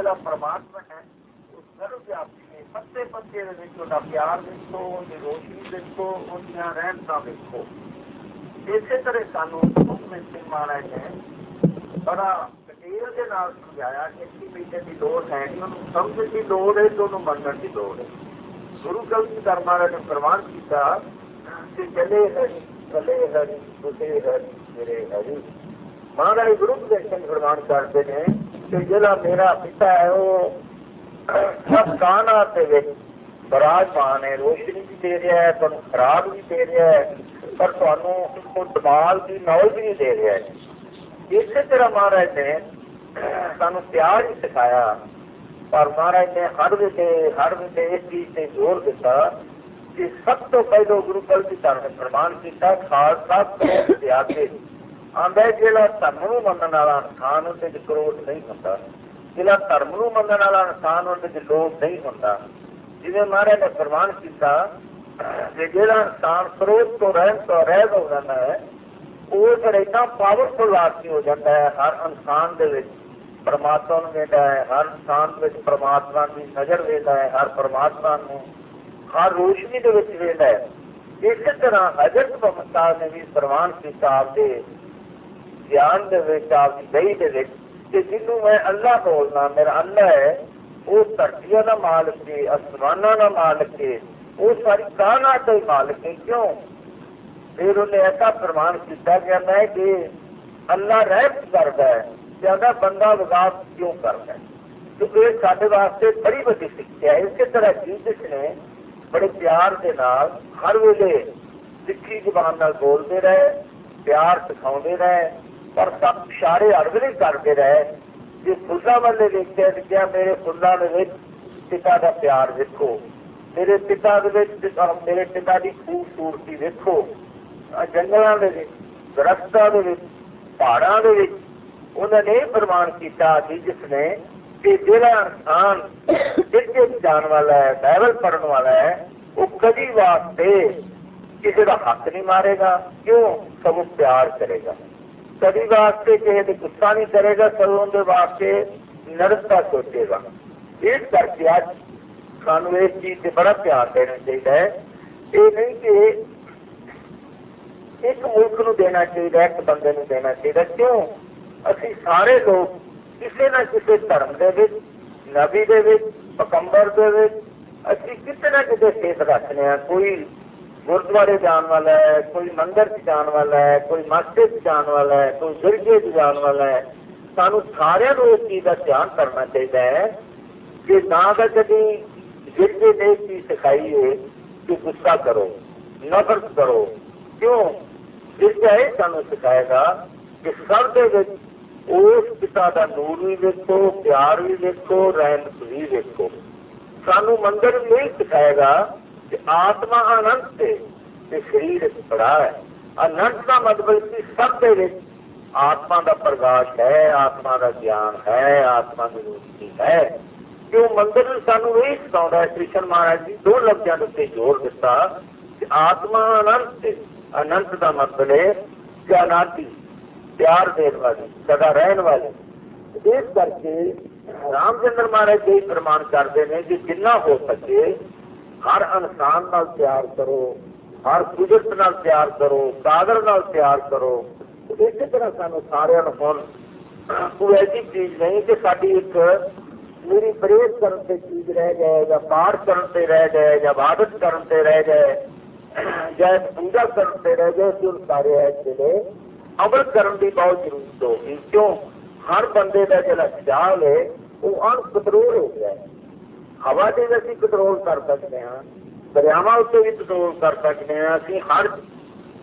ਜਿਹੜਾ ਪਰਮਾਤਮਾ ਹੈ, ਉਹ ਸਰਵ ਵਿਆਪੀ ਹੈ ਪੱਤੇ ਪੱਤੇ ਦੇ ਵਿੱਚ ਉਹਦਾ ਪਿਆਰ ਦੇਖੋ ਉਹਦੀ ਰੋਸ਼ਨੀ ਦੇਖੋ ਉਹਦੀਆਂ ਰਹਿਮਤਾਂ ਦੇਖੋ ਇਸੇ ਤਰ੍ਹਾਂ ਸਾਨੂੰ ਹੁਕਮ ਸਿੰਘ ਮਹਾਰਾਜ ਨੇ ਬੜਾ ਡਿਟੇਲ ਦੇ ਨਾਲ ਸਮਝਾਇਆ ਕਿ ਕੀ ਬੀਤੇ ਦੀ ਲੋੜ ਹੈ ਨਹੀਂ, ਉਹਨੂੰ ਸਮਝਣ ਦੀ ਲੋੜ ਹੈ ਤੇ ਉਹਨੂੰ ਮੰਨਣ ਦੀ ਲੋੜ ਹੈ। ਗੁਰੂ ਗ੍ਰੰਥ ਸਾਹਿਬ ਮਹਾਰਾਜ ਨੇ ਪ੍ਰਮਾਣ ਕੀਤਾ ਕਿ ਚਲੇ ਹਰੀ ਚਲੇ ਹਰੀ, ਤੁਸੇ ਹਰੀ, ਮੇਰੇ ਹਰੀ। ਮਹਾਰਾਜ ਗੁਰੂ ਦੇ ਸਿੰਘ ਪ੍ਰਮਾਣ ਕਰਦੇ ਨੇ। ਕਿ ਜਿਹੜਾ ਮੇਰਾ ਪਿਤਾ ਹੈ ਉਹ ਸਭ ਕਾਨਾ ਤੇ ਵਿੱਚ ਬਰਾਜਮਾਨ ਹੈ, ਰੋਸ਼ਨੀ ਵੀ ਦੇ ਰਿਹਾ ਹੈ, ਤੁਹਾਨੂੰ ਖਰਾਬ ਵੀ ਦੇ ਰਿਹਾ ਹੈ, ਪਰ ਤੁਹਾਨੂੰ ਉਹ ਦਬਾਲ ਦੀ ਨੌਲੇਜ ਵੀ ਦੇ ਰਿਹਾ ਹੈ। ਇਸੇ ਤਰ੍ਹਾਂ ਮਹਾਰਾਜ ਨੇ ਸਾਨੂੰ ਪਿਆਰ ਹੀ ਸਿਖਾਇਆ। ਪਰ ਮਹਾਰਾਜ ਨੇ ਹਰ ਵੇਲੇ ਹਰ ਵੇਲੇ ਇਸ ਚੀਜ਼ ਤੇ ਜ਼ੋਰ ਦਿੱਤਾ ਕਿ ਸਭ ਤੋਂ ਪਹਿਲਾਂ ਗੁਰੂ ਗ੍ਰੰਥ ਸਾਹਿਬ ਨੇ ਕੀਤਾ, ਖਾਲਸਾ ਤੋਂ ਤਿਆਗੇ ਆਂਦਾ ਜਿਹੜਾ ਧਰਮ ਨੂੰ ਮੰਨਣ ਵਾਲਾ ਇਨਸਾਨ ਉਹਦੇ ਵਿੱਚ ਕਰੋਧ ਨਹੀਂ ਹੁੰਦਾ। ਜਿਹੜਾ ਧਰਮ ਨੂੰ ਮੰਨਣ ਵਾਲਾ ਇਨਸਾਨ ਉਹਦੇ ਵਿੱਚ ਲੋਭ ਨਹੀਂ ਹੁੰਦਾ। ਜਿਵੇਂ ਮਹਾਰਾਜ ਨੇ ਪ੍ਰਮਾਣ ਕੀਤਾ ਕਿ ਜਿਹੜਾ ਇਨਸਾਨ ਕਰੋਧ ਤੋਂ ਰਹਿਤ ਤੋਂ ਰਹਿਤ ਹੋ ਜਾਂਦਾ ਹੈ, ਉਹ ਫਿਰ ਇਦਾਂ ਪਾਵਰਫੁਲ ਆਦਮੀ ਹੋ ਜਾਂਦਾ ਹੈ। ਹਰ ਇਨਸਾਨ ਦੇ ਵਿੱਚ ਪਰਮਾਤਮਾ ਨੂੰ ਵੇਖਦਾ ਹੈ, ਹਰ ਇਨਸਾਨ ਵਿੱਚ ਪਰਮਾਤਮਾ ਦੀ ਨਜ਼ਰ ਵੇਖਦਾ ਹੈ, ਹਰ ਪਰਮਾਤਮਾ ਨੂੰ ਹਰ ਰੋਸ਼ਨੀ ਦੇ ਵਿੱਚ ਵੇਖਦਾ ਹੈ। ਇਸੇ ਤਰ੍ਹਾਂ ਹਜ਼ਰਤ ਮੁਹੰਮਦ ਸਾਹਿਬ ਨੇ ਵੀ ਪ੍ਰਮਾਣ ਕੀਤਾ ਆਪਦੇ ਗਿਆਨ ਦੇ ਵਿੱਚ, ਆਪਦੀ ਦਈ ਦੇ ਵਿੱਚ ਕਿ ਜਿਹਨੂੰ ਮੈਂ ਅੱਲਾ ਬੋਲਣਾ ਮੇਰਾ ਅੱਲਾ ਹੈ, ਉਹ ਧਰਤੀਆਂ ਦਾ ਮਾਲਕ ਹੈ ਅਸਮਾਨਾਂ ਦਾ ਮਾਲਕ ਹੈ ਉਹ ਸਾਰੀ ਕਾਇਨਾਤ ਦਾ ਮਾਲਕ ਹੈ। ਕਿਉਂ? ਫਿਰ ਉਹਨੇ ਐਸਾ ਪ੍ਰਮਾਣ ਕੀਤਾ ਕਿ ਮੈਂ ਕਿ ਅੱਲਾ ਰਹਿਮਤ ਕਰਦਾ ਹੈ ਜ਼ਿਆਦਾ ਬੰਦਾ ਵਿਗਾਸ ਕਿਉਂ ਕਰਦਾ ਹੈ? ਕਿਉਂਕਿ ਇਹ ਸਾਡੇ ਵਾਸਤੇ ਬੜੀ ਵੱਡੀ ਸਿੱਖਿਆ ਹੈ। ਇਸੇ ਤਰ੍ਹਾਂ ਜੀਸਸ ਨੇ ਬੜੇ ਪਿਆਰ ਦੇ ਨਾਲ ਹਰ ਵੇਲੇ ਸਿੱਖੀ ਜ਼ੁਬਾਨ ਨਾਲ ਬੋਲਦੇ ਰਹੇ, ਪਿਆਰ ਸਿਖਾਉਂਦੇ ਰਹੇ ਪਰ ਸਭ ਇਸ਼ਾਰੇ ਅੜਵਲੇ ਕਰਦੇ ਰਹੇ, ਜੇ ਫੁੱਲਾਂ ਵੱਲੇ ਵੇਖਿਆ ਤੇ ਕਿਹਾ ਮੇਰੇ ਫੁੱਲਾਂ ਦੇ ਵਿੱਚ ਪਿਤਾ ਦਾ ਪਿਆਰ ਵੇਖੋ, ਮੇਰੇ ਪਿਤਾ ਦੇ ਵਿੱਚ ਮੇਰੇ ਪਿਤਾ ਦੀ ਖੂਬਸੂਰਤੀ ਵੇਖੋ ਜੰਗਲਾਂ ਦੇ ਵਿੱਚ, ਦਰਖਤਾਂ ਦੇ ਵਿੱਚ, ਪਹਾੜਾਂ ਦੇ ਵਿੱਚ ਉਹਨਾਂ ਨੇ ਪ੍ਰਮਾਣ ਕੀਤਾ ਕਿ ਜਿਸ ਨੇ ਕਿ ਜਿਹੜਾ ਇਨਸਾਨ ਜਿੱਥੇ ਜਾਣ ਵਾਲਾ ਹੈ, ਬਾਈਬਲ ਪੜਨ ਵਾਲਾ ਹੈ, ਉਹ ਕਦੀ ਵਾਸਤੇ ਕਿਸੇ ਦਾ ਹੱਕ ਨਹੀਂ ਮਾਰੇਗਾ, ਕਿਉਂ? ਸਭ ਪਿਆਰ ਕਰੇਗਾ। ਕਦੀ ਵਾਸਤੇ ਕਿਸੇ ਦੇ ਗੁੱਸਾ ਨਹੀਂ ਕਰੇਗਾ ਸਭ ਦੇ ਵਾਸਤੇ ਨਰਸਤਾ ਸੋਚੇਗਾ। ਇਸ ਕਰਕੇ ਅੱਜ ਸਾਨੂੰ ਇਸ ਚੀਜ਼ ਤੇ ਬੜਾ ਧਿਆਨ ਦੇਣਾ ਚਾਹੀਦਾ ਹੈ। ਇਹ ਨਹੀਂ ਕਿ ਇੱਕ ਮੁਲਕ ਨੂੰ ਦੇਣਾ ਚਾਹੀਦਾ, ਇੱਕ ਬੰਦੇ ਨੂੰ ਦੇਣਾ ਚਾਹੀਦਾ। ਕਿਉਂ? ਅਸੀਂ ਸਾਰੇ ਲੋਕ ਕਿਸੇ ਨਾ ਕਿਸੇ ਧਰਮ ਦੇ ਵਿੱਚ, ਨਬੀ ਦੇ ਵਿੱਚ ਪਕੰਬਰ ਦੇ ਵਿੱਚ, ਅਸੀਂ ਕਿਤੇ ਨਾ ਕਿਤੇ ਸੇਧ ਰੱਖਦੇ ਹਾਂ। ਕੋਈ ਗੁਰਦੁਆਰੇ ਜਾਣ ਵਾਲਾ ਹੈ, ਕੋਈ ਮੰਦਰ 'ਚ ਜਾਣ ਵਾਲਾ ਹੈ, ਕੋਈ ਮਸਜਿਦ 'ਚ ਜਾਣ ਵਾਲਾ ਹੈ, ਕੋਈ ਗਿਰਜੇ 'ਚ ਜਾਣ ਵਾਲਾ ਹੈ, ਸਾਨੂੰ ਸਾਰਿਆਂ ਨੂੰ ਇਸ ਚੀਜ਼ ਦਾ ਧਿਆਨ ਕਰਨਾ ਚਾਹੀਦਾ ਹੈ ਕਿ ਨਾ ਤਾਂ ਕਦੀ ਗਿਰਜੇ ਨੇ ਚੀਜ਼ ਸਿਖਾਈ ਹੈ ਕਿ ਗੁੱਸਾ ਕਰੋ, ਨਫ਼ਰਤ ਕਰੋ। ਕਿਉਂ? ਗਿਰਜਾ ਇਹ ਸਾਨੂੰ ਸਿਖਾਏਗਾ ਕਿ ਸਭ ਦੇ ਵਿੱਚ ਉਸ ਪਿਤਾ ਦਾ ਨੂਰ ਵੀ ਵੇਖੋ, ਪਿਆਰ ਵੀ ਵੇਖੋ, ਰਹਿਮਤ ਵੀ ਵੇਖੋ। ਸਾਨੂੰ ਮੰਦਰ ਵੀ ਸਿਖਾਏਗਾ ਕਿ ਆਤਮਾ ਅਨੰਤ ਹੈ ਤੇ ਸਰੀਰ ਬੜਾ ਹੈ। ਅਨੰਤ ਦਾ ਮਤਲਬ ਕਿ ਸਭ ਦੇ ਵਿੱਚ ਆਤਮਾ ਦਾ ਪ੍ਰਕਾਸ਼ ਹੈ, ਆਤਮਾ ਦਾ ਗਿਆਨ ਹੈ, ਆਤਮਾ ਦੀ ਰੋਸ਼ਨੀ ਹੈ। ਜੋ ਮੰਦਰ ਸਾਨੂੰ ਇਹ ਸਿਖਾਉਂਦਾ ਹੈ ਕ੍ਰਿਸ਼ਨ ਮਹਾਰਾਜ ਜੀ ਦੋ ਲਫ਼ਜ਼ਾਂ ਉੱਤੇ ਜ਼ੋਰ ਦਿੱਤਾ ਕਿ ਆਤਮਾ ਅਨੰਤ ਅਨੰਤ ਦਾ ਮਤਲਬ ਹੈ ਕਿ ਪਿਆਰ ਦੇਣ ਵਾਲੀ, ਸਦਾ ਰਹਿਣ ਵਾਲੀ। ਇਸ ਕਰਕੇ ਰਾਮਚੰਦਰ ਮਹਾਰਾਜ ਜੀ ਪ੍ਰਮਾਣ ਕਰਦੇ ਨੇ ਕਿ ਜਿੰਨਾ ਹੋ ਸਕੇ ਹਰ ਇਨਸਾਨ ਨਾਲ ਪਿਆਰ ਕਰੋ, ਹਰ ਕੁਦਰਤ ਨਾਲ ਪਿਆਰ ਕਰੋ, ਸਾਗਰ ਨਾਲ ਪਿਆਰ ਕਰੋ। ਇਸੇ ਤਰ੍ਹਾਂ ਸਾਨੂੰ ਸਾਰਿਆਂ ਨੂੰ ਹੁਣ ਕੋਈ ਐਸੀ ਚੀਜ਼ ਨਹੀਂ ਕਿ ਸਾਡੀ ਇੱਕ ਮੇਰੀ ਪ੍ਰੇਸ ਕਰਨ ਤੇ ਚੀਜ਼ ਰਹਿ ਜਾਏ ਜਾਂ ਪਾਠ ਕਰਨ ਤੇ ਰਹਿ ਜਾਏ ਜਾਂ ਇਬਾਦਤ ਕਰਨ ਤੇ ਰਹਿ ਜਾਏ, ਜਾਂ ਪੂਜਾ ਕਰਨ ਤੇ ਰਹਿ ਜਾਏ ਕਿ ਸਾਰੇ ਹੈ ਜਿਹੜੇ ਅਮਲ ਕਰਨ ਦੀ ਬਹੁਤ ਜ਼ਰੂਰਤ ਹੋਗੀ ਕਿਉਂ? ਹਰ ਬੰਦੇ ਦਾ ਜਿਹੜਾ ਖਿਆਲ ਹੈ ਉਹ ਅਨਕੰਟਰੋਲ ਹੋ ਗਿਆ। ਹੈ ਹਵਾ ਦੇ ਅਸੀਂ ਕੰਟਰੋਲ ਕਰ ਸਕਦੇ ਹਾਂ, ਦਰਿਆਵਾਂ ਉੱਤੇ ਵੀ ਕੰਟਰੋਲ ਕਰ ਸਕਦੇ ਹਾਂ, ਅਸੀਂ ਹਰ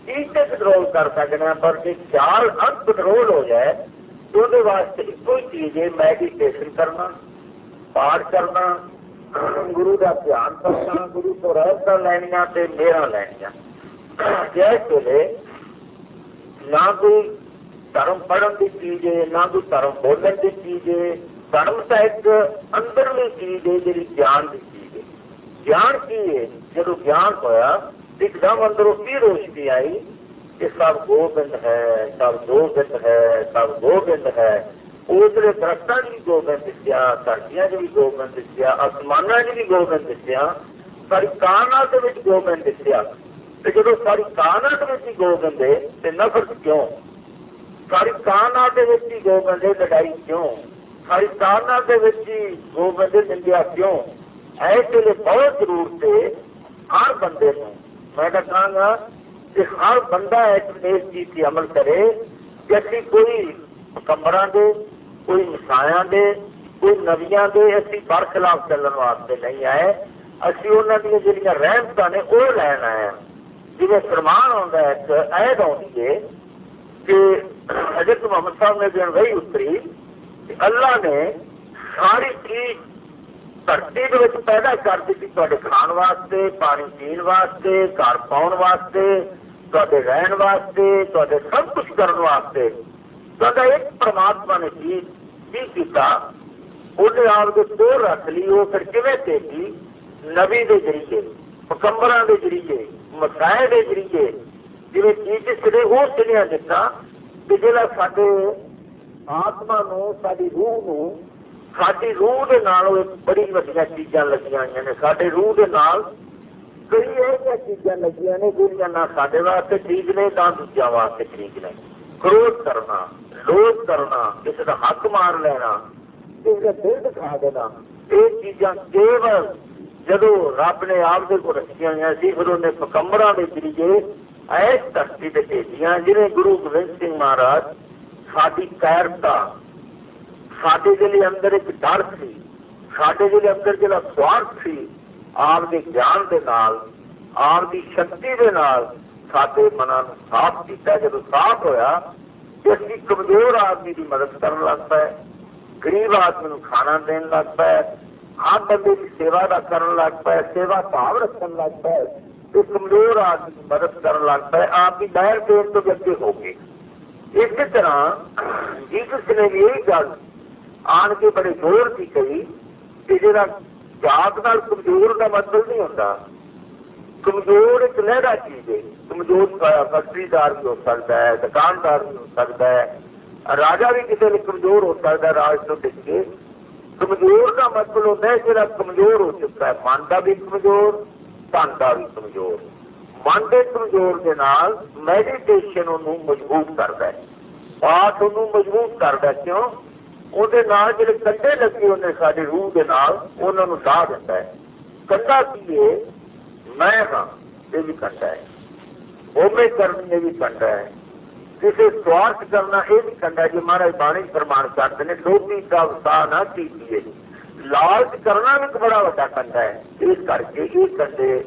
ਚੀਜ਼ ਤੇ ਕੰਟਰੋਲ ਕਰ ਸਕਦੇ ਹਾਂ, ਪਰ ਜੇ ਖਿਆਲ ਅਨਕੰਟਰੋਲ ਹੋ ਜਾਏ ਉਹਦੇ ਵਾਸਤੇ ਇੱਕੋ ਹੀ ਚੀਜ਼ ਹੈ ਮੈਡੀਟੇਸ਼ਨ ਕਰਨਾ, ਪਾਠ ਕਰਨਾ, ਗੁਰੂ ਦਾ ਧਿਆਨ ਕਰਨਾ ਗੁਰੂ ਤੋਂ ਰਹਿਤਾਂ ਲੈਣੀਆਂ ਤੇ ਮੇਰਾ ਲੈਣੀਆਂ ਜੈ ਕੋਲੇ ਨਾ ਕੋਈ ਧਰਮ ਪੜਨ ਦੀ ਚੀਜ਼ ਹੈ, ਨਾ ਕੋਈ ਧਰਮ ਬੋਲਣ ਦੀ ਚੀਜ਼ ਹੈ ਧਰਮ ਤਾਂ ਇੱਕ ਅੰਦਰਲੀ ਚੀਜ਼ ਹੈ ਜਿਹੜੀ ਗਿਆਨ ਦੀ ਚੀਜ਼ ਹੈ। ਗਿਆਨ ਕੀ ਹੈ? ਜਦੋਂ ਗਿਆਨ ਹੋਇਆ, ਇੱਕਦਮ ਅੰਦਰੋਂ ਕੀ ਰੋਸ਼ਨੀ ਆਈ? ਕਿ ਸਭ ਗੋਬਿੰਦ ਹੈ, ਸਭ ਗੋਬਿੰਦ ਹੈ, ਸਭ ਗੋਬਿੰਦ ਹੈ। ਉਸਲੇ ਦਰਖਤਾਂ 'ਚ ਵੀ ਗੋਬਿੰਦ ਦਿਸਿਆ ਧਰਤੀਆਂ 'ਚ ਵੀ ਗੋਬਿੰਦ ਦਿਸਿਆ ਅਸਮਾਨਾਂ 'ਚ ਵੀ ਗੋਬਿੰਦ ਦਿਸਿਆ ਸਾਰੀ ਕਾਇਨਾਤ ਦੇ ਵਿੱਚ ਗੋਬਿੰਦ ਦਿਸਿਆ ਤੇ ਜਦੋਂ ਸਾਰੀ ਕਾਇਨਾਤ ਵਿੱਚ ਹੀ ਗੋਬਿੰਦ ਹੈ, ਤੇ ਨਫ਼ਰਤ ਕਿਉਂ? ਸਾਰੀ ਕਾਇਨਾਤ ਦੇ ਵਿੱਚ ਹੀ ਗੋਬਿੰਦ ਹੈ, ਲੜਾਈ ਕਿਉਂ? ਸਾਰੀ ਕਾਇਨਾਤ ਦੇ ਵਿੱਚ ਹੀ ਗੋਬਿੰਦ ਦੀ ਨਿੰਦਿਆ ਕਿਉਂ ਐਸੇ ਲਈ ਬਹੁਤ ਜ਼ਰੂਰਤ ਹੈ ਹਰ ਬੰਦੇ ਨੂੰ ਮੈਂ ਤਾਂ ਕਹਾਂਗਾ ਕਿ ਹਰ ਬੰਦਾ ਇਸ ਇਸ ਚੀਜ਼ ਤੇ ਅਮਲ ਕਰੇ ਕਿ ਅਸੀਂ ਕੋਈ ਕਮਰਾਂ ਦੇ ਕੋਈ ਮਸਾਇਆਂ ਦੇ ਕੋਈ ਨਵੀਆਂ ਦੇ ਅਸੀਂ ਬਰਖਲਾਫ ਚੱਲਣ ਵਾਸਤੇ ਨਹੀਂ ਆਏ ਅਸੀਂ ਉਹਨਾਂ ਦੀਆਂ ਜਿਹੜੀਆਂ ਰਹਿਮਤਾਂ ਨੇ ਉਹ ਲੈਣ ਆਏ ਹਾਂ ਜਿਵੇਂ ਫਰਮਾਨ ਆਉਂਦਾ ਹੈ ਇੱਕ ਐਦ ਆਉਂਦੀ ਹੈ ਕਿ ਹਜ਼ਰਤ ਮੁਹੰਮਦ ਅੱਲਾ ਨੇ ਸਾਰੀ ਚੀਜ਼ ਧਰਤੀ ਦੇ ਵਿੱਚ ਪੈਦਾ ਕਰ ਦਿੱਤੀ। ਤੁਹਾਡੇ ਖਾਣ ਵਾਸਤੇ, ਪਾਣੀ ਪੀਣ ਵਾਸਤੇ, ਘਰ ਪਾਉਣ ਵਾਸਤੇ, ਤੁਹਾਡੇ ਰਹਿਣ ਵਾਸਤੇ, ਤੁਹਾਡੇ ਸਭ ਕੁਝ ਕਰਨ ਵਾਸਤੇ। ਤੁਹਾਡਾ ਇੱਕ ਪ੍ਰਮਾਤਮਾ ਨੇ ਕੀ ਕੀ ਕੀਤਾ? ਉਹਨੇ ਆਪ ਦੇ ਕੋਲ ਰੱਖ ਲਈ, ਉਹ ਫਿਰ ਕਿਵੇਂ ਤੇਜੀ ਨਬੀ ਦੇ ਜਰੀਏ ਪਕੰਬਰਾਂ ਦੇ ਜਰੀਏ ਮਸਾਏ ਦੇ ਜਰੀਏ। ਜਿਵੇਂ ਚੀਜ਼ ਸਿਰੇ ਉਹ ਸਿਰਿਆ ਦਿੱਤਾ ਕਿ ਜਿਹੜਾ ਸਾਡੇ ਆਤਮਾ ਨੂੰ, ਸਾਡੀ ਰੂਹ ਨੂੰ, ਸਾਡੀ ਰੂਹ ਦੇ ਨਾਲ ਉਹ ਬੜੀ ਵੱਡੀਆਂ ਚੀਜ਼ਾਂ ਲੱਗੀਆਂ ਹੋਈਆਂ ਨੇ। ਸਾਡੇ ਰੂਹ ਦੇ ਨਾਲ ਕਈ ਇਹ ਚੀਜ਼ਾਂ ਲੱਗੀਆਂ ਨੇ ਜਿਹੜੀਆਂ ਨਾ ਸਾਡੇ ਵਾਸਤੇ ਠੀਕ ਨੇ, ਨਾ ਦੂਜਿਆਂ ਵਾਸਤੇ ਠੀਕ ਨੇ। ਕ੍ਰੋਧ ਕਰਨਾ ਲੋਭ ਕਰਨਾ, ਕਿਸੇ ਦਾ ਹੱਕ ਮਾਰ ਲੈਣਾ, ਕਿਸੇ ਦਾ ਦਿਲ ਦਿਖਾ ਦੇਣਾ, ਇਹ ਚੀਜ਼ਾਂ ਕੇਵਲ ਜਦੋਂ ਰੱਬ ਨੇ ਆਪ ਦੇ ਕੋਲ ਰੱਖੀਆਂ ਹੋਈਆਂ ਸੀ, ਫਿਰ ਉਹਨੇ ਪਕੰਬਰਾਂ ਦੇ ਜਰੀਏ ਐਸ ਧਰਤੀ ਤੇ ਭੇਜੀਆਂ ਜਿਵੇਂ ਗੁਰੂ ਗੋਬਿੰਦ ਸਿੰਘ ਮਹਾਰਾਜ ਸਾਡੀ ਕੈਰਤਾ ਸਾਡੇ ਦੇ ਅੰਦਰ ਇੱਕ ਡਰ ਸੀ, ਸਾਡੇ ਦੇ ਅੰਦਰ ਜਿਹੜਾ ਸਵਾਰਥ ਸੀ, ਆਪ ਦੇ ਗਿਆਨ ਦੇ ਨਾਲ, ਆਪ ਦੀ ਸ਼ਕਤੀ ਦੇ ਨਾਲ ਸਾਡੇ ਮਨਾਂ ਨੂੰ ਸਾਫ਼ ਕੀਤਾ। ਜਦੋਂ ਸਾਫ਼ ਹੋਇਆ ਕਿ ਅਸੀਂ ਕਮਜ਼ੋਰ ਆਦਮੀ ਦੀ ਮਦਦ ਕਰਨ ਲੱਗ ਪਏ ਗਰੀਬ ਆਦਮੀ ਨੂੰ ਖਾਣਾ ਦੇਣ ਲੱਗ ਪਏ ਆਪ ਬੰਦੇ ਦੀ ਸੇਵਾ ਦਾ ਕਰਨ ਲੱਗ ਪਏ ਸੇਵਾ ਭਾਵ ਰੱਖਣ ਲੱਗ ਪਏ ਤੇ ਕਮਜ਼ੋਰ ਆਦਮੀ ਦੀ ਮਦਦ ਕਰਨ ਲੱਗ ਪਏ ਆਪ ਦੀ ਦਾਇਰ ਦੇਣ ਤੋਂ ਵੀ ਅੱਗੇ ਹੋ ਗਏ। ਇਸੇ ਤਰ੍ਹਾਂ ਜੀਸਸ ਨੇ ਵੀ ਇਹ ਗੱਲ ਆਣ ਕੇ ਬੜੇ ਜ਼ੋਰ ਦੀ ਕਹੀ ਕਿ ਜਿਹੜਾ ਜਾਤ ਨਾਲ ਕਮਜ਼ੋਰ ਦਾ ਮਤਲਬ ਨਹੀਂ ਹੁੰਦਾ, ਕਮਜ਼ੋਰ ਇੱਕ ਲਹਿਰਾ ਚੀਜ਼ ਹੈ, ਕਮਜ਼ੋਰ ਫੈਕਟਰੀਦਾਰ ਵੀ ਹੋ ਸਕਦਾ ਹੈ, ਦੁਕਾਨਦਾਰ ਵੀ ਹੋ ਸਕਦਾ ਹੈ, ਰਾਜਾ ਵੀ ਕਿਸੇ ਲਈ ਕਮਜ਼ੋਰ ਹੋ ਸਕਦਾ ਰਾਜ ਤੋਂ ਡਿੱਗ ਕੇ। ਕਮਜ਼ੋਰ ਦਾ ਮਤਲਬ ਹੁੰਦਾ ਹੈ ਜਿਹੜਾ ਕਮਜ਼ੋਰ ਹੋ ਚੁੱਕਾ ਹੈ, ਮਨ ਦਾ ਵੀ ਕਮਜ਼ੋਰ, ਧਨ ਦਾ ਵੀ ਕਮਜ਼ੋਰ। ਮਨ ਕਮਜ਼ੋਰ ਦੇ ਨਾਲ ਮੈਡੀਟੇਸ਼ਨ ਉਹਨੂੰ ਮਜ਼ਬੂਤ ਕਰਦਾ ਹੈ। ਪਾਠ ਉਹਨੂੰ ਮਜ਼ਬੂਤ ਕਰਦਾ ਕਿਉਂ? ਉਹਦੇ ਨਾਲ ਜਿਹੜੇ ਕੰਡੇ ਲੱਗੇ ਹੁੰਦੇ ਸਾਡੀ ਰੂਹ ਦੇ ਨਾਲ, ਉਹਨਾਂ ਨੂੰ ਢਾ ਦਿੰਦਾ ਹੈ। ਕੰਡਾ ਕੀ ਹੈ? ਮੈਂ ਹਾਂ, ਇਹ ਵੀ ਕੰਡਾ ਹੈ। ਹੋਮੇ ਕਰਨ ਇਹ ਵੀ ਕੰਡਾ ਹੈ। ਕਿਸੇ ਸਵਾਰਥ ਕਰਨਾ ਇਹ ਵੀ ਕੰਡਾ ਜੇ ਮਹਾਰਾਜ ਬਾਣੀ ਪ੍ਰਮਾਣ ਕਰਦੇ ਨੇ, ਲੋਭੀ ਦਾ ਵਸਾ ਨਾ ਕੀਤੀਏ। ਲਾਲਚ ਕਰਨਾ ਵੀ ਇੱਕ ਬੜਾ ਵੱਡਾ ਕੰਡਾ ਹੈ। ਇਸ ਕਰਕੇ ਇਹ ਕੰਡੇ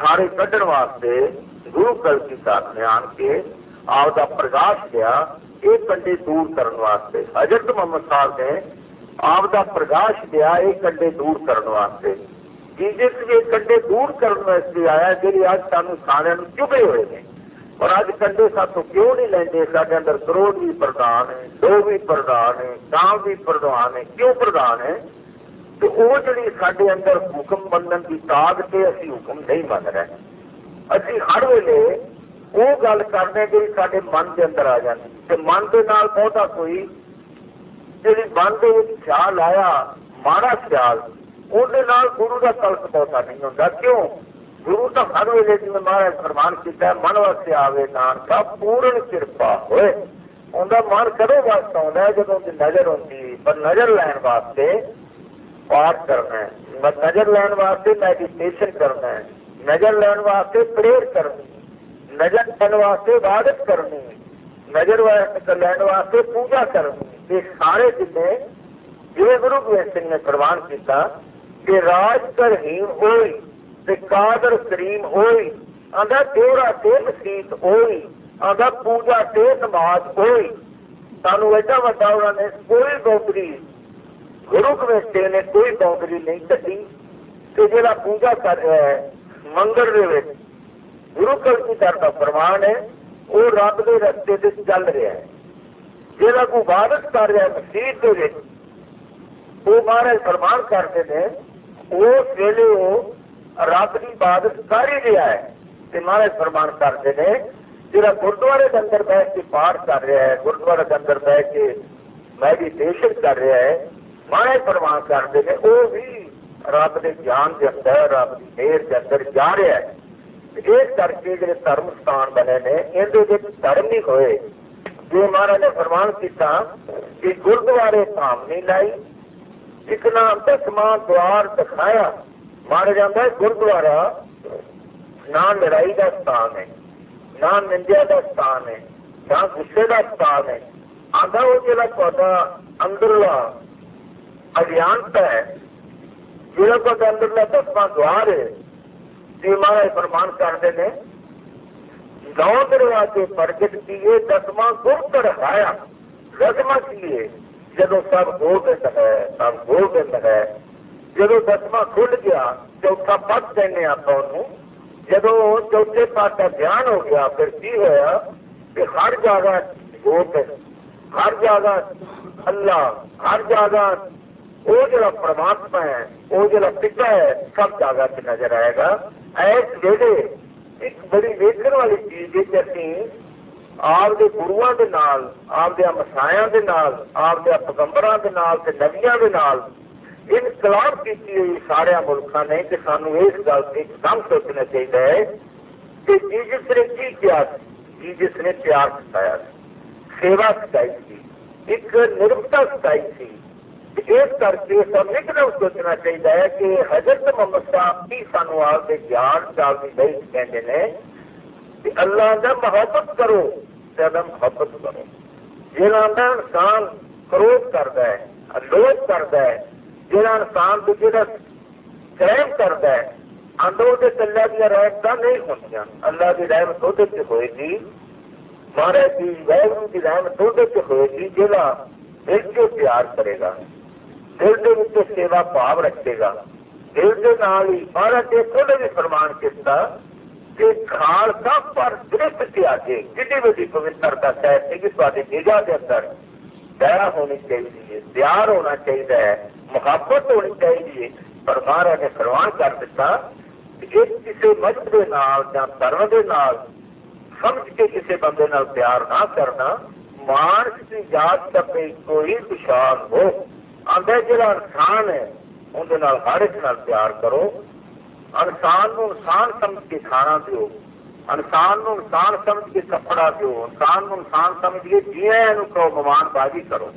ਸਾਰੇ ਕੱਢਣ ਵਾਸਤੇ ਗੁਰੂ ਕਲਕੀ ਸਾਹਿਬ ਨੇ ਆਣ ਕੇ ਆਪ ਦਾ ਪ੍ਰਕਾਸ਼ ਲਿਆ ਇਹ ਕੰਡੇ ਦੂਰ ਕਰਨ ਵਾਸਤੇ। ਹਜ਼ਰਤ ਮੁਹੰਮਦ ਸਾਹਿਬ ਨੇ ਆਪ ਦਾ ਪ੍ਰਕਾਸ਼ ਲਿਆ ਇਹ ਕੰਡੇ ਦੂਰ ਕਰਨ ਵਾਸਤੇ। ਜੀਜਸ ਵੀ ਕੰਡੇ ਦੂਰ ਕਰਨ ਵਾਸਤੇ ਆਇਆ, ਜਿਹੜੀ ਅੱਜ ਸਾਨੂੰ ਸਾਰਿਆਂ ਨੂੰ ਚੁਭੇ ਹੋਏ ਨੇ। ਔਰ ਅੱਜ ਕੰਡੇ ਸਾਥੋਂ ਕਿਉਂ ਨਹੀਂ ਲੈਂਦੇ? ਸਾਡੇ ਅੰਦਰ ਕਰੋੜ ਵੀ ਪ੍ਰਧਾਨ ਹੈ ਦੋ ਵੀ ਪ੍ਰਧਾਨ ਹੈ ਕਾਂ ਵੀ ਪ੍ਰਧਾਨ ਹੈ ਕਿਉਂ ਪ੍ਰਧਾਨ ਹੈ ਤੇ ਉਹ ਜਿਹੜੀ ਸਾਡੇ ਅੰਦਰ ਹੁਕਮ ਮੰਨਣ ਦੀ ਤਾਕਤ ਤੇ ਅਸੀਂ ਹੁਕਮ ਨਹੀਂ ਮੰਨ ਰਹੇ। ਅਸੀਂ ਹਰ ਵੇਲੇ ਉਹ ਗੱਲ ਕਰਦੇ ਜਿਹੜੀ ਸਾਡੇ ਮਨ ਦੇ ਅੰਦਰ ਆ ਜਾਂਦੀ। ਤੇ ਮਨ ਦੇ ਨਾਲ ਬਹੁਤਾ ਕੋਈ ਜਿਹੜੀ ਮਨ ਦੇ ਵਿੱਚ ਖਿਆਲ ਆਇਆ, ਮਾੜਾ ਖਿਆਲ, ਉਹਦੇ ਨਾਲ ਗੁਰੂ ਦਾ ਤਲਕ ਬਹੁਤਾ ਨਹੀਂ ਹੁੰਦਾ। ਕਿਉਂ? ਗੁਰੂ ਤਾਂ ਹਰ ਵੇਲੇ ਜਿਵੇਂ ਮਹਾਰਾਜ ਫਰਮਾਨ ਕੀਤਾ ਮਨ ਵਾਸਤੇ ਆਵੇ ਨਾਨਕਾ, ਪੂਰਨ ਕਿਰਪਾ ਹੋਏ। ਉਹਦਾ ਮਨ ਕਦੋਂ ਵਾਸਤਾ ਆਉਂਦਾ ਜਦੋਂ ਉਹਦੀ ਨਜ਼ਰ ਹੁੰਦੀ, ਪਰ ਨਜ਼ਰ ਲੈਣ ਵਾਸਤੇ ਪਾਠ ਕਰਨਾ ਹੈ। ਨਜ਼ਰ ਲੈਣ ਵਾਸਤੇ ਮੈਡੀਟੇਸ਼ਨ ਕਰਨਾ ਹੈ। ਨਜ਼ਰ ਲੈਣ ਵਾਸਤੇ ਪ੍ਰੇਅਰ ਕਰਨੀ ਨਜ਼ਰ ਲੈਣ ਵਾਸਤੇ ਇਬਾਦਤ ਕਰਨੀ ਨਜ਼ਰ ਲੈਣ ਵਾਸਤੇ ਪੂਜਾ ਕਰਨੀ ਇਹ ਸਾਰੇ ਜਿੰਨੇ ਜਿਵੇਂ ਗੁਰੂ ਗੋਬਿੰਦ ਸਿੰਘ ਨੇ ਪ੍ਰਵਾਨ ਕੀਤਾ, ਕਿ ਰਾਜ ਕਰਹੀਮ ਹੋਈ ਤੇ ਕਾਦਰ ਕਰੀਮ ਹੋਈ, ਆਂਦਾ ਤੇਰਾ ਤੇ ਮਸੀਤ ਹੋਈ, ਆਂਦਾ ਪੂਜਾ ਤੇ ਨਮਾਜ਼ ਹੋਈ। ਸਾਨੂੰ ਐਡਾ ਵੱਡਾ ਉਹਨਾਂ ਨੇ ਕੋਈ ਬੌਂਦਰੀ ਗੁਰੂ ਗੋਬਿੰਦ ਸਿੰਘ ਨੇ ਕੋਈ ਬੌਂਦਰੀ ਨਹੀਂ ਕੱਢੀ ਤੇ ਜਿਹੜਾ ਪੂਜਾ ਕਰ ਰਿਹਾ ਹੈ ਮੰਗਲ ਦੇ ਵਿੱਚ ਗੁਰੂ ਕਲਗੀ ਦਾ ਫਰਮਾਨ ਹੈ, ਉਹ ਰੱਬ ਦੇ ਰਸਤੇ ਤੇ ਚੱਲ ਰਿਹਾ ਹੈ। ਜਿਹੜਾ ਕੋ ਇਬਾਦਤ ਕਰ ਰਿਹਾ ਮਸਜਿਦ ਦੇ ਵਿੱਚ, ਉਹ ਮਹਾਰਾਜ ਫਰਮਾਨ ਕਰਦੇ ਨੇ ਉਸ ਵੇਲੇ ਉਹ ਰੱਬ ਦੀ ਇਬਾਦਤ ਕਰ ਹੀ ਰਿਹਾ ਹੈ ਤੇ ਮਹਾਰਾਜ ਫਰਮਾਨ ਕਰਦੇ ਨੇ, ਜਿਹੜਾ ਗੁਰਦੁਆਰੇ ਦੇ ਅੰਦਰ ਬੈਠ ਕੇ ਪਾਠ ਕਰ ਰਿਹਾ ਹੈ, ਗੁਰਦੁਆਰੇ ਦੇ ਅੰਦਰ ਬੈਠ ਕੇ ਮੈਡੀਟੇਸ਼ਨ ਕਰ ਰਿਹਾ ਹੈ ਮਾਣੇ ਪ੍ਰਮਾਣ ਕਰਦੇ ਨੇ, ਉਹ ਵੀ ਰੱਬ ਦੇ ਗਿਆਨ ਦੇ ਅੰਦਰ, ਰੱਬ ਦੀ ਮਿਹਰ ਦੇ ਅੰਦਰ ਜਾ ਰਿਹਾ ਹੈ। ਇਸ ਕਰਕੇ ਜਿਹੜੇ ਧਰਮ ਸਥਾਨ ਬਣੇ ਨੇ, ਇਹਦੇ ਵਿੱਚ ਧਰਮ ਨਹੀਂ ਹੋਏ। ਜੇ ਮਹਾਰਾਜ ਨੇ ਫਰਮਾਨ ਕੀਤਾ ਕਿ ਗੁਰਦੁਆਰੇ ਧਾਮ ਨਹੀਂ ਲਾਈ, ਇੱਕ ਨਾਮ ਦਸਵਾਂ ਦਵਾਰ ਦਿਖਾਇਆ ਮਾਰ ਜਾਂਦਾ ਗੁਰਦੁਆਰਾ ਨਾ ਲੜਾਈ ਦਾ ਸਥਾਨ ਹੈ, ਨਾ ਨਿੰਦਿਆ ਦਾ ਸਥਾਨ ਹੈ, ਨਾ ਗੁੱਸੇ ਦਾ ਸਥਾਨ ਹੈ। ਆਂਦਾ ਉਹ ਜਿਹੜਾ ਤੁਹਾਡਾ ਅੰਦਰਲਾ ਅਗਿਆਨਤਾ ਹੈ, ਜਿਹੜਾ ਤੁਹਾਡੇ ਅੰਦਰਲਾ ਦਸਵਾਂ ਦਵਾਰ ਹੈ, ਜੀ ਮਹਾਰਾਜ ਫਰਮਾਨ ਕਰਦੇ ਨੇ, ਨੌ ਦਰਵਾਜ਼ੇ ਪ੍ਰਗਟ ਕੀਏ, ਦਸਵਾਂ ਗੁਰ ਰਹਾਇਆ ਦਸਵਾਂ ਕੀਏ, ਜਦੋਂ ਸਭ ਗੋਬਿੰਦ ਹੈ, ਸਭ ਗੋਬਿੰਦ ਹੈ, ਜਦੋਂ ਦਸਵਾਂ ਖੁੱਲ ਗਿਆ, ਚੌਥਾ ਪਦ ਕਹਿੰਦੇ ਆਪਾਂ ਉਹਨੂੰ, ਜਦੋਂ ਚੌਥੇ ਪਦ ਦਾ ਗਿਆਨ ਹੋ ਗਿਆ, ਫਿਰ ਕੀ ਹੋਇਆ? ਕਿ ਹਰ ਜਗ੍ਹਾ ਗੋਬਿੰਦ ਹਰ ਜਗ੍ਹਾ ਅੱਲਾ, ਹਰ ਜਗ੍ਹਾ ਉਹ ਜਿਹੜਾ ਪ੍ਰਮਾਤਮਾ ਹੈ, ਉਹ ਜਿਹੜਾ ਪਿਤਾ ਹੈ, ਸਭ ਜਗ੍ਹਾ ਤੇ ਨਜ਼ਰ ਆਏਗਾ। ਐਸ ਵੇਲੇ ਇੱਕ ਬੜੀ ਵੇਖਣ ਵਾਲੀ ਚੀਜ਼ ਹੈ ਕਿ ਅਸੀਂ ਆਪਦੇ ਗੁਰੂਆਂ ਦੇ ਨਾਲ, ਆਪਦੇ ਮਸਾਇਆਂ ਦੇ ਨਾਲ, ਆਪਦੇ ਪੈਗੰਬਰਾਂ ਦੇ ਨਾਲ ਤੇ ਨਬੀਆਂ ਦੇ ਨਾਲ ਇਨਕਲਾਬ ਕੀਤੀ ਹੋਈ ਸਾਰਿਆਂ ਮੁਲਕਾਂ ਨੇ ਕਿ ਸਾਨੂੰ ਇਸ ਗੱਲ ਤੇ ਇੱਕਦਮ ਸੋਚਣਾ ਚਾਹੀਦਾ ਹੈ ਕਿ ਜੀਸਸ ਨੇ ਕੀ ਕਿਹਾ ਜੀਸਸ ਨੇ ਪਿਆਰ ਸਿਖਾਇਆ ਸੇਵਾ ਸਿਖਾਈ ਸੀ, ਇੱਕ ਨਿਰਮਤਾ ਸਿਖਾਈ ਸੀ ਇਸ ਕਰਕੇ ਸਭ ਨੂੰ ਸੋਚਣਾ ਚਾਹੀਦਾ ਹੈ ਕਿ ਹਜ਼ਰਤ ਮੁਹੰਮਦ ਸਾਹਿਬ ਵੀ ਸਾਨੂੰ ਆਪਦੇ ਗਿਆਨ ਚਾਲ ਦੀ ਬਈ ਕਹਿੰਦੇ ਨੇ ਕਿ ਅੱਲਾਹ ਦਾ ਮੁਹੱਬਤ ਕਰੋ ਤੇ ਦਾ ਮੁਹੱਬਤ ਕਰੋ ਜਿਹੜਾ ਇਨਸਾਨ ਕਰੋਧ ਕਰਦਾ ਹੈ ਅਲੋਚ ਕਰਦਾ ਹੈ ਜਿਹੜਾ ਇਨਸਾਨ ਦੂਜੇ ਦਾ ਸਹਿਮ ਕਰਦਾ ਹੈ ਅੰਦਰੋਂ ਦੇ ਚੱਲਿਆ ਦੀਆਂ ਰਹਿਮਤਾਂ ਨਹੀਂ ਹੁੰਦੀਆਂ ਅੱਲਾਹ ਦੀ ਰਹਿਮਤ ਉਹਦੇ ਤੇ ਹੋਏਗੀ ਮਹਾਰਾਜ ਦੀ ਵੈਗਰੂ ਦੀ ਰਹਿਮਤ ਉਹਦੇ ਤੇ ਹੋਏਗੀ ਜਿਹੜਾ ਦਿਲ ਤੋਂ ਪਿਆਰ ਕਰੇਗਾ ਦਿਲ ਦੇ ਵਿੱਚ ਸੇਵਾ ਭਾਵ ਰੱਖੇਗਾ। ਦਿਲ ਦੇ ਨਾਲ ਹੀ ਮਹਾਰਾਜ ਦੇ ਕੋਲੇ ਵੀ ਫਰਮਾਨ ਕੀਤਾ ਕਿ ਖਾਲਸਾ ਪਰ ਦ੍ਰਿਸ਼ਟ ਤਿਆਗੇ ਕਿੰਨੀ ਵੱਡੀ ਪਵਿੱਤਰਤਾ ਹੈ ਕਿ ਤੁਹਾਡੀ ਨਿਗਾਹ ਦੇ ਅੰਦਰ ਦਇਆ ਹੋਣੀ ਚਾਹੀਦੀ ਹੈ, ਪਿਆਰ ਹੋਣਾ ਚਾਹੀਦਾ ਹੈ, ਮੁਹੱਬਤ ਹੋਣੀ ਚਾਹੀਦੀ ਹੈ। ਪਰ ਮਹਾਰਾਜ ਨੇ ਫਰਮਾਨ ਕਰ ਦਿੱਤਾ ਕਿ ਕਿਸੇ ਮਜਬ ਦੇ ਨਾਲ ਜਾਂ ਧਰਮ ਦੇ ਨਾਲ ਸਮਝ ਕੇ ਕਿਸੇ ਬੰਦੇ ਨਾਲ ਪਿਆਰ ਨਾ ਕਰਨਾ, ਮਾਨਸ ਦੀ ਜਾਤ ਤੱਕੇ ਕੋਈ ਪਛਾਣ ਹੋ। ਆਂਦਾ ਜਿਹੜਾ ਇਨਸਾਨ ਹੈ, ਉਹਦੇ ਨਾਲ ਹਰ ਇੱਕ ਨਾਲ ਪਿਆਰ ਕਰੋ। ਇਨਸਾਨ ਨੂੰ ਇਨਸਾਨ ਸਮਝ ਕੇ ਖਾਣਾ ਦਿਓ। ਇਨਸਾਨ ਨੂੰ ਇਨਸਾਨ ਸਮਝ ਕੇ ਕੱਪੜਾ ਦਿਓ। ਇਨਸਾਨ ਨੂੰ ਇਨਸਾਨ ਸਮਝ ਕੇ ਜੀਆਂ ਨੂੰ ਕਹੋ ਮਮਾਨ ਬਾਜੀ ਕਰੋ।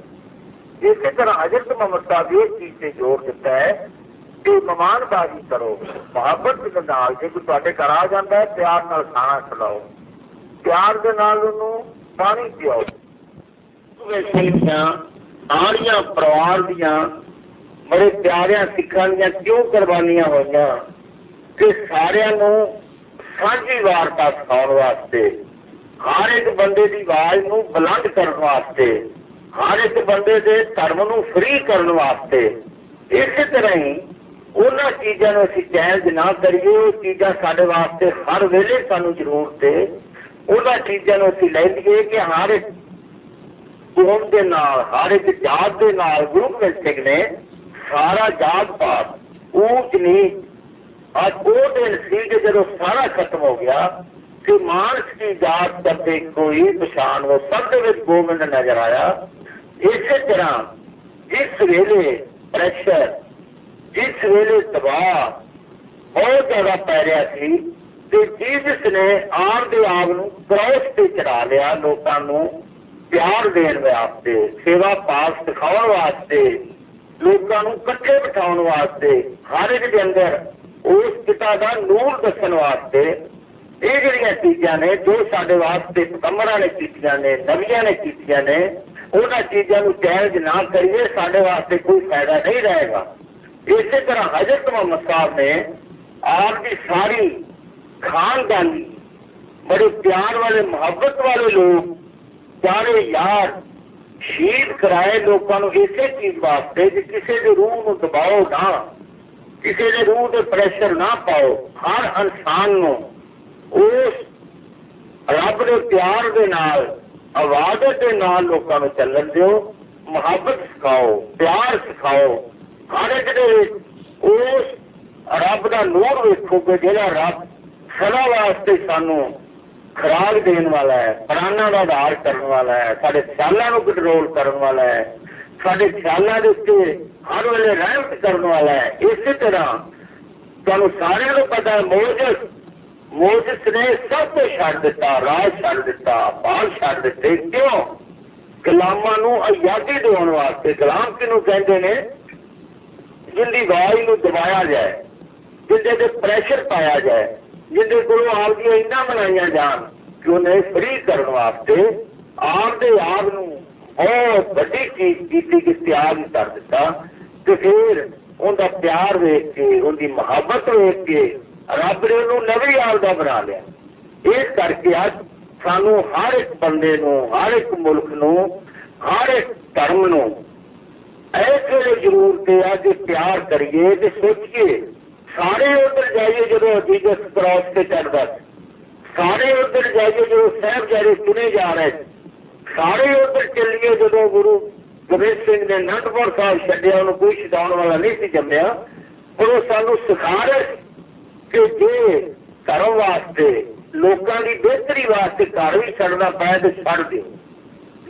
ਇਸੇ ਤਰ੍ਹਾਂ ਹਜ਼ਰਤ ਮੁਹੰਮਦ ਸਾਹਿਬ ਇਹ ਚੀਜ਼ ਤੇ ਜ਼ੋਰ ਦਿੱਤਾ ਹੈ ਕਿ ਮਮਾਨ ਬਾਜੀ ਕਰੋ। ਮੁਹੱਬਤ ਦੇ ਨਾਲ ਜੇ ਕੋਈ ਤੁਹਾਡੇ ਘਰ ਆ ਜਾਂਦਾ ਹੈ, ਪਿਆਰ ਨਾਲ ਖਾਣਾ ਖਿਲਾਓ। ਪਿਆਰ ਦੇ ਨਾਲ ਉਹਨੂੰ ਪਾਣੀ ਪਿਆਓ। ਵੇਖੀਆਂ ਆਲੀਆਂ ਪਰਿਵਾਰ ਦੀਆਂ ਬੜੇ ਪਿਆਰਿਆਂ ਸਿੱਖਾਂ ਦੀਆਂ ਕਿਉਂ ਕੁਰਬਾਨੀਆਂ ਹੋਈਆਂ ਕਿ ਸਾਰਿਆਂ ਨੂੰ ਸਾਂਝੀ ਵਾਰਤਾ ਸਿਖਾਉਣ ਵਾਸਤੇ, ਹਰ ਇੱਕ ਬੰਦੇ ਦੀ ਆਵਾਜ਼ ਨੂੰ ਬੁਲੰਦ ਕਰਨ ਵਾਸਤੇ, ਹਰ ਇੱਕ ਬੰਦੇ ਦੇ ਧਰਮ ਨੂੰ ਫ੍ਰੀ ਕਰਨ ਵਾਸਤੇ, ਇਸੇ ਤਰ੍ਹਾਂ ਹੀ ਉਹਨਾਂ ਚੀਜ਼ਾਂ ਨੂੰ ਅਸੀਂ ਚੈਲੰਜ ਨਾ ਕਰੀਏ, ਉਹ ਚੀਜ਼ਾਂ ਸਾਡੇ ਵਾਸਤੇ ਹਰ ਵੇਲੇ ਸਾਨੂੰ ਜ਼ਰੂਰਤ ਹੈ ਉਹਨਾਂ ਚੀਜ਼ਾਂ ਨੂੰ ਅਸੀਂ ਲੈ ਲਈਏ ਕਿ ਹਰ ਇੱਕ ਕੌਮ ਦੇ ਨਾਲ, ਹਰ ਇੱਕ ਜਾਤ ਦੇ ਨਾਲ ਗੁਰੂ ਗੋਬਿੰਦ ਸਿੰਘ ਨੇ ਸਾਰਾ ਜਾਤ ਪਾਤ ਊਚ ਨੀਚ, ਅੱਜ ਉਹ ਦਿਨ ਸੀ ਕਿ ਜਦੋਂ ਸਾਰਾ ਖਤਮ ਹੋ ਗਿਆ ਕਿ ਮਾਨਸ ਦੀ ਜਾਤ ਕਰਦੇ ਕੋਈ ਪਛਾਣ ਉਹ ਸਭ ਦੇ ਵਿੱਚ ਗੋਬਿੰਦ ਨਜ਼ਰ ਆਇਆ। ਇਸੇ ਤਰ੍ਹਾਂ ਜਿਸ ਵੇਲੇ ਪ੍ਰੈਸ਼ਰ, ਜਿਸ ਵੇਲੇ ਦਬਾਅ ਬਹੁਤ ਜ਼ਿਆਦਾ ਪੈ ਰਿਹਾ ਸੀ ਤੇ ਜੀਸਸ ਨੇ ਆਪ ਦੇ ਆਪ ਨੂੰ ਕ੍ਰੋਸ ਤੇ ਚੜਾ ਲਿਆ, ਲੋਕਾਂ ਨੂੰ ਪਿਆਰ ਦੇਣ ਵਾਸਤੇ, ਸੇਵਾ ਪਾਸ ਦਿਖਾਉਣ ਵਾਸਤੇ, ਲੋਕਾਂ ਨੂੰ ਇਕੱਠੇ ਬਿਠਾਉਣ ਵਾਸਤੇ, ਹਰ ਇੱਕ ਦੇ ਅੰਦਰ ਉਸ ਪਿਤਾ ਦਾ ਨੂਰ ਦੱਸਣ ਵਾਸਤੇ, ਇਹ ਜਿਹੜੀਆਂ ਚੀਜ਼ਾਂ ਨੇ, ਜੋ ਸਾਡੇ ਵਾਸਤੇ ਪਕੰਮਰਾਂ ਨੇ ਕੀਤੀਆਂ ਨੇ, ਨਵੀਆਂ ਨੇ ਕੀਤੀਆਂ ਨੇ, ਉਹਨਾਂ ਚੀਜ਼ਾਂ ਨੂੰ ਚੈਲੰਜ ਨਾ ਕਰੀਏ, ਸਾਡੇ ਵਾਸਤੇ ਕੋਈ ਫਾਇਦਾ ਨਹੀਂ ਰਹੇਗਾ। ਇਸੇ ਤਰ੍ਹਾਂ ਹਜ਼ਰਤ ਮੁਹੰਮਦ ਸਾਹਿਬ ਨੇ ਆਪ ਦੀ ਸਾਰੀ ਖਾਨਦਾਨੀ, ਬੜੇ ਪਿਆਰ ਵਾਲੇ, ਮੁਹੱਬਤ ਵਾਲੇ ਲੋਕ ਸਾਰੇ ਯਾਰ। ਸ਼ਹੀਦ ਕਰਾਏ ਲੋਕਾਂ ਨੂੰ ਇਸੇ ਚੀਜ਼ ਵਾਸਤੇ ਕਿ ਕਿਸੇ ਦੇ ਰੂਹ ਨੂੰ ਦਬਾਓ ਨਾ। ਕਿਸੇ ਦੇ ਰੂਹ ਤੇ ਪ੍ਰੈਸ਼ਰ ਨਾ ਪਾਓ। ਹਰ ਇਨਸਾਨ ਨੂੰ ਉਸ ਰੱਬ ਦੇ ਪਿਆਰ ਦੇ ਨਾਲ ਆਵਾਜ਼ਤ ਦੇ ਨਾਲ ਲੋਕਾਂ ਨੂੰ ਚੱਲਣ ਦਿਓ। ਮੁਹੱਬਤ ਸਿਖਾਓ, ਪਿਆਰ ਸਿਖਾਓ। ਹਰ ਇੱਕ ਦੇ ਉਸ ਰੱਬ ਦਾ ਨੂਰ ਵੇਖੋਗੇ ਜਿਹੜਾ ਰੱਬ ਸਦਾ ਵਾਸਤੇ ਸਾਨੂੰ ਖਰਾਕ ਦੇਣ ਵਾਲਾ ਹੈ, ਪ੍ਰਾਣਾਂ ਦਾ ਆਧਾਰ ਕਰਨ ਵਾਲਾ ਹੈ, ਸਾਡੇ ਖਿਆਲਾਂ ਨੂੰ ਕੰਟਰੋਲ ਕਰਨ ਵਾਲਾ ਹੈ, ਸਾਡੇ ਖਿਆਲਾਂ ਦੇ ਉੱਤੇ ਹਰ ਵੇਲੇ ਰਹਿਮਤ ਕਰਨ ਵਾਲਾ ਹੈ, ਇਸੇ ਤਰ੍ਹਾਂ ਤੁਹਾਨੂੰ ਸਾਰਿਆਂ ਨੂੰ ਪਤਾ ਹੈ, ਮੋਜਸ ਮੋਜਸ ਨੇ ਸਭ ਕੁਝ ਛੱਡ ਦਿੱਤਾ, ਰਾਜ ਛੱਡ ਦਿੱਤਾ, ਬਾਲ ਛੱਡ ਦਿੱਤੇ, ਕਿਉਂ? ਗੁਲਾਮਾਂ ਨੂੰ ਆਜ਼ਾਦੀ ਦਿਵਾਉਣ ਵਾਸਤੇ, ਗੁਲਾਮ ਕਿਹਨੂੰ ਕਹਿੰਦੇ ਨੇ? ਜਿੰਦੀ ਆਵਾਜ਼ ਨੂੰ ਦਬਾਇਆ ਜਾਏ, ਜਿੰਦੇ ਤੇ ਪ੍ਰੈਸ਼ਰ ਪਾਇਆ ਜਾਏ ਜਿੰਦੇ ਕੋਲੋਂ ਆਪ ਇੰਨਾ ਬਣਾਈਆਂ ਜਾਣ ਕਿ ਉਹਨੇ ਫਰੀ ਕਰਨ ਵਾਸਤੇ ਆਪ ਦੇ ਆਪ ਨੂੰ ਬਹੁਤ ਵੱਡੀ ਚੀਜ਼ ਕੀਤੀ ਕਿ ਤਿਆਗ ਕਰ ਦਿੱਤਾ ਤੇ ਫਿਰ ਉਹਦਾ ਪਿਆਰ ਵੇਖ ਕੇ, ਉਹਦੀ ਮੁਹੱਬਤ ਵੇਖ ਕੇ ਰੱਬ ਨੇ ਉਹਨੂੰ ਨਵੀਂ ਆਲ ਦਾ ਬਣਾ ਲਿਆ। ਇਸ ਕਰਕੇ ਅੱਜ ਸਾਨੂੰ ਹਰ ਇੱਕ ਬੰਦੇ ਨੂੰ, ਹਰ ਇੱਕ ਮੁਲਕ ਨੂੰ, ਹਰ ਇੱਕ ਧਰਮ ਨੂੰ ਇਸ ਵੇਲੇ ਜ਼ਰੂਰਤ ਹੈ ਕਿ ਪਿਆਰ ਕਰੀਏ ਤੇ ਸੋਚੀਏ ਸਾਰੇ ਉਧਰ ਜਾਈਏ ਜਦੋਂ ਜੀਸਸ ਕ੍ਰਾਸ ਤੇ ਚੜਦਾ ਸਾਰੇ ਉਧਰ ਜਾਈਏ ਜਦੋਂ ਸਾਹਿਬਜ਼ਾਦੇ ਚੁਣੇ ਜਾ ਰਹੇ ਸਾਰੇ ਉਧਰ ਚੱਲੀਏ ਜਦੋਂ ਗੁਰੂ ਗੋਬਿੰਦ ਸਿੰਘ ਨੇ ਅਨੰਦਪੁਰ ਸਾਹਿਬ ਛੱਡਿਆ, ਉਹਨੂੰ ਕੋਈ ਛਡਾਉਣ ਵਾਲਾ ਨਹੀਂ ਸੀ ਜੰਮਿਆ। ਪਰ ਉਹ ਸਾਨੂੰ ਸਿਖਾ ਰਿਹਾ ਕਿ ਜੇ ਧਰਮ ਵਾਸਤੇ, ਲੋਕਾਂ ਦੀ ਬਿਹਤਰੀ ਵਾਸਤੇ ਘਰ ਵੀ ਛੱਡਣਾ ਪਏ ਤੇ ਛੱਡ ਦਿਓ।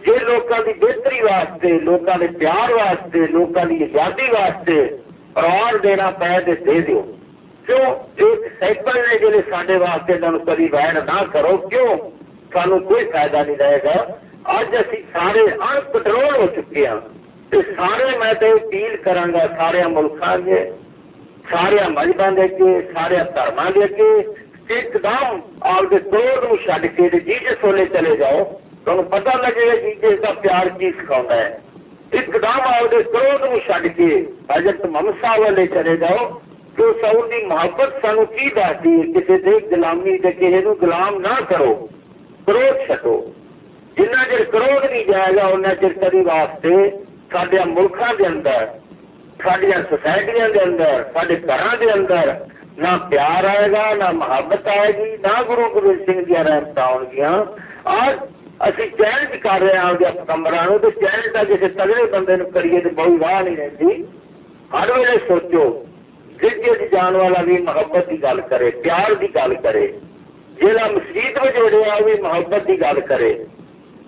ਜੇ ਲੋਕਾਂ ਦੀ ਬਿਹਤਰੀ ਵਾਸਤੇ, ਲੋਕਾਂ ਦੇ ਪਿਆਰ ਵਾਸਤੇ, ਲੋਕਾਂ ਦੀ ਆਜ਼ਾਦੀ ਵਾਸਤੇ ਪ੍ਰਾਣ ਦੇਣਾ ਪਏ ਤੇ ਦੇ ਦਿਓ ਕਿਉਂ ਇੱਕ ਸਾਈਕਲ ਨੇ ਜਿਹੜੇ ਸਾਡੇ ਵਾਸਤੇ ਇਹਨਾਂ ਨੂੰ ਕਦੀ ਵੈਣ ਨਾ ਕਰੋ ਕਿਉਂ ਸਾਨੂੰ ਕੋਈ ਫਾਇਦਾ ਨਹੀਂ ਰਹੇਗਾ ਅੱਜ ਅਸੀਂ ਸਾਰੇ ਅਣਕੰਟਰੋਲ ਹੋ ਚੁੱਕੇ ਹਾਂ ਤੇ ਸਾਰੇ ਮੈਂ ਤੇ ਅਪੀਲ ਕਰਾਂਗਾ ਸਾਰਿਆਂ ਮੁਲਕਾਂ ਦੇ ਸਾਰਿਆਂ ਮਜ਼ਹਬਾਂ ਦੇ ਅੱਗੇ ਸਾਰਿਆਂ ਧਰਮਾਂ ਦੇ ਅੱਗੇ ਇੱਕਦਮ ਆਪਦੇ ਕ੍ਰੋਧ ਨੂੰ ਛੱਡ ਕੇ ਤੇ ਜੀਜਸ ਹੋਲੇ ਚਲੇ ਜਾਓ ਤੁਹਾਨੂੰ ਪਤਾ ਲੱਗੇਗਾ ਜੀਜਸ ਦਾ ਪਿਆਰ ਕੀ ਸਿਖਾਉਂਦਾ ਹੈ ਇੱਕਦਮ ਆਪਦੇ ਕ੍ਰੋਧ ਨੂੰ ਛੱਡ ਕੇ ਹਜ਼ਰਤ ਮੁਹੰਮਦ ਸਾਹਿਬ ਵਾਲੇ ਚਲੇ ਜਾਓ ਕਿ ਸੌਰ ਦੀ ਮੁਹੱਬਤ ਸਾਨੂੰ ਕੀ ਦੱਸਦੀ? ਹੈ ਕਿਸੇ ਦੇ ਗੁਲਾਮੀ ਤੇ ਕਿਸੇ ਨੂੰ ਗੁਲਾਮ ਨਾ ਕਰੋ, ਕ੍ਰੋਧ ਛੱਡੋ। ਜਿੰਨਾ ਚਿਰ ਕ੍ਰੋਧ ਨਹੀਂ ਜਾਏਗਾ ਉਹਨਾਂ ਚਿਰ ਕਦੀ ਵਾਸਤੇ ਸਾਡੇ ਮੁਲਕਾਂ ਦੇ ਅੰਦਰ, ਸਾਡੀਆਂ ਸੁਸਾਇਟੀਆਂ ਦੇ ਅੰਦਰ, ਸਾਡੇ ਘਰਾਂ ਦੇ ਅੰਦਰ ਨਾ ਪਿਆਰ ਆਏਗਾ, ਨਾ ਮੁਹੱਬਤ ਆਏਗੀ, ਨਾ ਗੁਰੂ ਗੋਬਿੰਦ ਸਿੰਘ ਦੀਆਂ ਰਹਿਮਤਾਂ ਆਉਣਗੀਆਂ। ਅੱਜ ਅਸੀਂ ਚੈਲੰਜ ਕਰ ਰਹੇ ਹਾਂ ਉਹਦੇ ਕਮਰਾਂ ਨੂੰ ਤੇ ਚੈਲੰਜ ਤਾਂ ਕਿਸੇ ਤਗੜੇ ਬੰਦੇ ਨੂੰ ਕਰੀਏ ਤੇ ਬਹੁਤ ਵਾਹ ਨਹੀਂ ਰਹਿੰਦੀ। ਹਰ ਵੇਲੇ ਸੋਚੋ ਜਿੱਦੇ ਦੀ ਜਾਣ ਵਾਲਾ ਵੀ ਮੁਹੱਬਤ ਦੀ ਗੱਲ ਕਰੇ, ਪਿਆਰ ਦੀ ਗੱਲ ਕਰੇ। ਜਿਹੜਾ ਮਸਜਿਦ ਵਿੱਚ ਵੜਿਆ ਉਹ ਵੀ ਮੁਹੱਬਤ ਦੀ ਗੱਲ ਕਰੇ।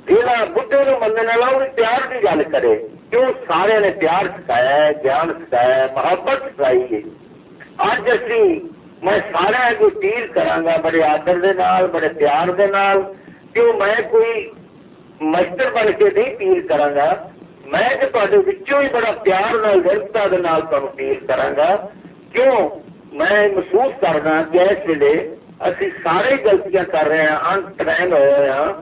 ਜਿਹੜਾ ਬੁੱਢੇ ਨੂੰ ਮੰਨਣ ਵਾਲਾ ਉਹ ਵੀ ਪਿਆਰ ਦੀ ਗੱਲ ਕਰੇ। ਕਿਉਂ ਸਾਰਿਆਂ ਨੇ ਪਿਆਰ ਸਿਖਾਇਆ ਹੈ, ਗਿਆਨ ਸਿਖਾਇਆ ਹੈ, ਮੁਹੱਬਤ ਸਿਖਾਈ ਹੈ। ਅੱਜ ਅਸੀਂ, ਮੈਂ ਸਾਰਿਆਂ ਨੂੰ ਅਪੀਲ ਕਰਾਂਗਾ, ਬੜੇ ਆਦਰ ਦੇ ਨਾਲ, ਬੜੇ ਪਿਆਰ ਦੇ ਨਾਲ ਕਿਉਂ ਮੈਂ ਕੋਈ ਮਸਟਰ ਬਣ ਕੇ ਨਹੀਂ ਅਪੀਲ ਕਰਾਂਗਾ, ਮੈਂ ਕਿ ਤੁਹਾਡੇ ਵਿੱਚੋਂ ਹੀ ਬੜਾ ਪਿਆਰ ਨਾਲ ਵਿਰਤਾ ਦੇ ਨਾਲ ਤੁਹਾਨੂੰ ਅਪੀਲ ਕਰਾਂਗਾ। ਕਿਉਂ? ਮੈਂ ਮਹਿਸੂਸ ਕਰਦਾ ਕਿ ਇਸ ਵੇਲੇ ਅਸੀਂ ਸਾਰੇ ਗਲਤੀਆਂ ਕਰ ਰਹੇ ਹਾਂ ਅਨਟ੍ਰੇਨ ਹੋਏ ਹਾਂ।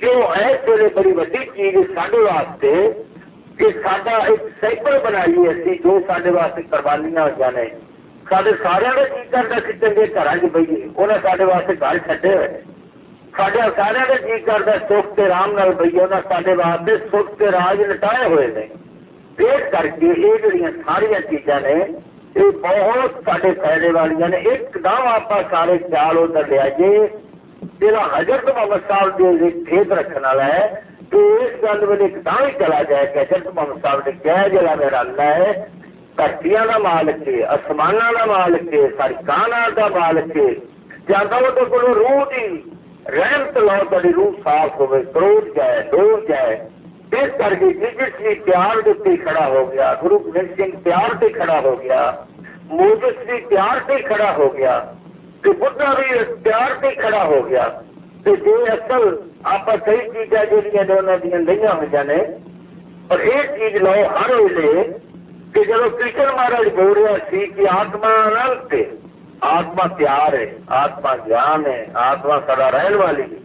ਕਿਉਂ? ਇਸ ਵੇਲੇ ਬੜੀ ਵੱਡੀ ਚੀਜ਼ ਸਾਡੇ ਵਾਸਤੇ ਕਿ ਸਾਡਾ ਇੱਕ ਸਾਈਕਲ ਬਣਾਈ ਅਸੀਂ ਜੋ ਸਾਡੇ ਵਾਸਤੇ ਕੁਰਬਾਨੀਆਂ ਹੋਈਆਂ ਨੇ ਸਾਡੇ ਸਾਰਿਆਂ ਨੇ ਕੀ ਕਰਦਾ ਕਿ ਚੰਗੇ ਘਰਾਂ 'ਚ ਬਈਏ। ਉਹਨਾਂ ਸਾਡੇ ਵਾਸਤੇ ਘਰ ਛੱਡੇ ਹੋਏ। ਸਾਡੇ ਸਾਰਿਆਂ ਦਾ ਜੀ ਕਰਦਾ ਸੁੱਖ ਤੇ ਆਰਾਮ ਨਾਲ ਬਈਏ ਉਹਨਾਂ ਸਾਡੇ ਵਾਸਤੇ ਸੁੱਖ ਤੇ ਰਾਜ ਲਟਾਏ ਹੋਏ ਨੇ। ਇਸ ਕਰਕੇ ਇਹ ਜਿਹੜੀਆਂ ਸਾਰੀਆਂ ਚੀਜ਼ਾਂ ਨੇ, ਇਹ ਬਹੁਤ ਸਾਡੇ ਫਾਇਦੇ ਵਾਲੀਆਂ ਨੇ। ਇੱਕਦਮ ਆਪਾਂ ਸਾਰੇ ਖਿਆਲ ਉਧਰ ਲਿਆ ਜੇ, ਜਿਹੜਾ ਹਜ਼ਰਤ ਮੁਹੰਮਦ ਸਾਹਿਬ ਦੇ ਖੇਤ ਰੱਖਣ ਵਾਲਾ ਹੈ, ਤੇ ਇਸ ਗੱਲ ਵੇਲੇ ਇੱਕਦਮ ਹੀ ਚਲਾ ਜਾਏ ਕਿ ਹਜ਼ਰਤ ਮੁਹੰਮਦ ਸਾਹਿਬ ਨੇ ਕਿਹਾ, ਜਿਹੜਾ ਮੇਰਾ ਅੱਲਾ ਹੈ, ਧਰਤੀਆਂ ਦਾ ਮਾਲਕ ਹੈ, ਅਸਮਾਨਾਂ ਦਾ ਮਾਲਕ ਹੈ ਸਾਰੀ ਕਾਹਨਾਤ ਦਾ ਮਾਲਕ ਹੈ ਜਾਂਦਾ ਉਹਦੇ ਕੋਲੋਂ ਰੂਹ ਦੀ ਰਹਿਮਤ ਲਓ ਤੁਹਾਡੀ ਰੂਹ ਸਾਫ਼ ਹੋਵੇ ਕਰੋਧ ਜਾਏ ਡੋਲ ਜਾਏ। ਇਸ ਕਰਕੇ ਜਿਸ ਵੀ ਪਿਆਰ ਦੇ ਉੱਤੇ ਖੜਾ ਹੋ ਗਿਆ, ਗੁਰੂ ਗੋਬਿੰਦ ਸਿੰਘ ਪਿਆਰ ਤੇ ਖੜਾ ਹੋ ਗਿਆ, ਮੋਜਸ ਵੀ ਪਿਆਰ ਤੇ ਖੜਾ ਹੋ ਗਿਆ, ਤੇ ਬੁੱਧਾ ਵੀ ਪਿਆਰ ਤੇ ਖੜਾ ਹੋ ਗਿਆ, ਤੇ ਜੇ ਅਸਲ ਆਪਾਂ ਕਈ ਚੀਜ਼ਾਂ ਜਿਹੜੀਆਂ ਨੇ ਉਹਨਾਂ ਦੀਆਂ ਲਈਆਂ ਹੋਈਆਂ ਨੇ, ਪਰ ਇਹ ਚੀਜ਼ ਲਓ ਹਰ ਵੇਲੇ ਕਿ ਜਦੋਂ ਕ੍ਰਿਸ਼ਨ ਮਹਾਰਾਜ ਬੋਲ ਰਿਹਾ ਸੀ ਕਿ ਆਤਮਾ ਅਨੰਤ ਹੈ। ਆਤਮਾ ਪਿਆਰ ਹੈ ਆਤਮਾ ਗਿਆਨ ਹੈ ਆਤਮਾ ਸਦਾ ਰਹਿਣ ਵਾਲੀ ਹੈ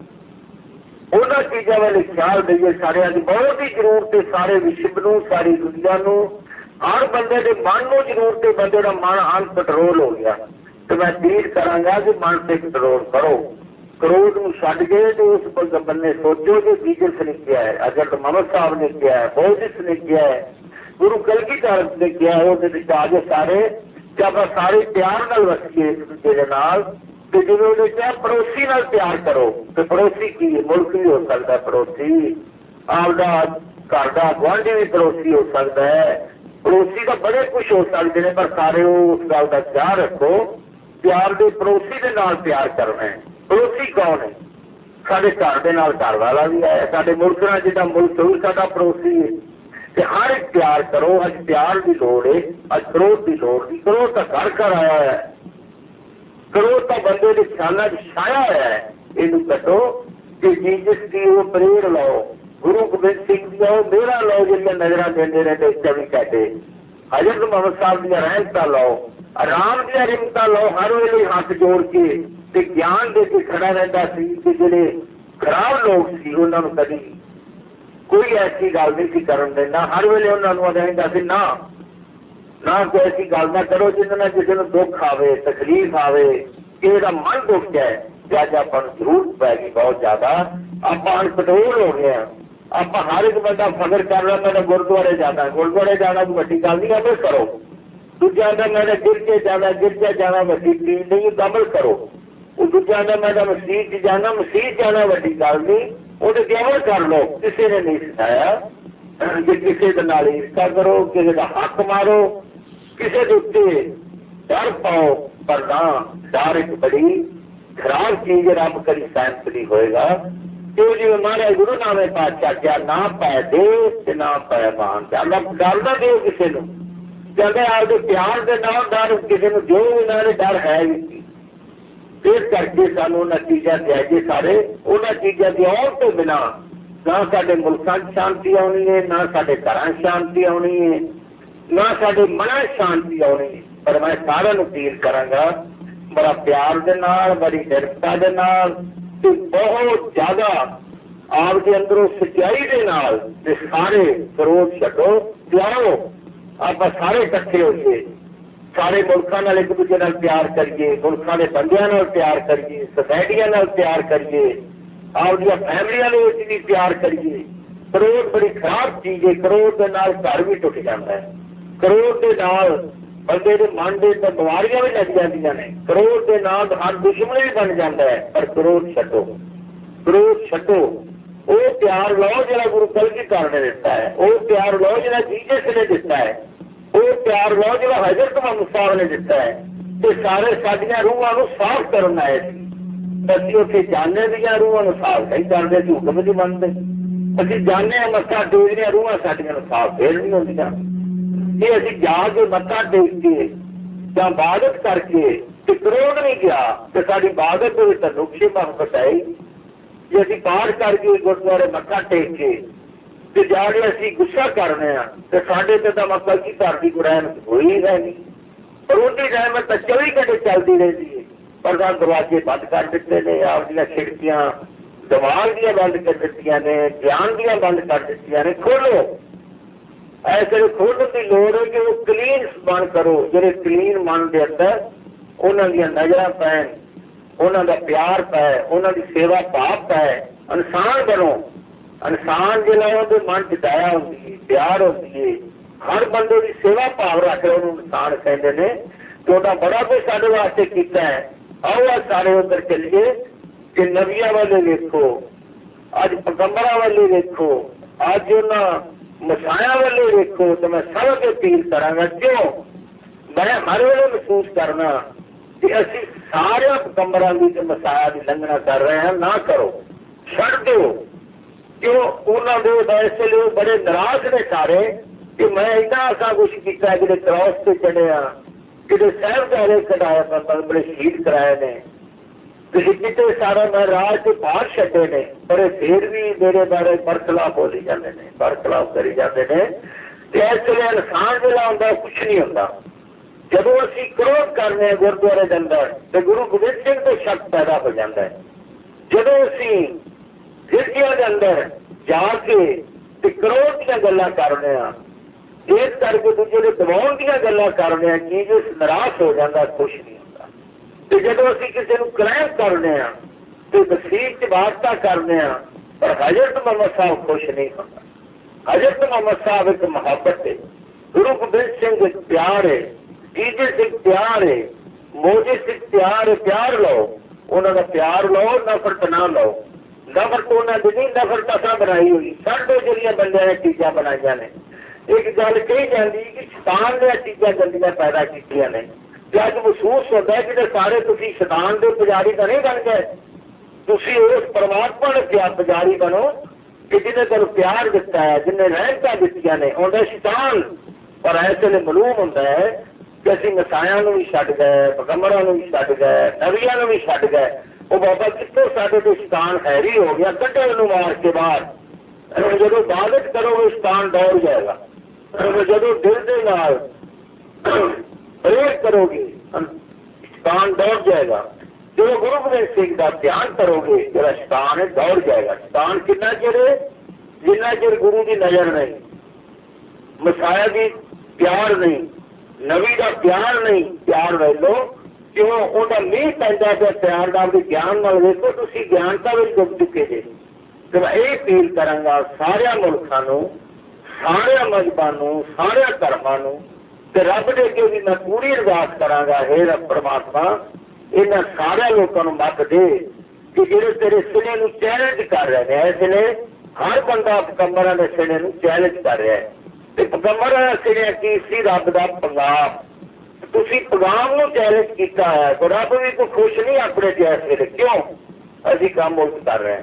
ਉਹਨਾਂ ਚੀਜ਼ਾਂ ਵੱਲ ਖਿਆਲ ਦੇਈਏ ਸਾਰਿਆਂ ਦੀ ਬਹੁਤ ਹੀ ਜ਼ਰੂਰਤ ਹੈ ਸਾਰੇ ਵਿਸ਼ਵ ਨੂੰ ਸਾਰੀ ਦੁਨੀਆ ਨੂੰ ਹਰ ਬੰਦੇ ਦੇ ਮਨ ਨੂੰ ਜ਼ਰੂਰਤ ਹੈ ਬੰਦੇ ਦਾ ਮਨ ਅਨ ਕੰਟਰੋਲ ਹੋ ਗਿਆ ਤੇ ਮੈਂ ਅਪੀਲ ਕਰਾਂਗਾ ਕਿ ਮਨ ਤੇ ਕੰਟਰੋਲ ਕਰੋ ਕਰੋਧ ਨੂੰ ਛੱਡ ਕੇ ਤੇ ਉਸ ਬੰਨੇ ਸੋਚੋ ਕਿ ਜੀਜਸ ਨੇ ਕਿਹਾ ਹੈ ਅਜਰ ਮੁਹੰਮਦ ਸਾਹਿਬ ਨੇ ਕਿਹਾ ਹੈ ਬੋਧਿਸ ਨੇ ਕਿਹਾ ਹੈ ਗੁਰੂ ਕਲਗੀਧਰ ਨੇ ਕਿਹਾ ਹੈ ਉਹਦੇ ਵਿੱਚ ਆ ਕੇ ਸਾਰੇ ਕਿ ਆਪਾਂ ਸਾਰੇ ਪਿਆਰ ਨਾਲ ਵਸੀਏ ਇੱਕ ਦੂਜੇ ਦੇ ਨਾਲ, ਤੇ ਜਿਵੇਂ ਉਹਨੇ ਕਿਹਾ ਪੜੋਸੀ ਨਾਲ ਪਿਆਰ ਕਰੋ, ਤੇ ਪੜੋਸੀ ਕੀ ਮੁਲਕ ਵੀ ਹੋ ਸਕਦਾ ਪੜੋਸੀ। ਆਪਦਾ ਘਰ ਦਾ ਗੁਆਂਢੀ ਵੀ ਪੜੋਸੀ ਹੋ ਸਕਦਾ ਹੈ। ਪੜੋਸੀ ਦਾ ਬੜੇ ਕੁਝ ਹੋ ਸਕਦੇ ਨੇ, ਪਰ ਸਾਰੇ ਉਹ ਉਸ ਗੱਲ ਦਾ ਖਿਆਲ ਰੱਖੋ, ਪਿਆਰ ਦੇ ਪੜੋਸੀ ਦੇ ਨਾਲ ਪਿਆਰ ਕਰਨਾ ਹੈ। ਪੜੋਸੀ ਕੌਣ ਹੈ? ਸਾਡੇ ਘਰ ਦੇ ਨਾਲ ਘਰ ਵਾਲਾ ਵੀ ਹੈ, ਸਾਡੇ ਮੁਲਕ ਨਾਲ ਜਿਹੜਾ ਮੁਲਕ ਸਾਡਾ ਪੜੋਸੀ ਹੈ। ਤੇ ਹਰ ਇੱਕ ਪਿਆਰ ਕਰੋ, ਅੱਜ ਪਿਆਰ ਦੀ ਲੋੜ ਹੈ ਅੱਜ ਕਰੋਧ ਦੀ ਲੋੜ ਨਹੀਂ ਕਰੋਧ ਤਾਂ ਘਰ ਘਰ ਆਇਆ ਹੈ। ਕਰੋਧ ਤਾਂ ਬੰਦੇ ਦੇ ਖਿਆਲਾਂ 'ਚ ਛਾਇਆ ਹੋਇਆ ਹੈ। ਇਹਨੂੰ ਕੱਟੋ ਕਿ ਜੀਸਸ ਦੀ ਉਹ ਪ੍ਰੇਰ ਲਓ, ਗੁਰੂ ਗੋਬਿੰਦ ਸਿੰਘ ਦੀ ਉਹ ਮੇਰਾ ਲਓ ਜਿਹੜੀਆਂ ਨਜ਼ਰਾਂ ਦਿੰਦੇ ਨੇ ਤੇ 24 ਘੰਟੇ। ਹਜ਼ਰਤ ਮੁਹੰਮਦ ਸਾਹਿਬ ਦੀਆਂ ਰਹਿਮਤਾਂ ਲਓ, ਆਰਾਮ ਦੀਆਂ ਰਹਿਮਤਾਂ ਲਓ, ਹਰ ਵੇਲੇ ਹੱਥ ਜੋੜ ਕੇ ਤੇ ਗਿਆਨ ਦੇ ਕੇ ਖੜਾ ਰਹਿੰਦਾ ਸੀ ਕਿ ਜਿਹੜੇ ਖਰਾਬ ਲੋਕ ਸੀ, ਉਹਨਾਂ ਨੂੰ ਕਦੀ ਕੋਈ ਐਸੀ ਗੱਲ ਨਹੀਂ ਸੀ ਕਰਨ ਦਿੰਦਾ ਹਰ ਵੇਲੇ ਉਹਨਾਂ ਨੂੰ ਕਹਿੰਦਾ ਸੀ, ਨਾ। ਨਾ ਕੋਈ ਐਸੀ ਗੱਲ ਨਾ ਕਰੋ ਜਿਹਦੇ ਨਾਲ ਕਿਸੇ ਨੂੰ ਦੁੱਖ ਆਵੇ, ਤਕਲੀਫ ਆਵੇ। ਕਿਸੇ ਦਾ ਮਨ ਦੁੱਖ ਜਾਏ ਜਦ ਆਪਾਂ ਪੈ ਗਈ ਬਹੁਤ ਜ਼ਿਆਦਾ। ਆਪਾਂ ਅਨਕੰਟਰੋਲ ਹੋ ਗਏ ਹਾਂ। ਆਪਾਂ ਹਰ ਇੱਕ ਬੰਦਾ ਫਕਰ ਕਰ ਰਿਹਾ, ਮੈਂ ਗੁਰਦੁਆਰੇ ਜਾਣਾ ਗੁਰਦੁਆਰੇ ਜਾਣਾ ਕੋਈ ਵੱਡੀ ਗੱਲ ਨਹੀਂ ਆਪੇ ਕਰੋ। ਦੂਜਾ ਦਾ ਮੈਂ ਤਾਂ ਗਿਰਜੇ ਜਾਣਾ ਗਿਰਜੇ ਜਾਣਾ, ਵੱਡੀ ਚੀਜ਼ ਨਹੀਂ ਅਮਲ ਕਰੋ। ਉਹ ਦੂਜਾ ਦਾ ਮੈਂ ਤਾਂ ਮਸਜਿਦ 'ਚ ਜਾਣਾ, ਮਸਜਿਦ ਜਾਣਾ ਵੱਡੀ ਗੱਲ ਨਹੀਂ। ਉਹਦੇ ਤੇ ਅਮਲ ਕਰ ਲਓ, ਕਿਸੇ ਨੇ ਨਹੀਂ ਸਿਖਾਇਆ। ਕਿ ਕਿਸੇ ਦੇ ਨਾਲ ਇਸਕਾ ਕਰੋ, ਕਿਸੇ ਦਾ ਹੱਕ ਮਾਰੋ, ਕਿਸੇ ਦੇ ਉੱਤੇ ਡਰ ਪਾਓ, ਪਰ ਨਾ, ਡਰ ਇੱਕ ਬੜੀ ਖਰਾਬ ਚੀਜ਼ ਰੱਬ ਕਰੀ ਸਾਇੰਸ ਨਹੀਂ ਹੋਏਗਾ। ਤੇ ਜਿਵੇਂ ਮਹਾਰਾਜ ਗੁਰੂ ਨਾਨਕ ਪਾਤਸ਼ਾਹ ਕਿਹਾ, ਨਾ ਪੈ ਦੇ ਤੇ ਨਾ ਪੈ ਮਾਨ। ਤੇ ਅੱਲਾ ਡਰ ਨਾ ਦਿਓ ਕਿਸੇ ਨੂੰ। ਕਹਿੰਦੇ ਆਪਦੇ ਪਿਆਰ ਦੇ ਨਾਲ ਡਰ ਕਿਸੇ ਨੂੰ ਦਿਓ ਇਹਨਾਂ ਦੇ ਡਰ ਹੈ ਵੀ ਨਹੀਂ। ਕਰਕੇ ਸਾਨੂੰ ਉਹਨਾਂ ਚੀਜ਼ਾਂ ਦੇ ਅਜੇ ਸਾਰੇ ਉਹਨਾਂ ਚੀਜ਼ਾਂ ਦੀ ਆਉਣ ਤੋਂ ਬਿਨਾ ਨਾ ਸਾਡੇ ਮੁਲਕਾਂ 'ਚ ਸ਼ਾਂਤੀ ਆਉਣੀ ਹੈ, ਨਾ ਸਾਡੇ ਘਰਾਂ 'ਚ ਸ਼ਾਂਤੀ ਆਉਣੀ ਹੈ, ਨਾ ਸਾਡੇ ਮਨਾਂ 'ਚ ਸ਼ਾਂਤੀ ਆਉਣੀ ਹੈ ਪਰ ਮੈਂ ਸਾਰਿਆਂ ਨੂੰ ਅਪੀਲ ਕਰਾਂਗਾ, ਬੜਾ ਪਿਆਰ ਦੇ ਨਾਲ, ਬੜੀ ਨਿਰਭਤਾ ਦੇ ਨਾਲ ਤੇ ਬਹੁਤ ਜ਼ਿਆਦਾ ਆਪ ਦੇ ਅੰਦਰੋਂ ਸਚਾਈ ਦੇ ਨਾਲ ਤੇ ਸਾਰੇ ਕਰੋਧ ਛੱਡੋ, ਪਿਆਰੋ, ਆਪਾਂ ਸਾਰੇ ਇਕੱਠੇ ਹੋ ਕੇ ਸਾਰੇ ਮੁਲਕਾਂ ਨਾਲ ਇੱਕ ਦੂਜੇ ਨਾਲ ਪਿਆਰ ਕਰੀਏ, ਮੁਲਕਾਂ ਦੇ ਬੰਦਿਆਂ ਨਾਲ ਪਿਆਰ ਕਰੀਏ ਸੋਸਾਇਟੀਆਂ ਨਾਲ ਪਿਆਰ ਕਰੀਏ ਆਪਦੀਆਂ ਫੈਮਲੀਆਂ ਦੇ ਵਿੱਚ ਵੀ ਪਿਆਰ ਕਰੀਏ। ਕਰੋੜ ਬੜੀ ਖਰਾਬ ਚੀਜ਼ ਹੈ, ਕਰੋੜ ਦੇ ਨਾਲ ਘਰ ਵੀ ਟੁੱਟ ਜਾਂਦਾ ਹੈ। ਕਰੋੜ ਦੇ ਨਾਲ ਬੰਦੇ ਦੇ ਮਨ ਦੇ ਤੇ ਬਿਮਾਰੀਆਂ ਵੀ ਲੱਗ ਜਾਂਦੀਆਂ ਨੇ। ਕਰੋੜ ਦੇ ਨਾਲ ਹਰ ਦੁਸ਼ਮਣ ਵੀ ਬਣ ਜਾਂਦਾ ਹੈ, ਪਰ ਕਰੋੜ ਛੱਡੋ। ਕਰੋੜ ਛੱਡੋ। ਉਹ ਪਿਆਰ ਲਓ ਜਿਹੜਾ ਗੁਰੂ ਕਲਗੀਧਰ ਨੇ ਦਿੱਤਾ ਹੈ। ਉਹ ਪਿਆਰ ਲਓ ਜਿਹੜਾ ਜੀਸਸ ਨੇ ਦਿੱਤਾ ਹੈ। ਉਹ ਪਿਆਰ ਲਓ ਜਿਹੜਾ ਹਜ਼ਰਤ ਮੁਹੰਮਦ ਸਾਹਿਬ ਨੇ ਦਿੱਤਾ ਹੈ, ਤੇ ਸਾਰੇ ਸਾਡੀਆਂ ਰੂਹਾਂ ਨੂੰ ਸਾਫ਼ ਕਰਨ ਆਏ ਸੀ। ਅਸੀਂ ਉੱਥੇ ਜਾਣੇ ਦੀਆਂ ਰੂਹਾਂ ਨੂੰ ਸਾਫ਼ ਨਹੀਂ ਕਰਦੇ ਸੀ ਹੁਕਮ ਨਹੀਂ ਮੰਨਦੇ। ਅਸੀਂ ਜਾਣੇ ਆ ਮੱਥਾ ਟੇਕਦੀਆਂ ਰੂਹਾਂ ਸਾਡੀਆਂ ਨੂੰ ਸਾਫ਼ ਫੇਰ ਨਹੀਂ ਹੁੰਦੀਆਂ। ਇਹ ਅਸੀਂ ਜਾ ਕੇ ਮੱਥਾ ਟੇਕ ਕੇ ਜਾਂ ਇਬਾਦਤ ਕਰਕੇ ਤੇ ਕਰੋੜ ਨਹੀਂ ਗਿਆ, ਤੇ ਸਾਡੀ ਬਾਦਤ ਦੇ ਵਿੱਚ ਨੁਕਸ਼ੇ ਮੁਹੱਬਤ ਆਈ ਜੇ ਅਸੀਂ ਪਾਠ ਕਰਕੇ ਗੁਰਦੁਆਰੇ ਮੱਥਾ ਟੇਕ ਕੇ ਤੇ ਜਾ ਕੇ ਅਸੀਂ ਗੁੱਸਾ ਕਰਨੇ ਆ ਤੇ ਸਾਡੇ ਤੇ ਤਾਂ ਮਤਲਬ ਕੀ ਧਰਤੀ ਕੋ ਰਹਿਣ ਹੋਈ ਹੈ ਨਹੀਂ ਪਰ ਉਹਦੀ ਰਹਿਮਤ ਤਾਂ 24 ਘੰਟੇ ਚੱਲਦੀ ਰਹਿੰਦੀ ਹੈ। ਪਰ ਤਾਂ ਦਰਵਾਜ਼ੇ ਬੰਦ ਕਰ ਦਿੱਤੇ ਨੇ, ਆਪਦੀਆਂ ਖਿੜਕੀਆਂ ਦਿਮਾਗ ਦੀਆਂ ਬੰਦ ਕਰ ਦਿੱਤੀਆਂ ਨੇ, ਗਿਆਨ ਦੀਆਂ ਬੰਦ ਕਰ ਦਿੱਤੀਆਂ ਨੇ। ਖੋਲੋ। ਐਸੇ ਖੋਲਣ ਦੀ ਲੋੜ ਹੈ ਕਿ ਉਹ ਕਲੀਨ ਬਣ ਕਰੋ। ਜਿਹੜੇ ਕਲੀਨ ਮਨ ਦੇ ਅੰਦਰ ਉਹਨਾਂ ਦੀਆਂ ਨਜ਼ਰਾਂ ਪੈਣ, ਉਹਨਾਂ ਦਾ ਪਿਆਰ ਪੈ ਉਹਨਾਂ ਦੀ ਸੇਵਾ ਭਾਵ ਪੈ ਇਨਸਾਨ ਬਣੋ। ਇਨਸਾਨ ਜਿਹੜਾ ਉਹਦੇ ਮਨ ਚ ਦਇਆ ਹੁੰਦੀ ਪਿਆਰ ਹੁੰਦੀ ਹੈ। ਹਰ ਬੰਦੇ ਦੀ ਸੇਵਾ ਭਾਵ ਰੱਖ ਕੇ ਉਹਨੂੰ ਇਨਸਾਨ ਕਹਿੰਦੇ ਨੇ। ਤੇ ਉਹਦਾ ਬੜਾ ਕੁਝ ਸਾਡੇ ਵਾਸਤੇ ਕੀਤਾ ਹੈ। ਆਓ ਆ ਸਾਰੇ ਉਧਰ ਚੱਲੀਏ ਕਿ ਨਬੀਆਂ ਵਾਲੇ ਵੇਖੋ। ਅੱਜ ਪੈਗੰਬਰਾਂ ਵਾਲੇ ਵੇਖੋ। ਅੱਜ ਉਹਨਾਂ ਮਸਾਇਆ ਵਾਲੇ ਵੇਖੋ ਤੇ ਮੈਂ ਸਭ ਕੇ ਅਪੀਲ ਕਰਾਂਗਾ ਕਿਉਂ ਮੈਂ ਹਰ ਵੇਲੇ ਮਹਿਸੂਸ ਕਰਨਾ ਕਿ ਅਸੀਂ ਸਾਰੇ ਪੈਗੰਬਰਾਂ ਦੀ ਤੇ ਮਸਾਇਆ ਦੀ ਲੰਘਣਾ ਕਰ ਰਹੇ ਹਾਂ। ਨਾ ਕਰੋ। ਛੱਡ ਦਿਓ। ਕਿਉਂ ਉਹਨਾਂ ਦੇ ਵੈਸੇ ਲੋਕ ਬੜੇ ਨਿਰਾਸ਼ ਨੇ ਸਾਰੇ ਕਿ ਮੈਂ ਇੰਨਾ ਅਸਾ ਕੁਛ ਕੀਤਾ ਜਿਹੜੇ ਕ੍ਰਾਸ ਤੇ ਚੜਿਆ ਕਿਤੇ ਸਾਹਿਬਜ਼ਾਦੇ ਕਢਾਇਆ ਪਰ ਬੜੇ ਸ਼ਹੀਦ ਕਰਾਏ ਨੇ। ਤੇ ਕਿਤੇ ਸਾਰਾ ਮੈਂ ਰਾਜ ਤੇ ਬਾਹਰ ਛੱਡੇ ਨੇ, ਪਰ ਫੇਰ ਵੀ ਮੇਰੇ ਬਾਰੇ ਬਰਖਲਾਫ ਬੋਲੀ ਜਾਂਦੇ ਨੇ, ਬਰਖਲਾਫ ਕਰੀ ਜਾਂਦੇ ਨੇ। ਤੇ ਇਸ ਲਈ ਇਨਸਾਨ ਜਿਹੜਾ ਹੁੰਦਾ ਕੁਝ ਨਹੀਂ ਹੁੰਦਾ। ਜਦੋਂ ਅਸੀਂ ਕ੍ਰੋਧ ਕਰਨੇ ਗੁਰਦੁਆਰੇ ਦੇ ਅੰਦਰ, ਤੇ ਗੁਰੂ ਗੋਬਿੰਦ ਸਿੰਘ ਤੇ ਸ਼ੱਕ ਪੈਦਾ ਹੋ ਜਾਂਦਾ ਹੈ। ਜਦੋਂ ਅਸੀਂ ਗਿਰਜਿਆਂ ਦੇ ਅੰਦਰ ਜਾ ਕੇ ਤੇ ਕਰੋਧ ਦੀਆਂ ਗੱਲਾਂ ਕਰਨੇ ਆ। ਇਸ ਕਰਕੇ ਦੂਜੇ ਦੇ ਦਬਾਉਣ ਦੀਆਂ ਗੱਲਾਂ ਕਰਨੇ ਆ ਚੀਜ਼ ਜੋ ਨਿਰਾਸ਼ ਹੋ ਜਾਂਦਾ, ਖੁਸ਼ ਨਹੀਂ ਹੁੰਦਾ। ਤੇ ਜਦੋਂ ਅਸੀਂ ਕਿਸੇ ਨੂੰ ਕਲੈਮ ਕਰਨੇ ਆ, ਤੇ ਤਸਵੀਰ ਚ ਵਾਸਤਾ ਕਰਨੇ ਆ, ਪਰ ਹਜ਼ਰਤ ਮੁਹੰਮਦ ਸਾਹਿਬ ਖੁਸ਼ ਨਹੀਂ ਹੁੰਦਾ। ਹਜ਼ਰਤ ਮੁਹੰਮਦ ਸਾਹਿਬ ਇੱਕ ਮੁਹੱਬਤ ਹੈ ਗੁਰੂ ਗੋਬਿੰਦ ਸਿੰਘ ਇੱਕ ਪਿਆਰ ਹੈ ਜੀਜੇ ਸਿੰਘ ਪਿਆਰ ਹੈ ਮੋਜੇ ਸਿੰਘ ਪਿਆਰ ਹੈ ਪਿਆਰ ਲਓ। ਉਹਨਾਂ ਦਾ ਪਿਆਰ ਲਓ ਨਫ਼ਰਤ ਨਾ ਲਓ। ਨਫ਼ਰਤ ਉਹਨਾਂ ਦੀ ਨਹੀਂ ਨਫ਼ਰਤ ਅਸਾਂ ਬਣਾਈ ਹੋਈ ਸਾਡੇ ਜਿਹੜੀਆਂ ਬੰਦਿਆਂ ਨੇ ਚੀਜ਼ਾਂ ਬਣਾਈਆਂ ਨੇ ਇੱਕ ਗੱਲ ਕਹੀ ਜਾਂਦੀ ਕਿ ਸ਼ੈਤਾਨ ਨੇ ਇਹ ਚੀਜ਼ਾਂ ਗੰਦੀਆਂ ਪੈਦਾ ਕੀਤੀਆਂ ਨੇ ਤੇ ਅੱਜ ਮਹਿਸੂਸ ਹੁੰਦਾ ਹੈ ਕਿ ਤੇ ਸਾਰੇ ਤੁਸੀਂ ਸ਼ੈਤਾਨ ਦੇ ਪੁਜਾਰੀ ਤਾਂ ਨਹੀਂ ਬਣ ਗਏ ਤੁਸੀਂ ਉਸ ਪਰਮਾਤਮਾ ਦੇ ਪਿਆਰ ਪੁਜਾਰੀ ਬਣੋ ਕਿ ਜਿਹਨੇ ਤੈਨੂੰ ਪਿਆਰ ਦਿੱਤਾ ਹੈ ਜਿਹਨੇ ਰਹਿਮਤਾਂ ਦਿੱਤੀਆਂ ਨੇ ਉਹਦਾ ਸ਼ੈਤਾਨ ਪਰ ਐਸੇ ਨੇ ਮਲੂਮ ਹੁੰਦਾ ਹੈ ਕਿ ਅਸੀਂ ਮਸਾਇਆਂ ਨੂੰ ਵੀ ਛੱਡ ਗਏ ਪੈਗੰਬਰਾਂ ਨੂੰ ਵੀ ਛੱਡ ਗਏ ਨਬੀਆਂ ਨੂੰ ਵੀ ਛੱਡ ਗਏ ਉਹ ਬਾਬਾ ਕਿੱਥੋਂ ਸਾਡੇ ਤੋਂ ਸ਼ੈਤਾਨ ਹੈਰੀ ਹੋ ਗਿਆ ਕੱਢੋ ਉਹਨੂੰ ਮਾਰ ਕੇ ਬਾਹਰ ਅਹ ਜਦੋਂ ਬਾਦਤ ਕਰੋਗੇ ਸ਼ੈਤਾਨ ਦੌੜ ਜਾਏਗਾ ਅਹ ਜਦੋਂ ਦਿਲ ਦੇ ਨਾਲ ਪ੍ਰੇਰ ਕਰੋਗੇ ਸ਼ੈਤਾਨ ਦੌੜ ਜਾਏਗਾ ਜਦੋਂ ਗੁਰੂ ਗੋਬਿੰਦ ਸਿੰਘ ਦਾ ਧਿਆਨ ਕਰੋਗੇ ਜਿਹੜਾ ਸ਼ੈਤਾਨ ਹੈ ਦੌੜ ਜਾਏਗਾ ਸ਼ੈਤਾਨ ਕਿੰਨਾ ਚਿਰ ਹੈ? ਜਿੰਨਾ ਚਿਰ ਗੁਰੂ ਦੀ ਨਜ਼ਰ ਨਹੀਂ ਮਸਾਇਆ ਦੀ ਪਿਆਰ ਨਹੀਂ ਨਵੀ ਦਾ ਪਿਆਰ ਨਹੀਂ ਪਿਆਰ ਲੈ ਉਹਦਾ ਮੀਂਹ ਪੈਂਦਾ ਤੇ ਪਿਆਰ ਦਾ ਵੀ ਗਿਆਨ ਨਾਲ ਵੇਖੋ, ਤੁਸੀਂ ਗਿਆਨਤਾ ਵਿੱਚ ਡੁੱਬ ਚੁੱਕੇ ਜੇ। ਤੇ ਮੈਂ ਇਹ ਫੀਲ ਕਰਾਂਗਾ ਸਾਰਿਆਂ ਮੁਲਕਾਂ ਨੂੰ, ਸਾਰਿਆਂ ਮਜ਼ਬਾਂ ਨੂੰ, ਸਾਰਿਆਂ ਧਰਮਾਂ ਨੂੰ ਤੇ ਰੱਬ ਦੇ ਅੱਗੇ ਵੀ ਮੈਂ ਪੂਰੀ ਅਰਦਾਸ ਕਰਾਂਗਾ, ਹੈ ਰੱਬ ਪ੍ਰਮਾਤਮਾ, ਇਹਨਾਂ ਸਾਰਿਆਂ ਲੋਕਾਂ ਨੂੰ ਮੱਤ ਦੇ ਕਿ ਜਿਹੜੇ ਤੇਰੇ ਸਿਨੇ ਨੂੰ ਚੈਲੰਜ ਕਰ ਰਹੇ ਨੇ ਇਸ ਲਈ ਹਰ ਬੰਦਾ ਪਕੰਬਰਾਂ ਦੇ ਸਿਨੇ ਨੂੰ ਚੈਲੰਜ ਕਰ ਰਿਹਾ ਹੈ। ਤੇ ਪਕੰਬਰਾਂ ਦਾ ਸਿਨੇ ਕੀ ਸੀ? ਰੱਬ ਦਾ ਪੈਗਾਮ ਤੁਸੀਂ ਪੈਗਾਮ ਨੂੰ ਚੈਲੰਜ ਕੀਤਾ ਹੈ। ਤੇ ਰੱਬ ਵੀ ਕੋਈ ਖੁਸ਼ ਨਹੀਂ ਆਪਣੇ ਜੈਸੇ ਦੇ ਕਿਉਂ? ਅਸੀਂ ਕੰਮ ਉਲਟ ਕਰ ਰਹੇ ਹਾਂ।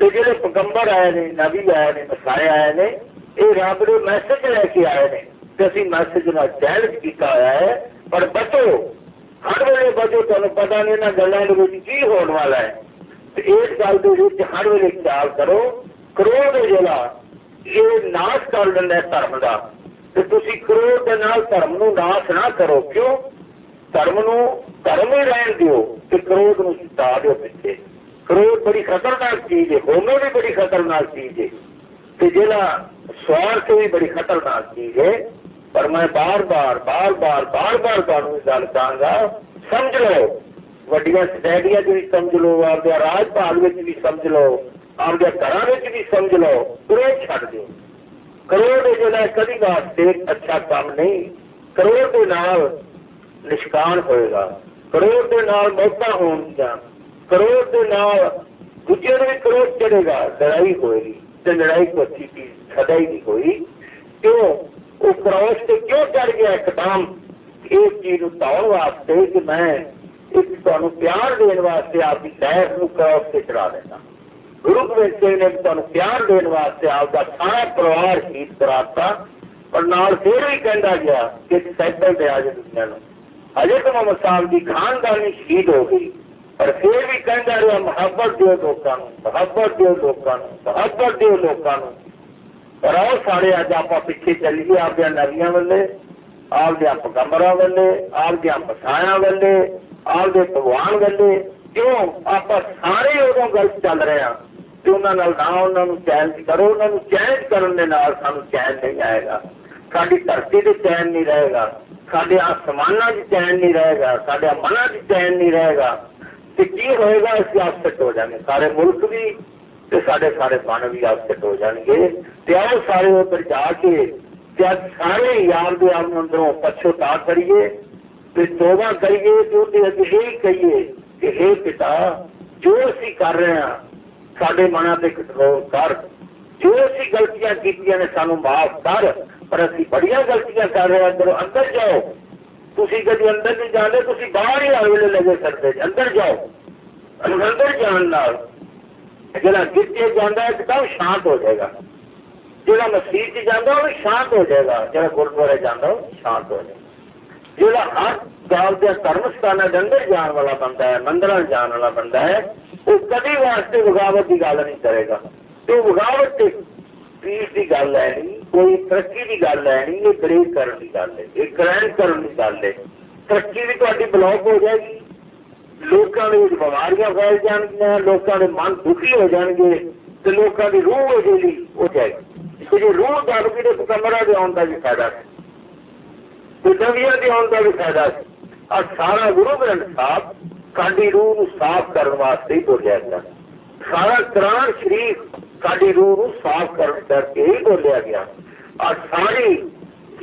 ਤੇ ਜਿਹੜੇ ਪਗੰਬਰ ਆਏ ਨੇ, ਨਬੀ ਆਏ ਨੇ, ਮਸਾਏ ਆਏ ਨੇ, ਇਹ ਰੱਬ ਦੇ ਮੈਸੇਜ ਲੈ ਕੇ ਆਏ ਨੇ। ਤੇ ਅਸੀਂ ਮੈਸੇਜ ਨਾਲ ਚੈਲੰਜ ਕੀਤਾ ਹੋਇਆ ਹੈ। ਪਰ ਬਚੋ, ਹਰ ਵੇਲੇ ਬਚੋ, ਤੁਹਾਨੂੰ ਪਤਾ ਨਹੀਂ ਇਹਨਾਂ ਗੱਲਾਂ ਦੇ ਵਿੱਚ ਕੀ ਹੋਣ ਵਾਲਾ ਹੈ। ਤੇ ਇਸ ਗੱਲ ਦੇ ਵਿੱਚ ਹਰ ਵੇਲੇ ਖਿਆਲ ਕਰੋ। ਕਰੋੜ ਦੇ ਜਿਹੜਾ ਇਹ ਨਾਸ਼ ਕਰ ਦਿੰਦਾ ਧਰਮ ਦਾ। ਤੇ ਤੁਸੀਂ ਕਰੋੜ ਦੇ ਨਾਲ ਧਰਮ ਨੂੰ ਨਾਸ਼ ਨਾ ਕਰੋ। ਕਿਉਂ? ਧਰਮ ਨੂੰ ਧਰਮ ਹੀ ਰਹਿਣ ਦਿਓ ਤੇ ਕਰੋਧ ਨੂੰ ਜਿਤਾ ਦਿਓ ਪਿੱਛੇ। ਕਰੋਧ ਬੜੀ ਖਤਰਨਾਕ ਚੀਜ਼ ਹੈ, ਹੋਮੋ ਵੀ ਬੜੀ ਖਤਰਨਾਕ ਚੀਜ਼ ਹੈ। ਤੇ ਜਿਹੜਾ ਸਵਾਰਥ ਵੀ ਬੜੀ ਖਤਰਨਾਕ ਚੀਜ਼ ਹੈ। ਪਰ ਮੈਂ ਬਾਰ-ਬਾਰ ਬਾਰ-ਬਾਰ ਬਾਰ-ਬਾਰ ਤੁਹਾਨੂੰ ਇਹ ਗੱਲ ਕਹਾਂਗਾ, ਸਮਝ ਲਓ। ਵੱਡੀਆਂ ਸਟੈਡੀਆਂ 'ਚ ਵੀ ਸਮਝ ਲਓ, ਆਪਦੇ ਰਾਜ ਭਾਗ ਵਿੱਚ ਵੀ ਸਮਝ ਲਓ, ਆਪਦੇ ਘਰਾਂ ਵਿੱਚ ਵੀ ਸਮਝ ਲਓ ਕਰੋਧ ਛੱਡ ਦਿਓ। ਕਰੋੜ ਦੇ ਜਿਹੜਾ ਕਦੀ ਵਾਸਤੇ ਅੱਛਾ ਕੰਮ ਨਹੀਂ। ਕਰੋੜ ਦੇ ਨਾਲ ਨਿਸ਼ਕਾਨ ਹੋਏਗਾ। ਕਰੋੜ ਦੇ ਨਾਲ ਮੌਤਾਂ ਹੋਣਗੀਆਂ। ਕਰੋੜ ਦੇ ਨਾਲ ਦੂਜੇ ਨੂੰ ਕਰੋੜ ਚੜੇਗਾ ਲੜਾਈ ਹੋਏਗੀ ਤੇ ਲੜਾਈ ਕੋਈ ਅੱਛੀ ਚੀਜ਼ ਸਦਾ ਹੀ ਨਹੀਂ ਹੋਈ। ਕਿਉਂ? ਉਹ ਕ੍ਰੋਸ ਤੇ ਕਿਉਂ ਚੜ ਗਿਆ ਇੱਕਦਮ? ਇਸ ਚੀਜ਼ ਨੂੰ ਤਾਉਣ ਵਾਸਤੇ ਕਿ ਮੈਂ ਇੱਕ ਤੁਹਾਨੂੰ ਪਿਆਰ ਦੇਣ ਵਾਸਤੇ ਆਪਦੀ ਸਹਿਰ ਨੂੰ ਕਰੋਸ ਤੇ ਚੜਾ ਦੇਣਾ ਗੁਰੂ ਗੋਬਿੰਦ ਸਿੰਘ ਨੇ ਤੁਹਾਨੂੰ ਪਿਆਰ ਦੇਣ ਵਾਸਤੇ ਆਪਦਾ ਸਾਰਾ ਪਰਿਵਾਰ ਸ਼ਹੀਦ ਕਰਾਤਾ। ਪਰ ਨਾਲ ਫਿਰ ਵੀ ਕਹਿੰਦਾ ਗਿਆ ਕਿ ਸਾਈਕਲ ਤੇ ਆ ਜਾ ਦੁਨੀਆ ਨੂੰ। ਅਜੇ ਤਾਂ ਮੁਹੰਮਦ ਸਾਹਿਬ ਦੀ ਖਾਨਦਾਨੀ ਸ਼ਹੀਦ ਹੋ ਗਈ। ਪਰ ਫਿਰ ਵੀ ਕਹਿੰਦਾ ਰਿਹਾ, ਮੁਹੱਬਤ ਦਿਓ ਲੋਕਾਂ ਨੂੰ, ਮੁਹੱਬਤ ਦਿਓ ਲੋਕਾਂ ਨੂੰ, ਮੁਹੱਬਤ ਦਿਓ ਲੋਕਾਂ ਨੂੰ। ਪਰ ਉਹ ਸਾਰੇ ਅੱਜ ਆਪਾਂ ਪਿੱਛੇ ਚੱਲੀਏ ਆਪਦੇ ਨਵੀਆਂ ਵੱਲੇ ਆਪਦੇ ਪਗੰਬਰਾਂ ਵੱਲੇ ਆਪਦੇ ਮਸਾਇਆ ਵੱਲੇ, ਆਪਦੇ ਭਗਵਾਨ ਵੱਲੇ। ਕਿਉਂ? ਆਪਾਂ ਸਾਰੇ ਉਦੋਂ ਗਲਤ ਚੱਲ ਰਹੇ ਆ ਤੇ ਉਹਨਾਂ ਨਾਲ ਨਾ ਉਹਨਾਂ ਨੂੰ ਚੈਨ ਕਰੋ, ਉਹਨਾਂ ਨੂੰ ਚੈਨ ਕਰਨ ਦੇ ਨਾਲ ਸਾਨੂੰ ਚੈਨ ਨਹੀਂ ਆਏਗਾ। ਸਾਡੀ ਧਰਤੀ ਤੇ ਚੈਨ ਨਹੀਂ ਰਹੇਗਾ। ਸਾਡੇ ਆਸਮਾਨਾਂ 'ਚ ਚੈਨ ਨਹੀਂ ਰਹੇਗਾ। ਸਾਡੇ ਮਨਾਂ 'ਚ ਚੈਨ ਨਹੀਂ ਰਹੇਗਾ। ਤੇ ਕੀ ਹੋਏਗਾ? ਅਸੀਂ ਆਪਸਟ ਹੋ ਜਾਣਗੇ ਸਾਰੇ ਮੁਲਕ ਵੀ ਤੇ ਸਾਡੇ ਸਾਰੇ ਬਣ ਵੀ ਆਪਸਟ ਹੋ ਜਾਣਗੇ। ਤੇ ਆਓ ਸਾਰੇ ਉੱਧਰ ਜਾ ਕੇ ਤੇ ਅੱਜ ਸਾਰੇ ਯਾਰ ਦੇ ਆਪ ਅੰਦਰੋਂ ਪਛੋਤਾ ਕਰੀਏ ਤੇ ਤੋਬਾ ਕਰੀਏ ਤੇ ਉਹਦੇ ਅੱਗੇ ਇਹ ਕਹੀਏ ਕਿ हे ਪਿਤਾ, ਜੋ ਅਸੀਂ ਕਰ ਰਹੇ ਹਾਂ ਸਾਡੇ ਮਨਾਂ ਤੇ ਕੰਟਰੋਲ ਕਰ ਜੋ ਅਸੀਂ ਗਲਤੀਆਂ ਕੀਤੀਆਂ ਨੇ ਸਾਨੂੰ ਮਾਫ ਕਰ, ਪਰ ਅਸੀਂ ਬੜੀਆਂ ਗਲਤੀਆਂ ਕਰ ਰਹੇ ਹਾਂ, ਅੰਦਰੋਂ ਅੰਦਰ ਜਾਓ। ਤੁਸੀਂ ਕਦੀ ਅੰਦਰ ਨਹੀਂ ਜਾਂਦੇ, ਤੁਸੀਂ ਬਾਹਰ ਹੀ ਆਵੇਲੇ ਲੱਗੇ ਕਰਦੇ ਅੰਦਰ ਜਾਓ। ਅੰਦਰ ਜਾਣ ਨਾਲ ਜਿਹੜਾ ਕਿੱਥੇ ਜਾਂਦਾ, ਇੱਕਦਮ ਸ਼ਾਂਤ ਹੋ ਜਾਏਗਾ। ਜਿਹੜਾ ਮਸਜਿਦ 'ਚ ਜਾਂਦਾ, ਉਹ ਸ਼ਾਂਤ ਹੋ ਜਾਏਗਾ। ਜਿਹੜਾ ਗੁਰਦੁਆਰੇ ਜਾਂਦਾ, ਉਹ ਸ਼ਾਂਤ ਹੋ ਜਾਏਗਾ। ਜਿਹੜਾ ਹਰ ਗੱਲ ਦੇ ਧਰਮ ਸਥਾਨਾਂ ਦੇ ਅੰਦਰ ਜਾਣ ਵਾਲਾ ਬੰਦਾ ਹੈ, ਮੰਦਰਾਂ ਜਾਣ ਵਾਲਾ ਬੰਦਾ ਹੈ ਉਹ ਕਦੀ ਵਾਸਤੇ ਵਿਗਾਵਤ ਦੀ ਗੱਲ ਨਹੀਂ ਕਰੇਗਾ ਤੇ ਵਿਗਾਵਤ ਤੇ ਪੀਸ ਦੀ ਗੱਲ ਹੈ ਨਹੀਂ ਕੋਈ ਤਰੱਕੀ ਦੀ ਗੱਲ ਹੈ ਨਹੀਂ ਇਹ ਬ੍ਰੇਕ ਕਰਨ ਦੀ ਗੱਲ ਹੈ ਇਹ ਗ੍ਰੈਂਡ ਕਰਨ ਦੀ ਗੱਲ ਹੈ ਤਰੱਕੀ ਵੀ ਤੁਹਾਡੀ ਬਲੌਕ ਹੋ ਜਾਏਗੀ ਲੋਕਾਂ ਦੇ ਵਿੱਚ ਬਿਮਾਰੀਆਂ ਫੈਲ ਜਾਣਗੀਆਂ ਲੋਕਾਂ ਦੇ ਮਨ ਦੁਖੀ ਹੋ ਜਾਣਗੇ ਤੇ ਲੋਕਾਂ ਦੀ ਰੂਹ ਹੈ ਜਿਹੜੀ ਉਹ ਜਾਏਗੀ ਤੇ ਜੇ ਰੂਹ ਦਬ ਗਈ ਤੇ ਕਮਰਾ ਦੇ ਆਉਣ ਦਾ ਵੀ ਫਾਇਦਾ ਹੈ ਤੇ ਨਵੀਆਂ ਦੇ ਆਉਣ ਦਾ ਵੀ ਫਾਇਦਾ ਹੈ ਆ ਸਾਰਾ ਗੁਰੂ ਗ੍ਰੰਥ ਸਾਹਿਬ ਸਾਡੀ ਰੂਹ ਨੂੰ ਸਾਫ਼ ਕਰਨ ਵਾਸਤੇ ਹੀ ਬੋਲਿਆ ਗਿਆ। ਸਾਰਾ ਕੁਰਾਨ ਸ਼ਰੀਫ ਸਾਡੀ ਰੂਹ ਨੂੰ ਸਾਫ਼ ਕਰਨ ਕਰਕੇ ਹੀ ਬੋਲਿਆ ਗਿਆ। ਆ ਸਾਰੀ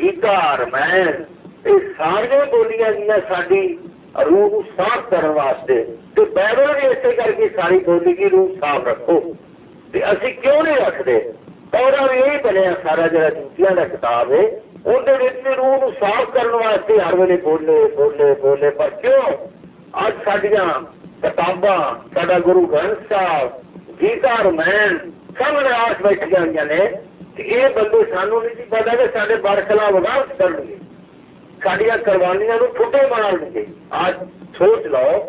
ਗੀਤਾ ਰਮਾਇਣ, ਇਹ ਸਾਰੀਆਂ ਬੋਲੀਆਂ ਗਈਆਂ ਸਾਡੀ ਰੂਹ ਨੂੰ ਸਾਫ਼ ਕਰਨ ਵਾਸਤੇ। ਤੇ ਬਾਈਬਲ ਵੀ ਇਸੇ ਕਰਕੇ ਸਾਰੀ ਬੋਲੀ ਦੀ ਰੂਹ ਸਾਫ਼ ਰੱਖੋ। ਤੇ ਅਸੀਂ ਕਿਉਂ ਨਹੀਂ ਰੱਖਦੇ? ਔਰਾਂ ਵੀ ਇਹ ਬਣਿਆ ਸਾਰਾ ਜਿਹੜਾ ਜੁੱਤੀਆਂ ਦਾ ਕਿਤਾਬ ਹੈ ਉਹਦੇ ਵਿੱਚ ਰੂਹ ਨੂੰ ਸਾਫ਼ ਕਰਨ ਵਾਸਤੇ ਹਰ ਵੇਲੇ ਬੋਲੇ ਬੋਲੇ ਬੋਲੇ, ਪਰ ਕਿਉਂ? ਅੱਜ ਸਾਡੀਆਂ ਕਿਤਾਬਾਂ, ਸਾਡਾ ਗੁਰੂ ਗ੍ਰੰਥ ਸਾਹਿਬ, ਗੀਤਾ, ਰਮਾਇਣ ਸਭ ਨਿਰਾਸ਼ ਬੈਠ ਗਈਆਂ ਨੇ ਕਿ ਇਹ ਬੰਦੇ ਸਾਨੂੰ ਨਹੀਂ ਸੀ ਪਤਾ ਕਿ ਸਾਡੇ ਬਰਖਲਾ ਵਿਗਾੜ ਕਰਨਗੇ ਸਾਡੀਆਂ ਕੁਰਬਾਨੀਆਂ ਨੂੰ ਫੁੱਟੇ ਮਾਰਨਗੇ। ਅੱਜ ਸੋਚ ਲਓ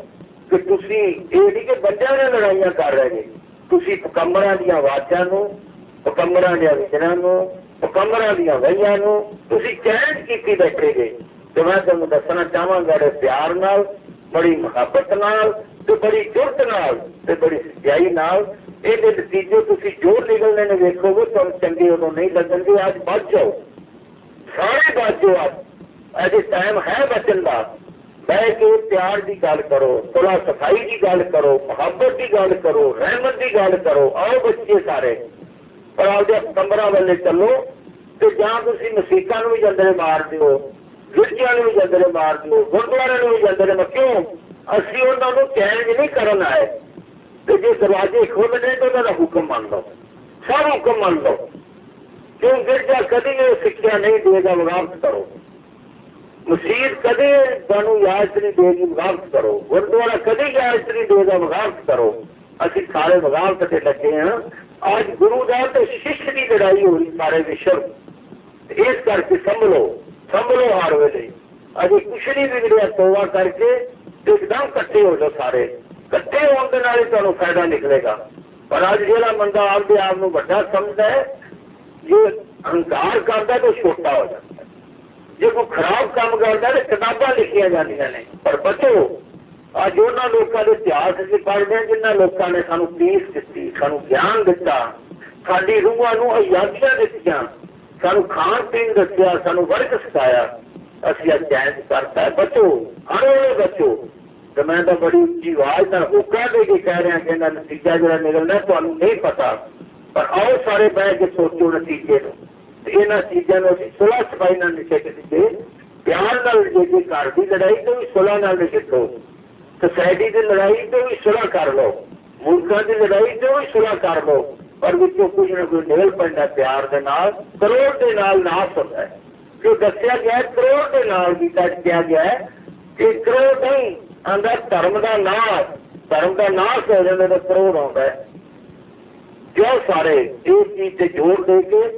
ਕਿ ਤੁਸੀਂ ਇਹ ਨਹੀਂ ਕਿ ਬੰਦਿਆਂ ਨਾਲ ਲੜਾਈਆਂ ਕਰ ਰਹੇ ਨੇ। ਤੁਸੀਂ ਪਕੰਬਰਾਂ ਦੀਆਂ ਆਵਾਜ਼ਾਂ ਨੂੰ, ਪਕੰਬਰਾਂ ਦੀਆਂ ਵਿਚਰਾਂ ਨੂੰ, ਪਕੰਬਰਾਂ ਦੀਆਂ ਵਈਆਂ ਨੂੰ ਤੁਸੀਂ ਚੈਨ ਕੀਤੀ ਬੈਠੇ ਜੇ। ਤੇ ਮੈਂ ਤੁਹਾਨੂੰ ਦੱਸਣਾ ਚਾਹਾਂਗਾ ਕਿ ਪਿਆਰ ਨਾਲ ਬੜੀ ਮੁਹੱਬਤ ਨਾਲ ਤੇ ਬੜੀ ਜੁਰਤ ਨਾਲ ਤੇ ਬੜੀ ਸਚਾਈ ਨਾਲ ਇਹਦੇ ਨਤੀਜੇ ਤੁਸੀਂ ਜੋ ਨਿਕਲਣੇ ਨੇ, ਵੇਖੋਗੇ, ਤੁਹਾਨੂੰ ਚੰਗੇ ਉਦੋਂ ਨਹੀਂ ਲੱਗਣਗੇ, ਅੱਜ ਬਚ ਜਾਓ। ਸਾਰੇ ਬਚ ਜਾਓ ਅੱਜ ਅਜੇ ਟਾਈਮ ਹੈ ਬਚਣ ਦਾ। ਬਹਿ ਕੇ ਪਿਆਰ ਦੀ ਗੱਲ ਕਰੋ ਥੋੜਾ ਸਫ਼ਾਈ ਦੀ ਗੱਲ ਕਰੋ, ਮੁਹੱਬਤ ਦੀ ਗੱਲ ਕਰੋ, ਰਹਿਮਤ ਦੀ ਗੱਲ ਕਰੋ, ਆਓ ਬੱਚੇ ਸਾਰੇ। ਪਰ ਆਪਦੇ ਕਮਰਾਂ ਵੱਲੇ ਚੱਲੋ ਤੇ ਜਾਂ ਤੁਸੀਂ ਮਸੀਤਾਂ ਨੂੰ ਵੀ ਜੰਦਰੇ ਮਾਰ ਦਿਓ। ਗਿਰਜਿਆਂ ਨੂੰ ਵੀ ਜੰਦਰੇ ਮਾਰ ਦਿਓ ਗੁਰਦੁਆਰਿਆਂ ਨੂੰ ਵੀ ਜੰਦਰੇ ਮਾਰ ਕਿਉਂ? ਅਸੀਂ ਉਹਨਾਂ ਨੂੰ ਚੈਲੰਜ ਨਹੀਂ ਕਰਨ ਆਏ। ਤੇ ਜੇ ਦਰਵਾਜ਼ੇ ਖੋਲਣੇ ਤਾਂ ਉਹਨਾਂ ਦਾ ਹੁਕਮ ਮੰਨ ਲਓ। ਸਭ ਹੁਕਮ ਮੰਨ ਲਓ। ਕਿਉਂ ਗਿਰਜਾ ਕਦੀ ਇਹ ਸਿੱਖਿਆ ਨਹੀਂ ਦੇਗਾ ਵਿਗਾਵਤ ਕਰੋ। ਮਸਜਿਦ ਕਦੇ ਤੁਹਾਨੂੰ ਇਜਾਜ਼ਤ ਨਹੀਂ ਦੇਗੀ ਵਿਗਾਵਤ ਕਰੋ। ਗੁਰਦੁਆਰਾ ਕਦੇ ਇਜਾਜ਼ਤ ਨਹੀਂ ਦੇਗਾ ਵਿਗਾਵਤ ਕਰੋ। ਅਸੀਂ ਸਾਰੇ ਵਿਗਾਵਤ ਤੇ ਲੱਗੇ ਹਾਂ। ਅੱਜ ਗੁਰੂ ਦਾ ਤੇ ਸ਼ਿਸ਼ ਦੀ ਲੜਾਈ ਹੋ ਰਹੀ, ਸਾਰੇ ਵਿਸ਼ਵ। ਇਸ ਕਰਕੇ ਸੰਭਲੋ। ਸੰਭਲੋ ਹਰ ਵੇਲੇ। ਅਜੇ ਕੁਛ ਨਹੀਂ ਵਿਗੜਿਆ ਤੋਵਾ ਕਰਕੇ ਇੱਕਦਮ ਇਕੱਠੇ ਹੋ ਜਾਓ ਸਾਰੇ। ਇਕੱਠੇ ਹੋਣ ਦੇ ਨਾਲ ਹੀ ਤੁਹਾਨੂੰ ਫਾਇਦਾ ਨਿਕਲੇਗਾ। ਪਰ ਅੱਜ ਜਿਹੜਾ ਬੰਦਾ ਆਪਦੇ ਆਪ ਨੂੰ ਵੱਡਾ ਸਮਝਦਾ ਹੈ, ਜੇ ਹੰਕਾਰ ਕਰਦਾ ਤਾਂ ਛੋਟਾ ਹੋ ਜਾਂਦਾ ਜੇ ਕੋਈ ਖਰਾਬ ਕੰਮ ਕਰਦਾ ਤੇ ਕਿਤਾਬਾਂ ਲਿਖੀਆਂ ਜਾਂਦੀਆਂ ਨੇ। ਪਰ ਬਚੋ, ਅੱਜ ਉਹਨਾਂ ਲੋਕਾਂ ਦੇ ਇਤਿਹਾਸ ਅਸੀਂ ਪੜ੍ਹਦੇ ਹਾਂ ਜਿਨ੍ਹਾਂ ਲੋਕਾਂ ਨੇ ਸਾਨੂੰ ਪੀਸ ਦਿੱਤੀ, ਸਾਨੂੰ ਗਿਆਨ ਦਿੱਤਾ। ਸਾਡੀ ਰੂਹਾਂ ਨੂੰ ਆਜ਼ਾਦੀਆਂ ਦਿੱਤੀਆਂ। ਸਾਨੂੰ ਖਾਣ ਪੀਣ ਦੱਸਿਆ, ਸਾਨੂੰ ਵਰਗ ਸਿਖਾਇਆ। ਅਸੀਂ ਅੱਜ ਚੈਂਜ ਕਰਤਾ ਹੈ। ਬੱਚੋ ਹਰੇ ਬੱਚੋ। ਤੇ ਮੈਂ ਤਾਂ ਬੜੀ ਉੱਚੀ ਆਵਾਜ਼ ਨਾਲ ਹੁਕਾ ਦੇ ਕੇ ਕਹਿ ਰਿਹਾ ਕਿ ਇਹਦਾ ਨਤੀਜਾ ਜਿਹੜਾ ਨਿਕਲਣਾ ਤੁਹਾਨੂੰ ਨਹੀਂ ਪਤਾ। ਪਰ ਆਓ ਸਾਰੇ ਬਹਿ ਕੇ ਸੋਚੋ ਨਤੀਜੇ ਨੂੰ। ਤੇ ਇਹਨਾਂ ਚੀਜ਼ਾਂ ਨੂੰ ਅਸੀਂ ਸੁਲਹ ਸਫ਼ਾਈ ਨਾਲ ਨਿਸ਼ਚਿਤ ਕੀਤੇ ਪਿਆਰ ਨਾਲ ਜੇ ਘਰ ਦੀ ਲੜਾਈ, ਤੋਂ ਵੀ ਸੁਲਹ ਨਾਲ ਨਿਸ਼ਚਿਤੋ ਸੋਸਾਇਟੀ ਦੀ ਲੜਾਈ, ਤੋਂ ਵੀ ਸੁਲਹ ਕਰ ਲਓ। ਮੁਲਕਾਂ ਦੀ ਲੜਾਈ, ਤੋਂ ਵੀ ਸੁਲਹ ਕਰ ਲਓ। ਪਰ ਵਿੱਚੋਂ ਕੁਝ ਨਾ ਕੋਈ ਡੇਲ ਪੈਂਦਾ ਪਿਆਰ ਦੇ ਨਾਲ, ਕਰੋੜ ਦੇ ਨਾਲ ਨਾਸ ਹੁੰਦਾ ਹੈ। ਦੱਸਿਆ ਗਿਆ ਕਰੋੜ ਦੇ ਨਾਲ ਵੀ ਕੱਟ ਗਿਆ ਗਿਆ ਕਿ ਕਰੋੜ ਨਹੀਂ ਆਂਦਾ ਧਰਮ ਦਾ ਨਾਸ, ਧਰਮ ਦਾ ਨਾਸ ਹੋ ਜਾਂਦਾ ਤਾਂ ਕਰੋੜ ਆਉਂਦਾ ਹੈ। ਜੋ ਸਾਰੇ ਇਸ ਚੀਜ਼ ਤੇ ਜ਼ੋਰ ਦੇ ਕੇ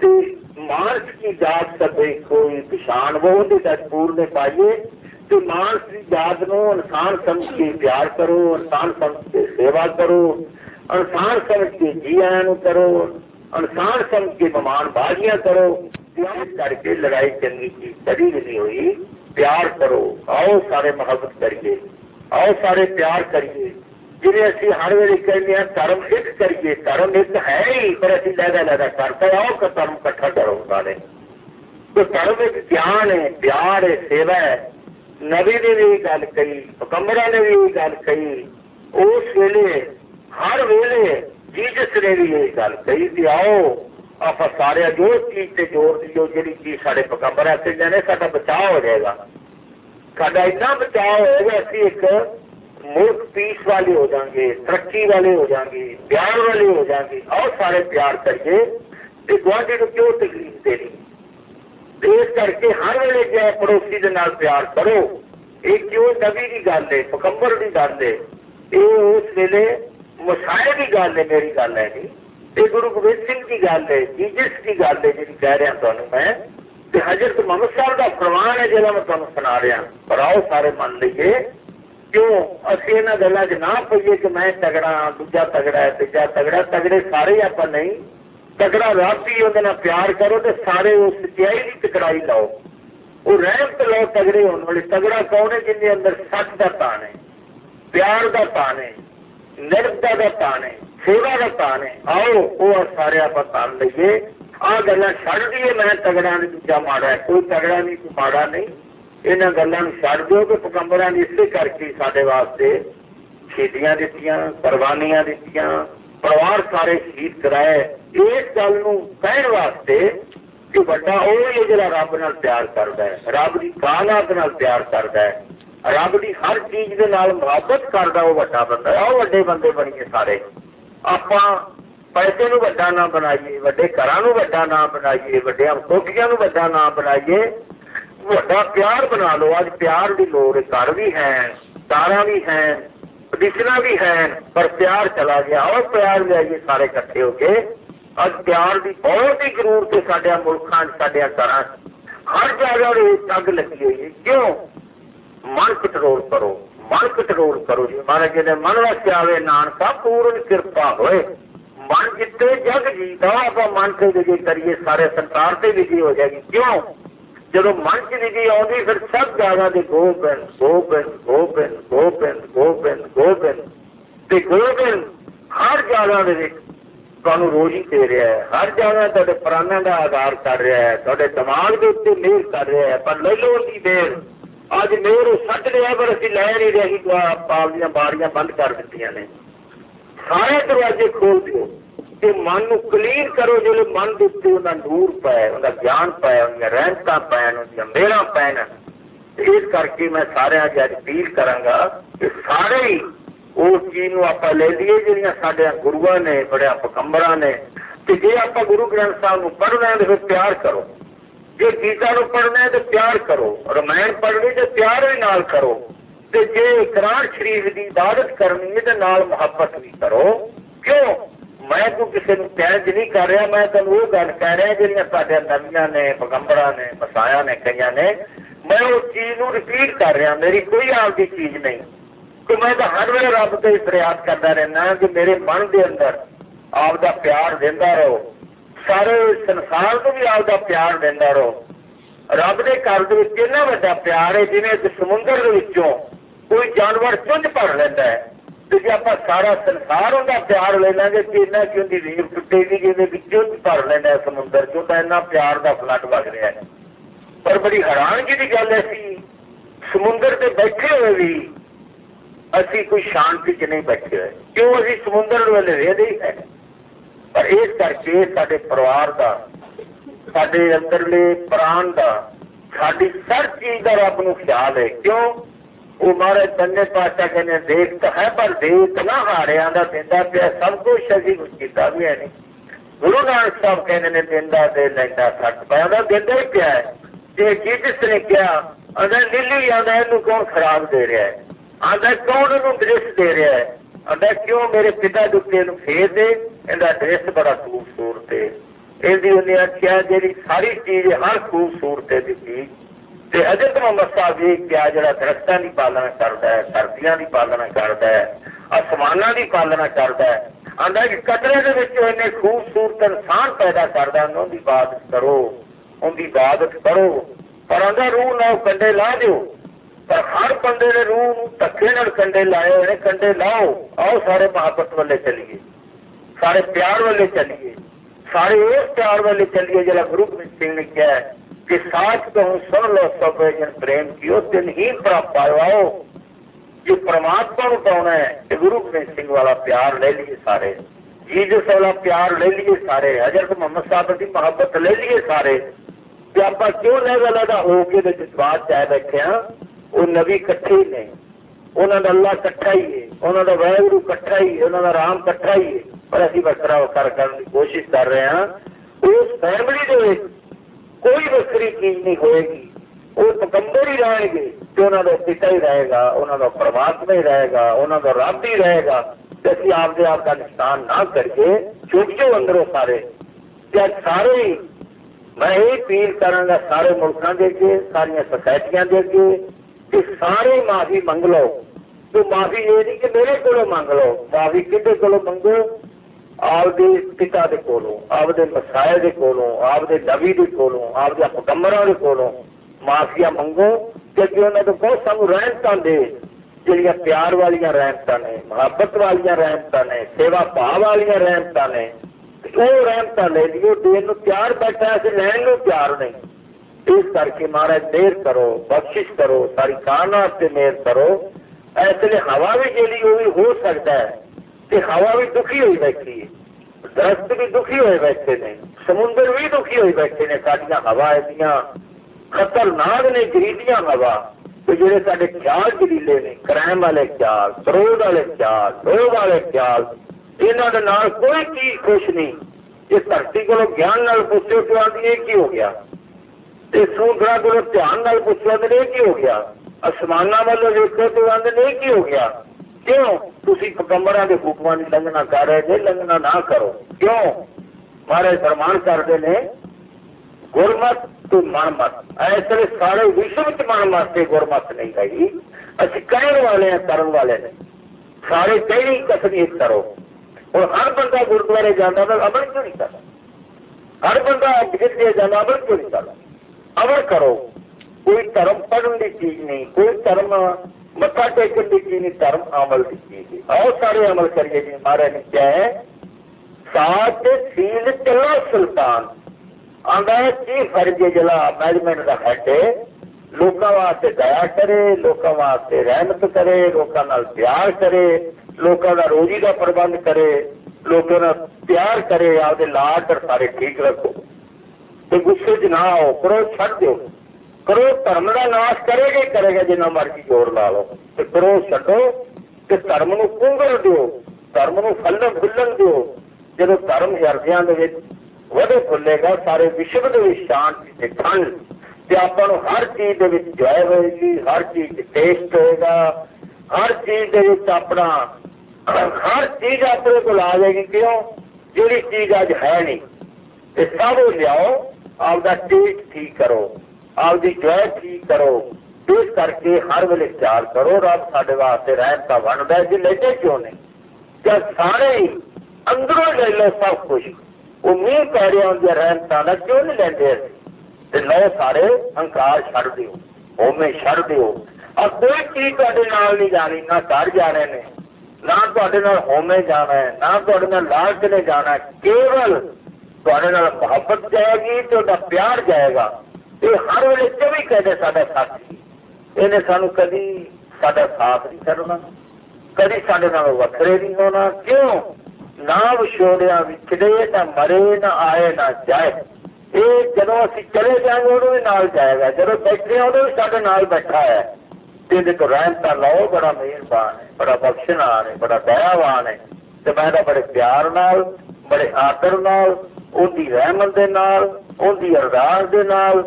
ਤੇ ਮਾਰਸ ਦੀ ਜਾਤ ਕਦੇ ਕੋਈ ਪਛਾਣ ਉਹ ਦੇ ਤਸਪੂਰ ਨੇ ਪਾਈਏ। ਤੇ ਮਾਨਸ ਦੀ ਜਾਤ ਨੂੰ ਇਨਸਾਨ ਸਮਝ ਕੇ ਪਿਆਰ ਕਰੋ, ਇਨਸਾਨ ਸਮਝ ਕੇ ਸੇਵਾ ਕਰੋ। ਇਨਸਾਨ ਸਮਝ ਕੇ ਜੀ ਆਇਆਂ ਨੂੰ ਕਰੋ ਇਨਸਾਨ ਸਮਝ ਕੇ ਮਮਾਨ ਬਾਜ਼ੀਆਂ ਕਰੋ ਇਸ ਕਰਕੇ ਲੜਾਈ ਚੰਗੀ ਚੀਜ਼ ਕਦੀ ਵੀ ਨਹੀਂ ਹੋਈ। ਪਿਆਰ ਕਰੋ, ਆਓ ਸਾਰੇ ਮੁਹੱਬਤ ਕਰੀਏ, ਆਓ ਸਾਰੇ ਪਿਆਰ ਕਰੀਏ। ਜਿਵੇਂ ਅਸੀਂ ਹਰ ਵੇਲੇ ਕਹਿੰਦੇ ਹਾਂ, ਧਰਮ ਇੱਕ ਕਰੀਏ, ਧਰਮ ਇੱਕ ਹੈ ਹੀ, ਪਰ ਅਸੀਂ ਲੈਦਾ ਲੈਦਾ ਕਰਦੇ ਆਓ ਕਿ ਧਰਮ ਇਕੱਠਾ ਕਰੋ ਸਾਰੇ ਤੇ ਧਰਮ ਇੱਕ ਗਿਆਨ ਹੈ, ਪਿਆਰ ਹੈ, ਸੇਵਾ ਹੈ। ਨਬੀ ਨੇ ਵੀ ਇਹ ਗੱਲ ਕਹੀ ਪਕੰਬਰਾਂ ਨੇ ਵੀ ਇਹ ਗੱਲ ਕਹੀ। ਉਸ ਵੇਲੇ ਹਰ ਵੇਲੇ ਜੀਸਸ ਨੇ ਵੀ ਇਹ ਗੱਲ ਕਹੀ ਕਿ ਆਓ, ਆਪਾਂ ਸਾਰੇ ਜੋ ਚੀਜ਼ ਤੇ ਜ਼ੋਰ ਦਿਓ, ਜਿਹੜੀ ਚੀਜ਼ ਸਾਡੇ ਪਕੰਬਰਾਂ ਤੇ ਜਾਣੇ ਸਾਡਾ ਬਚਾਅ ਹੋ ਜਾਏਗਾ। ਸਾਡਾ ਇੰਨਾ ਬਚਾਅ ਹੋਏਗਾ ਅਸੀਂ ਇੱਕ ਮੁਲਕ ਪੀਸ ਵਾਲੇ ਹੋ ਜਾਣਗੇ ਤਰੱਕੀ ਵਾਲੇ ਹੋ ਜਾਣਗੇ ਪਿਆਰ ਵਾਲੇ ਹੋ ਜਾਣਗੇ ਆਓ ਸਾਰੇ ਪਿਆਰ ਕਰੀਏ ਤੇ ਗੁਆਂਢੀ ਨੂੰ ਕਿਉਂ ਤਕਲੀਫ ਦੇਣੀ? ਇਸ ਕਰਕੇ ਹਰ ਵੇਲੇ ਜੇ ਪੜੋਸੀ ਦੇ ਨਾਲ ਪਿਆਰ ਕਰੋ, ਇਹ ਕਿਉਂ ਨਵੀਂ ਦੀ ਗੱਲ ਹੈ ਪਕੰਬਰ ਦੀ ਗੱਲ ਹੈ ਇਹ ਉਸ ਵੇਲੇ ਮਸਾਏ ਦੀ ਗੱਲ ਹੈ, ਮੇਰੀ ਗੱਲ ਹੈ ਨਹੀਂ ਤੇ ਗੁਰੂ ਗੋਬਿੰਦ ਸਿੰਘ ਦੀ ਗੱਲ ਹੈ, ਜੀਜਸ ਦੀ ਗੱਲ ਹੈ ਜਿਹੜੀ ਕਹਿ ਰਿਹਾ ਤੁਹਾਨੂੰ ਮੈਂ। ਤੇ ਹਜ਼ਰਤ ਮੁਹੰਮਦ ਸਾਹਿਬ ਦਾ ਫਰਮਾਨ ਹੈ ਜਿਹੜਾ ਮੈਂ ਤੁਹਾਨੂੰ ਸੁਣਾ ਰਿਹਾ। ਪਰ ਆਓ ਸਾਰੇ ਮੰਨ ਲਈਏ, ਕਿਉਂ ਅਸੀਂ ਇਹਨਾਂ ਗੱਲਾਂ 'ਚ ਨਾ ਪਈਏ ਕਿ ਮੈਂ ਤਗੜਾ ਦੂਜਾ ਤਗੜਾ ਹੈ, ਤੀਜਾ ਤਗੜਾ ਤਗੜੇ ਸਾਰੇ ਆਪਾਂ ਨਹੀਂ। ਤਗੜਾ ਰਾਤੀ ਉਹਦੇ ਨਾਲ ਪਿਆਰ ਕਰੋ ਤੇ ਸਾਰੇ ਉਸ ਸਚਾਈ ਦੀ ਟਕਰਾਈ ਲਾਓ। ਉਹ ਰਹਿਮਤ ਲਓ ਤਗੜੇ ਹੋਣ ਵਾਲੇ। ਤਗੜਾ ਕੌਣ ਹੈ? ਜਿੰਨੇ ਅੰਦਰ ਸੱਚ ਦਾ ਤਾਣ ਹੈ, ਪਿਆਰ ਦਾ ਤਾਣ ਹੈ। ਨਿਰਭਤਾ ਦਾ ਤਾਣ ਹੈ, ਸੇਵਾ ਦਾ ਤਾਣ ਹੈ। ਆਓ, ਉਹ ਸਾਰੇ ਆਪਾਂ ਤਾਣ ਲਈਏ। ਆ ਗੱਲਾਂ ਛੱਡ ਦਈਏ, ਮੈਂ ਤਗੜਾ ਨਹੀਂ ਦੂਜਾ ਮਾੜਾ ਕੋਈ ਤਗੜਾ ਨਹੀਂ, ਕੋਈ ਮਾੜਾ ਨਹੀਂ। ਇਹਨਾਂ ਗੱਲਾਂ ਨੂੰ ਛੱਡ ਦਿਓ ਕਿ ਪਕੰਬਰਾਂ ਨੇ ਇਸੇ ਕਰਕੇ ਸਾਡੇ ਵਾਸਤੇ ਸ਼ਹੀਦੀਆਂ ਦਿੱਤੀਆਂ, ਕੁਰਬਾਨੀਆਂ ਦਿੱਤੀਆਂ, ਪਰਿਵਾਰ ਸਾਰੇ ਸ਼ਹੀਦ ਕਰਾਏ। ਇਸ ਗੱਲ ਨੂੰ ਕਹਿਣ ਵਾਸਤੇ ਕਿ ਵੱਡਾ ਉਹ ਹੀ ਹੈ ਜਿਹੜਾ ਰੱਬ ਨਾਲ ਪਿਆਰ ਕਰਦਾ ਹੈ। ਰੱਬ ਦੀ ਕਾਇਨਾਤ ਨਾਲ ਪਿਆਰ ਕਰਦਾ ਹੈ। ਰੱਬ ਦੀ ਹਰ ਚੀਜ਼ ਦੇ ਨਾਲ ਮੁਹੱਬਤ ਕਰਦਾ, ਉਹ ਵੱਡਾ ਬੰਦਾ ਹੈ। ਉਹ ਵੱਡੇ ਬੰਦੇ ਬਣੀਏ ਸਾਰੇ। ਆਪਾਂ ਪੈਸੇ ਨੂੰ ਵੱਡਾ ਨਾ ਬਣਾਈਏ, ਵੱਡੇ ਘਰਾਂ ਨੂੰ ਵੱਡਾ ਨਾ ਬਣਾਈਏ, ਵੱਡਿਆਂ ਕੋਠੀਆਂ ਨੂੰ ਵੱਡਾ ਨਾ ਬਣਾਈਏ, ਵੱਡਾ ਪਿਆਰ ਬਣਾ ਲਓ। ਅੱਜ ਪਿਆਰ ਦੀ ਲੋੜ ਘਰ ਵੀ ਹੈ, ਤਾਰਾਂ ਵੀ ਹੈ ਪੋਜੀਸ਼ਨਾਂ ਵੀ ਹੈ, ਪਰ ਪਿਆਰ ਚਲਾ ਗਿਆ। ਉਹ ਪਿਆਰ ਲਿਆਈਏ ਸਾਰੇ ਇਕੱਠੇ ਹੋ ਕੇ। ਅੱਜ ਪਿਆਰ ਦੀ ਬਹੁਤ ਹੀ ਜ਼ਰੂਰਤ ਹੈ ਸਾਡੇ ਮੁਲਕਾਂ 'ਚ ਸਾਡੇ ਘਰਾਂ 'ਚ। ਹਰ ਜਗ੍ਹਾ ਦੇ ਅੱਗ ਲੱਗੀ ਹੋਈ ਹੈ। ਕਿਉਂ? ਮਨ ਕਟਰੋਲ ਕਰੋ, ਮਨ ਕਟਰੋਲ ਕਰੋ ਜੀ। ਮਹਾਰਾਜ ਜੀ ਦੇ ਮਨ ਵਿੱਚ ਆਵੇ ਨਾਨਕਾ, ਪੂਰਨ ਕਿਰਪਾ ਹੋਏ। ਮਨ ਜਿੱਤੇ, ਜਗ ਜੀਤਾ, ਆਪਾਂ ਮਨ ਤੇ ਵਿਜੇ ਕਰੀਏ, ਸਾਰੇ ਸੰਸਾਰ ਤੇ ਵਿਜੇ ਹੋ ਜਾਏਗੀ ਕਿਉਂ? ਜਦੋਂ ਮਨ ਚ ਵਿਜੇ ਆਉਂਦੀ, ਫਿਰ ਸਭ ਜਗ੍ਹਾ ਦੇ ਗੋਬਿੰਦ ਗੋਬਿੰਦ ਗੋਬਿੰਦ ਗੋਬਿੰਦ ਗੋਬਿੰਦ ਗੋਬਿੰਦ। ਤੇ ਗੋਬਿੰਦ ਹਰ ਜਗ੍ਹਾ ਦੇ ਵਿੱਚ ਤੁਹਾਨੂੰ ਰੋਜ਼ੀ ਦੇ ਰਿਹਾ ਹੈ। ਹਰ ਜਗ੍ਹਾ ਤੁਹਾਡੇ ਪ੍ਰਾਣਾਂ ਦਾ ਆਧਾਰ ਕਰ ਰਿਹਾ ਹੈ। ਤੁਹਾਡੇ ਦਿਮਾਗ ਦੇ ਉੱਤੇ ਮਿਹਰ ਕਰ ਰਿਹਾ ਹੈ। ਪਰ ਲੈ ਲੋ ਦੀ ਦੇਰ। ਅੱਜ ਮੇਰ ਸੱਟ ਰਿਹਾ ਪਰ ਅਸੀਂ ਲੈ ਨਹੀਂ ਰਹੇ ਕਿ ਆਪ ਦੀਆਂ ਬਾਰੀਆਂ ਬੰਦ ਕਰ ਦਿੱਤੀਆਂ ਨੇ। ਸਾਰੇ ਦਰਵਾਜ਼ੇ ਖੋਲ ਦਿਓ ਤੇ ਮਨ ਨੂੰ ਕਲੀਨ ਕਰੋ, ਜਿਹੜੇ ਮਨ ਦੇ ਉੱਤੇ ਉਹਦਾ ਨੂਰ ਪਾਇਆ ਉਹਦਾ ਗਿਆਨ ਪਾਇਆ ਉਹਦੀਆਂ ਰਹਿਮਤਾਂ ਪਾਇਆ ਉਹਦੀਆਂ ਮੇਰਾ ਪੈਣ ਇਸ ਕਰਕੇ ਮੈਂ ਸਾਰਿਆਂ ਅੱਜ ਅਪੀਲ ਕਰਾਂਗਾ ਕਿ ਸਾਰੇ ਹੀ ਉਸ ਚੀਜ਼ ਨੂੰ ਆਪਾਂ ਲੈ ਲਈਏ, ਜਿਹੜੀਆਂ ਸਾਡੇ ਗੁਰੂਆਂ ਨੇ ਬੜਿਆ ਪਕੰਬਰਾਂ ਨੇ। ਤੇ ਜੇ ਆਪਾਂ ਗੁਰੂ ਗ੍ਰੰਥ ਸਾਹਿਬ ਨੂੰ ਪੜ੍ਹਨਾ ਹੈ ਤਾਂ ਫਿਰ ਪਿਆਰ ਕਰੋ। ਜੇ ਗੀਤਾ ਨੂੰ ਪੜ੍ਹਨਾ ਹੈ ਤਾਂ ਪਿਆਰ ਕਰੋ, ਰਮਾਇਣ ਪੜ੍ਹਨੀ ਤੇ ਪਿਆਰ ਵੀ ਨਾਲ ਕਰੋ। ਤੇ ਜੇ ਕੁਰਾਨ ਸ਼ਰੀਫ ਦੀ ਇਬਾਦਤ ਕਰਨੀ ਹੈ ਤੇ ਨਾਲ ਮੁਹੱਬਤ ਵੀ ਕਰੋ। ਕਿਉਂ? ਮੈਂ ਕੋਈ ਕਿਸੇ ਨੂੰ ਕਹਿ ਨਹੀਂ ਕਰ ਰਿਹਾ, ਮੈਂ ਤੁਹਾਨੂੰ ਉਹ ਗੱਲ ਕਹਿ ਰਿਹਾ ਜਿਹੜੀਆਂ ਸਾਡੇ ਨਬੀਆਂ ਨੇ, ਪੈਗੰਬਰਾਂ ਨੇ, ਮਸਾਇਆ ਨੇ ਕਈਆਂ ਨੇ। ਮੈਂ ਉਸ ਚੀਜ਼ ਨੂੰ ਰਿਪੀਟ ਕਰ ਰਿਹਾ, ਮੇਰੀ ਕੋਈ ਆਪਦੀ ਚੀਜ਼ ਨਹੀਂ। ਕਿ ਮੈਂ ਤਾਂ ਹਰ ਵੇਲੇ ਰੱਬ ਤੇ ਫਰਿਆਦ ਕਰਦਾ ਰਹਿਣਾ ਕਿ ਮੇਰੇ ਮਨ ਦੇ ਅੰਦਰ ਆਪ ਦਾ ਪਿਆਰ ਦਿੰਦਾ ਰਹੋ। ਸਾਰੇ ਸੰਸਾਰ ਤੋਂ ਵੀ ਆਪਦਾ ਪਿਆਰ ਦਿੰਦਾ ਰਹੋ। ਰੱਬ ਦੇ ਘਰ ਦੇ ਵਿੱਚ ਇੰਨਾ ਵੱਡਾ ਪਿਆਰ ਹੈ ਜਿਵੇਂ ਇੱਕ ਸਮੁੰਦਰ ਦੇ ਵਿੱਚੋਂ ਕੋਈ ਜਾਨਵਰ ਚੁੰਝ ਭਰ ਲੈਂਦਾ ਹੈ। ਤੇ ਜੇ ਆਪਾਂ ਸਾਰਾ ਸੰਸਾਰ ਉਹਦਾ ਪਿਆਰ ਲੈ ਲਾਂਗੇ ਕਿ ਇੰਨਾ ਕਿ ਉਹਦੀ ਰੀਰ ਟੁੱਟੇਗੀ ਜਿਹਦੇ ਵਿੱਚੋਂ ਭਰ ਲੈਂਦਾ ਸਮੁੰਦਰ ਚੋਂ, ਤਾਂ ਇੰਨਾ ਪਿਆਰ ਦਾ ਫਲੱਡ ਵਗ ਰਿਹਾ ਹੈ। ਪਰ ਬੜੀ ਹੈਰਾਨਗੀ ਦੀ ਗੱਲ ਹੈ ਸੀ ਸਮੁੰਦਰ ਤੇ ਬੈਠੇ ਹੋਏ ਵੀ ਅਸੀਂ ਕੋਈ ਸ਼ਾਂਤੀ 'ਚ ਨਹੀਂ ਬੈਠੇ ਹੋਏ। ਕਿਉਂ ਅਸੀਂ ਸਮੁੰਦਰ ਵੱਲ ਵੇਖਦੇ ਹੀ ਹੈ? ਪਰ ਇਸ ਕਰਕੇ ਸਾਡੇ ਪਰਿਵਾਰ ਦਾ, ਸਾਡੇ ਅੰਦਰਲੇ ਪ੍ਰਾਣ ਦਾ, ਸਾਡੀ ਸਰ ਚੀਜ਼ ਦਾ ਰੱਬ ਨੂੰ ਖਿਆਲ ਹੈ। ਕਿਉਂ? ਉਹ ਮਾਰੇ ਤੰਨੇ ਪਾਸਾ ਕਹਿੰਦੇ ਦੇਖ ਤਾਂ ਹੈ, ਪਰ ਦੇਖ ਨਾ ਹਾਰਿਆਂ ਦਾ ਦਿੰਦਾ ਪਿਆ, ਸਭ ਕੁਝ ਅਸੀਂ ਕੁਝ ਕੀਤਾ ਵੀ ਹੈ ਨਹੀਂ। ਗੁਰੂ ਨਾਨਕ ਸਾਹਿਬ ਕਹਿੰਦੇ ਨੇ, ਦਿੰਦਾ ਤੇ ਲੈਂਦਾ ਸੱਟ। ਪਿਆ ਦਾ ਦਿੰਦਾ ਹੀ ਪਿਆ ਤੇ ਜੇ ਜਿਸ ਨੇ ਕਿਹਾ ਅਗਰ ਨੀਲੀ ਆਂਦਾ ਇਹਨੂੰ ਕੌਣ ਖਰਾਬ ਦੇ ਰਿਹਾ ਹੈ? ਆਂਦਾ ਕੌਣ ਇਹਨੂੰ ਦ੍ਰਿਸ਼ ਦੇ ਰਿਹਾ ਹੈ? ਆਂਦਾ ਕਿਉਂ ਮੇਰੇ ਪਿਤਾ ਦੁੱਤੇ ਨੂੰ ਫੇਰ ਦੇ? ਇਹਦਾ ਡਰੈਸ ਬੜਾ ਖੂਬਸੂਰਤ ਹੈ ਇਹਦੀ ਉਹਨੇ ਆਖਿਆ, ਜਿਹੜੀ ਸਾਰੀ ਚੀਜ਼ ਹਰ ਖੂਬਸੂਰਤ ਹੈ ਦੀ ਤੇ ਅਜਤ ਮੁਹੰਮਦ ਸਾਹਿਬ ਜੀ ਕਿਹਾ, ਜਿਹੜਾ ਦਰਖਤਾਂ ਦੀ ਪਾਲਣਾ ਕਰਦਾ ਹੈ ਸਰਦੀਆਂ ਦੀ ਪਾਲਣਾ ਕਰਦਾ ਹੈ, ਅਸਮਾਨਾਂ ਦੀ ਪਾਲਣਾ ਕਰਦਾ ਹੈ, ਆਂਦਾ ਕਿ ਕਤਰੇ ਦੇ ਵਿੱਚ ਇਹਨੇ ਖੂਬਸੂਰਤ ਇਨਸਾਨ ਪੈਦਾ ਕਰਦਾ ਉਹਦੀ ਇਬਾਦਤ ਕਰੋ, ਉਹਦੀ ਇਬਾਦਤ ਕਰੋ। ਪਰ ਆਂਦਾ, ਰੂਹ ਨਾਲ ਕੰਡੇ ਲਾ ਦਿਓ। ਪਰ ਹਰ ਬੰਦੇ ਦੇ ਰੂਹ ਨੂੰ ਧੱਕੇ ਨਾਲ ਕੰਡੇ ਲਾਏ ਹੋਏ ਨੇ, ਕੰਡੇ ਲਾਓ, ਆਓ ਸਾਰੇ ਮੁਹੱਬਤ ਵੱਲੇ ਚੱਲੀਏ। ਸਾਰੇ ਪਿਆਰ ਵੱਲੇ ਚੱਲੀਏ। ਸਾਰੇ ਉਸ ਪਿਆਰ ਵੱਲੇ ਚੱਲੀਏ ਜਿਹੜਾ ਗੁਰੂ ਗੋਬਿੰਦ ਸਿੰਘ ਨੇ ਕਿਹਾ ਕਿ ਸਾਚ ਕਹੂੰ, ਸੁਣ ਲੋ ਸਭ ਜਨ ਪ੍ਰੇਮ ਕੀਓ ਤਿਨ ਹੀ ਪ੍ਰਾਪਤ ਆਓ ਜੇ ਪ੍ਰਮਾਤਮਾ ਨੂੰ ਪਾਉਣਾ ਹੈ, ਤੇ ਗੁਰੂ ਗੋਬਿੰਦ ਸਿੰਘ ਵਾਲਾ ਪਿਆਰ ਲੈ ਲਈਏ ਸਾਰੇ। ਜੀਸਸ ਵਾਲਾ ਪਿਆਰ ਲੈ ਲਈਏ ਸਾਰੇ। ਹਜ਼ਰਤ ਮੁਹੰਮਦ ਸਾਹਿਬ ਦੀ ਮੁਹੱਬਤ ਲੈ ਲਈਏ ਸਾਰੇ। ਤੇ ਆਪਾਂ ਕਿਉਂ ਲੈਵਲ ਦਾ ਹੋ ਕੇ ਤੇ ਉਹ ਨਬੀ ਇਕੱਠੇ ਨੇ। ਉਹਨਾਂ ਦਾ ਅੱਲਾ ਇਕੱਠਾ ਹੀ ਹੈ। ਉਹਨਾਂ ਦਾ ਵਾਹਿਗੁਰੂ ਇਕੱਠਾ ਹੀ ਹੈ। ਉਹਨਾਂ ਦਾ ਰਾਮ ਇਕੱਠਾ ਹੀ ਹੈ। ਪਰ ਅਸੀਂ ਵੱਖਰਾ ਵੱਖਰਾ ਕਰਨ ਦੀ ਕੋਸ਼ਿਸ਼ ਕਰ ਰਹੇ ਹਾਂ। ਉਸ ਫੈਮਿਲੀ ਦੇ ਵਿੱਚ ਕੋਈ ਵੱਖਰੀ ਚੀਜ਼ ਨਹੀਂ ਹੋਏਗੀ। ਉਹ ਪਕੰਬਰ ਹੀ ਰਹਿਣਗੇ ਤੇ ਉਹਨਾਂ ਦਾ ਪਿਤਾ ਹੀ ਰਹੇਗਾ, ਉਹਨਾਂ ਦਾ ਪਰਮਾਤਮਾ ਹੀ ਰਹੇਗਾ, ਉਹਨਾਂ ਦਾ ਰੱਬ ਹੀ ਰਹੇਗਾ। ਤੇ ਅਸੀਂ ਆਪਦੇ ਆਪ ਦਾ ਨਿਸ਼ਾਨ ਨਾ ਕਰਕੇ ਛੁੱਟ ਜਾਓ ਅੰਦਰੋਂ ਸਾਰੇ। ਤੇ ਸਾਰੇ ਹੀ, ਮੈਂ ਇਹ ਅਪੀਲ ਕਰਾਂਗਾ ਸਾਰੇ ਮੁਲਕਾਂ ਦੇ ਅੱਗੇ, ਸਾਰੀਆਂ ਸੋਸਾਇਟੀਆਂ ਦੇ ਅੱਗੇ ਕਿ ਸਾਰੇ ਮਾਫੀ ਮੰਗ ਲਓ। ਤੇ ਮਾਫੀ ਇਹ ਨਹੀਂ ਕਿ ਮੇਰੇ ਕੋਲੋਂ ਮੰਗ ਲਓ, ਮਾਫੀ ਕਿਹਦੇ ਕੋਲੋਂ ਮੰਗੋ? ਆਪਦੇ ਪਿਤਾ ਦੇ ਕੋਲੋਂ, ਆਪਦੇ ਮਸਾਇ ਦੇ ਕੋਲੋਂ, ਆਪਦੇ ਨਬੀ ਦੇ ਕੋਲੋਂ, ਆਪਦੇ ਮੁਕੰਮਰਾਂ ਦੇ ਕੋਲੋਂ ਮਾਫੀਆ ਮੰਗੋ, ਕਿਉਂਕਿ ਉਹਨਾਂ ਤੋਂ ਬਹੁਤ ਸਾਨੂੰ ਰਹਿਮਤਾਂ ਦੇ, ਜਿਹੜੀਆਂ ਪਿਆਰ ਵਾਲੀਆਂ ਰਹਿਮਤਾਂ ਨੇ, ਮੁਹੱਬਤ ਵਾਲੀਆਂ ਰਹਿਮਤਾਂ ਨੇ, ਸੇਵਾ ਭਾਵ ਵਾਲੀਆਂ ਰਹਿਮਤਾਂ ਨੇ ਉਹ ਰਹਿਮਤਾਂ ਲੈ ਲਿਓ ਦੇਣ ਨੂੰ ਪਿਆਰ ਬੈਠਾ ਸੀ ਲੈਣ ਨੂੰ ਪਿਆਰ ਨਹੀਂ। ਇਸ ਕਰਕੇ ਮਹਾਰਾਜ ਦੇਰ ਕਰੋ, ਬਖਸ਼ਿਸ਼ ਕਰੋ, ਸਾਰੀ ਕਾਇਨਾਤ ਤੇ ਮਿਹਰ ਕਰੋ। ਐਸੇ ਲਈ ਹਵਾ ਵੀ ਜਿਹੜੀ ਉਹ ਵੀ ਹੋ ਸਕਦਾ ਹੈ ਤੇ ਹਵਾ ਵੀ ਦੁਖੀ ਹੋਈ ਬੈਠੀ ਹੈ। ਦਰਖਤ ਵੀ ਦੁਖੀ ਹੋਏ ਬੈਠੇ ਨੇ, ਸਮੁੰਦਰ ਵੀ ਦੁਖੀ ਹੋਈ ਬੈਠੇ ਨੇ, ਸਾਡੀਆਂ ਹਵਾ ਇਹਦੀਆਂ ਖਤਰਨਾਕ ਨੇ ਗਰੀਲੀਆਂ ਹਵਾ, ਤੇ ਜਿਹੜੇ ਸਾਡੇ ਖਿਆਲ ਜਰੀਲੇ ਨੇ, ਕ੍ਰਾਈਮ ਵਾਲੇ ਖਿਆਲ ਸਰੋਧ ਵਾਲੇ ਖਿਆਲ, ਲੋਭ ਵਾਲੇ ਖਿਆਲ, ਇਹਨਾਂ ਦੇ ਨਾਲ ਕੋਈ ਚੀਜ਼ ਖੁਸ਼ ਨਹੀਂ। ਇਹ ਧਰਤੀ ਕੋਲੋਂ ਗਿਆਨ ਨਾਲ ਪੁੱਛੋ ਕਿ ਆਂਦੀ ਇਹ ਕੀ ਹੋ ਗਿਆ? ਤੇ ਸੂਤਰਾ ਕੋਲੋਂ ਧਿਆਨ ਨਾਲ ਪੁੱਛੋ ਤੇ ਇਹ ਕੀ ਹੋ ਗਿਆ ਅਸਮਾਨਾਂ ਵੱਲੋਂ ਵੇਖੋ ਤੇ ਆਂਦੇ ਨੇ ਇਹ ਕੀ ਹੋ ਗਿਆ ਕਿਉਂ ਤੁਸੀਂ ਪਕੰਬਰਾਂ ਦੇ ਹੁਕਮਾਂ ਦੀ ਲੰਘਣਾ ਕਰ ਰਹੇ ਜੇ ਲੰਘਣਾ ਨਾ ਕਰੋ ਕਿਉਂ ਮਹਾਰਾਜ ਫਰਮਾਨ ਕਰਦੇ ਨੇ ਗੁਰਮਤ ਤੇ ਮਨਮਤ ਐਸੇ ਸਾਰੇ ਵਿਸ਼ਵ ਵਿੱਚ ਮਨਮਤ ਤੇ ਗੁਰਮਤ ਨਹੀਂ ਹੈਗੀ ਅਸੀਂ ਕਹਿਣ ਵਾਲੇ ਆ ਕਰਨ ਵਾਲੇ ਨੇ ਸਾਰੇ ਕਹਿਣੀ ਕਸਮੀ ਕਰੋ ਹੁਣ ਹਰ ਬੰਦਾ ਗੁਰਦੁਆਰੇ ਜਾਂਦਾ ਤਾਂ ਅਮਲ ਕਿਉਂ ਨਹੀਂ ਕਰਦਾ ਹਰ ਬੰਦਾ ਜਿੱਥੇ ਜਾਂਦਾ ਅਮਲ ਕਿਉਂ ਨਹੀਂ ਕਰਦਾ ਅਮਲ ਕਰੋ। ਕੋਈ ਧਰਮ ਪੜਨ ਦੀ ਚੀਜ਼ ਨਹੀਂ, ਕੋਈ ਧਰਮ ਮੱਥਾ ਟੇਕਣ ਦੀ ਚੀਜ਼ ਨਹੀਂ, ਧਰਮ ਅਮਲ ਦੀ ਚੀਜ਼ ਹੈ ਆਓ ਸਾਰੇ ਅਮਲ ਕਰੀਏ ਜੀ, ਮਹਾਰਾਜ ਨੇ ਕਿਹਾ ਹੈ ਸਾਤ ਸੀਲ ਚਲੋ ਸੁਲਤਾਨ। ਆਂਦਾ ਹੈ, ਕੀ ਫਰਜ਼ ਹੈ ਜਿਹੜਾ ਮੈਨੇਜਮੈਂਟ ਦਾ ਹੈਡ? ਹੈ ਲੋਕਾਂ ਵਾਸਤੇ ਦਇਆ ਕਰੇ, ਲੋਕਾਂ ਵਾਸਤੇ ਰਹਿਮਤ ਕਰੇ, ਲੋਕਾਂ ਨਾਲ ਪਿਆਰ ਕਰੇ, ਲੋਕਾਂ ਦਾ ਰੋਜ਼ੀ ਦਾ ਪ੍ਰਬੰਧ ਕਰੇ, ਲੋਕਾਂ ਨਾਲ ਪਿਆਰ ਕਰੇ, ਆਪਦੇ ਲਾਡ ਸਾਰੇ ਠੀਕ ਰੱਖੋ। ਤੇ ਗੁੱਸੇ 'ਚ ਨਾ ਆਓ, ਕਰੋ ਛੱਡ ਦਿਓ। ਕਰੋ ਧਰਮ ਦਾ ਨਾਸ਼ ਕਰੇਗਾ ਹੀ ਕਰੇਗਾ ਜਿੰਨਾ ਮਰਜ਼ੀ ਜ਼ੋਰ ਲਾ ਲਓ। ਤੇ ਕਰੋ ਛੱਡੋ ਤੇ ਧਰਮ ਨੂੰ ਕੁੰਗਲ ਦਿਓ, ਧਰਮ ਨੂੰ ਫੁੱਲਣ ਫੁੱਲਣ ਦਿਓ। ਜਦੋਂ ਧਰਮ ਹਿਰਦਿਆਂ ਦੇ ਵਿੱਚ ਵਧੇ ਫੁੱਲੇਗਾ, ਸਾਰੇ ਵਿਸ਼ਵ ਦੇ ਵਿੱਚ ਸ਼ਾਂਤੀ ਤੇ ਠੰਡ ਤੇ ਆਪਾਂ ਨੂੰ ਹਰ ਚੀਜ਼ ਦੇ ਵਿੱਚ ਜੈ ਹੋਏਗੀ, ਹਰ ਚੀਜ਼ ਚ ਟੇਸਟ ਹੋਏਗਾ। ਹਰ ਚੀਜ਼ ਦੇ ਵਿੱਚ ਆਪਣਾ, ਹਰ ਚੀਜ਼ ਆਪਣੇ ਕੋਲ ਆ ਜਾਏਗੀ। ਕਿਉਂ? ਜਿਹੜੀ ਚੀਜ਼ ਅੱਜ ਹੈ ਨਹੀਂ। ਤੇ ਸਭ ਲਿਆਓ ਆਪਦਾ ਟੇਸਟ ਠੀਕ ਕਰੋ, ਆਪਦੀ ਜੈ ਠੀਕ ਕਰੋ, ਇਸ ਕਰਕੇ ਹਰ ਵੇਲੇ ਖਿਆਲ ਕਰੋ, ਰੱਬ ਸਾਡੇ ਵਾਸਤੇ ਰਹਿਣ ਤਾਂ ਬਣਦਾ ਜੀ ਲੈਦੇ ਕਿਉਂ ਨਹੀਂ? ਕਿ ਸਾਰੇ ਅੰਦਰੋਂ ਲੈ ਲਓ ਸਭ ਕੁਝ ਉਹ ਮੀਂਹ ਪੈ ਰਿਹਾ ਹੁੰਦੀ ਰਹਿਣ ਤਾਂ ਕਿਉਂ ਨਹੀਂ ਲੈਂਦੇ? ਅਸੀਂ ਤੇ ਲਓ ਸਾਰੇ ਹੰਕਾਰ ਛੱਡ ਦਿਓ ਹੋਮੇ ਛੱਡ ਦਿਓ। ਆ ਕੋਈ ਚੀਜ਼ ਤੁਹਾਡੇ ਨਾਲ ਨਹੀਂ ਜਾਣੀ, ਨਾ ਘਰ ਜਾਣੇ ਨੇ, ਨਾ ਤੁਹਾਡੇ ਨਾਲ ਹੋਮੇ ਜਾਣਾ ਹੈ, ਨਾ ਤੁਹਾਡੇ ਨਾਲ ਲਾਲਚ ਨੇ ਜਾਣਾ ਕੇਵਲ ਤੁਹਾਡੇ ਨਾਲ ਮੁਹੱਬਤ ਜਾਏਗੀ ਤੇ ਉਹਦਾ ਪਿਆਰ ਜਾਏਗਾ। ਇਹ ਹਰ ਵੇਲੇ ਚੌਵੀ ਕਹਿੰਦੇ ਸਾਡਾ ਸਾਥੀ ਇਹਨੇ ਸਾਨੂੰ ਕਦੀ ਸਾਡਾ ਸਾਥ ਨਹੀਂ ਛੱਡਣਾ, ਕਦੀ ਸਾਡੇ ਨਾਲ ਵੱਖਰੇ ਨਹੀਂ ਹੋਣਾ। ਕਿਉਂ? ਨਾ ਵਿਛੋੜਿਆ ਵਿਛੜੇ ਤਾਂ ਮਰੇ, ਨਾ ਆਏ, ਨਾ ਜਾਏ। ਇਹ ਜਦੋਂ ਅਸੀਂ ਚਲੇ ਜਾਵਾਂਗੇ, ਉਹਨੂੰ ਵੀ ਨਾਲ ਜਾਏਗਾ। ਜਦੋਂ ਬੈਠੇ ਉਹਦੇ ਵੀ ਸਾਡੇ ਨਾਲ ਬੈਠਾ ਹੈ। ਤੇ ਇਹਦੇ ਤੋਂ ਰਹਿਣ ਤਾਂ ਲਓ, ਬੜਾ ਮਿਹਰਬਾਨ ਹੈ, ਬੜਾ ਬਖਸ਼ਣਹਾਰ ਹੈ, ਬੜਾ ਦਇਆਵਾਨ ਹੈ। ਤੇ ਮੈਂ ਤਾਂ ਬੜੇ ਪਿਆਰ ਨਾਲ, ਬੜੇ ਆਦਰ ਨਾਲ ਉਹਦੀ ਰਹਿਮਤ ਦੇ ਨਾਲ, ਉਹਦੀ ਅਰਦਾਸ ਦੇ ਨਾਲ,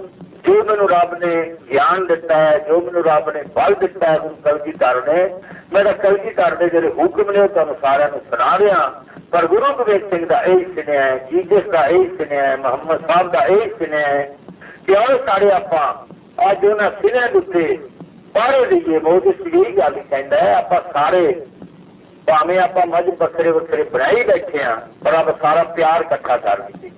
ਜੋ ਮੈਨੂੰ ਰੱਬ ਨੇ ਗਿਆਨ ਦਿੱਤਾ ਹੈ, ਜੋ ਮੈਨੂੰ ਰੱਬ ਨੇ ਬਲ ਦਿੱਤਾ ਹੈ ਉਹ ਕਲਗੀ ਨੇ ਮੇਰਾ ਕਲਗੀ ਦੇ ਜਿਹੜੇ ਹੁਕਮ ਨੇ ਉਹ ਤੁਹਾਨੂੰ ਸਾਰਿਆਂ ਨੂੰ ਸੁਣਾ ਰਿਹਾ। ਪਰ ਗੁਰੂ ਗੋਬਿੰਦ ਸਿੰਘ ਦਾ ਇਹ ਸੁਨੇਹਾ ਹੈ, ਜੀਸਸ ਦਾ ਇਹ ਸੁਨੇਹਾ ਹੈ, ਮੁਹੰਮਦ ਸਾਹਿਬ ਦਾ ਇਹ ਸੁਨੇਹਾ ਹੈ ਕਿ ਉਹ ਸਾਰੇ ਆਪਾਂ ਅੱਜ ਉਹਨਾਂ ਸਿਨੇਹ ਦੇ ਉੱਤੇ ਪਾਰੇ ਲਈਏ। ਮੋਦੀ ਸ੍ਰੀ ਗੱਲ ਕਹਿੰਦਾ ਹੈ, ਆਪਾਂ ਸਾਰੇ ਭਾਵੇਂ ਆਪਾਂ ਮੱਝ ਬੱਕਰੇ ਵੱਖਰੇ ਬਣਾਈ ਬੈਠੇ ਆ ਪਰ ਆਪਾਂ ਸਾਰਾ ਪਿਆਰ ਇਕੱਠਾ ਕਰ ਲਈਏ।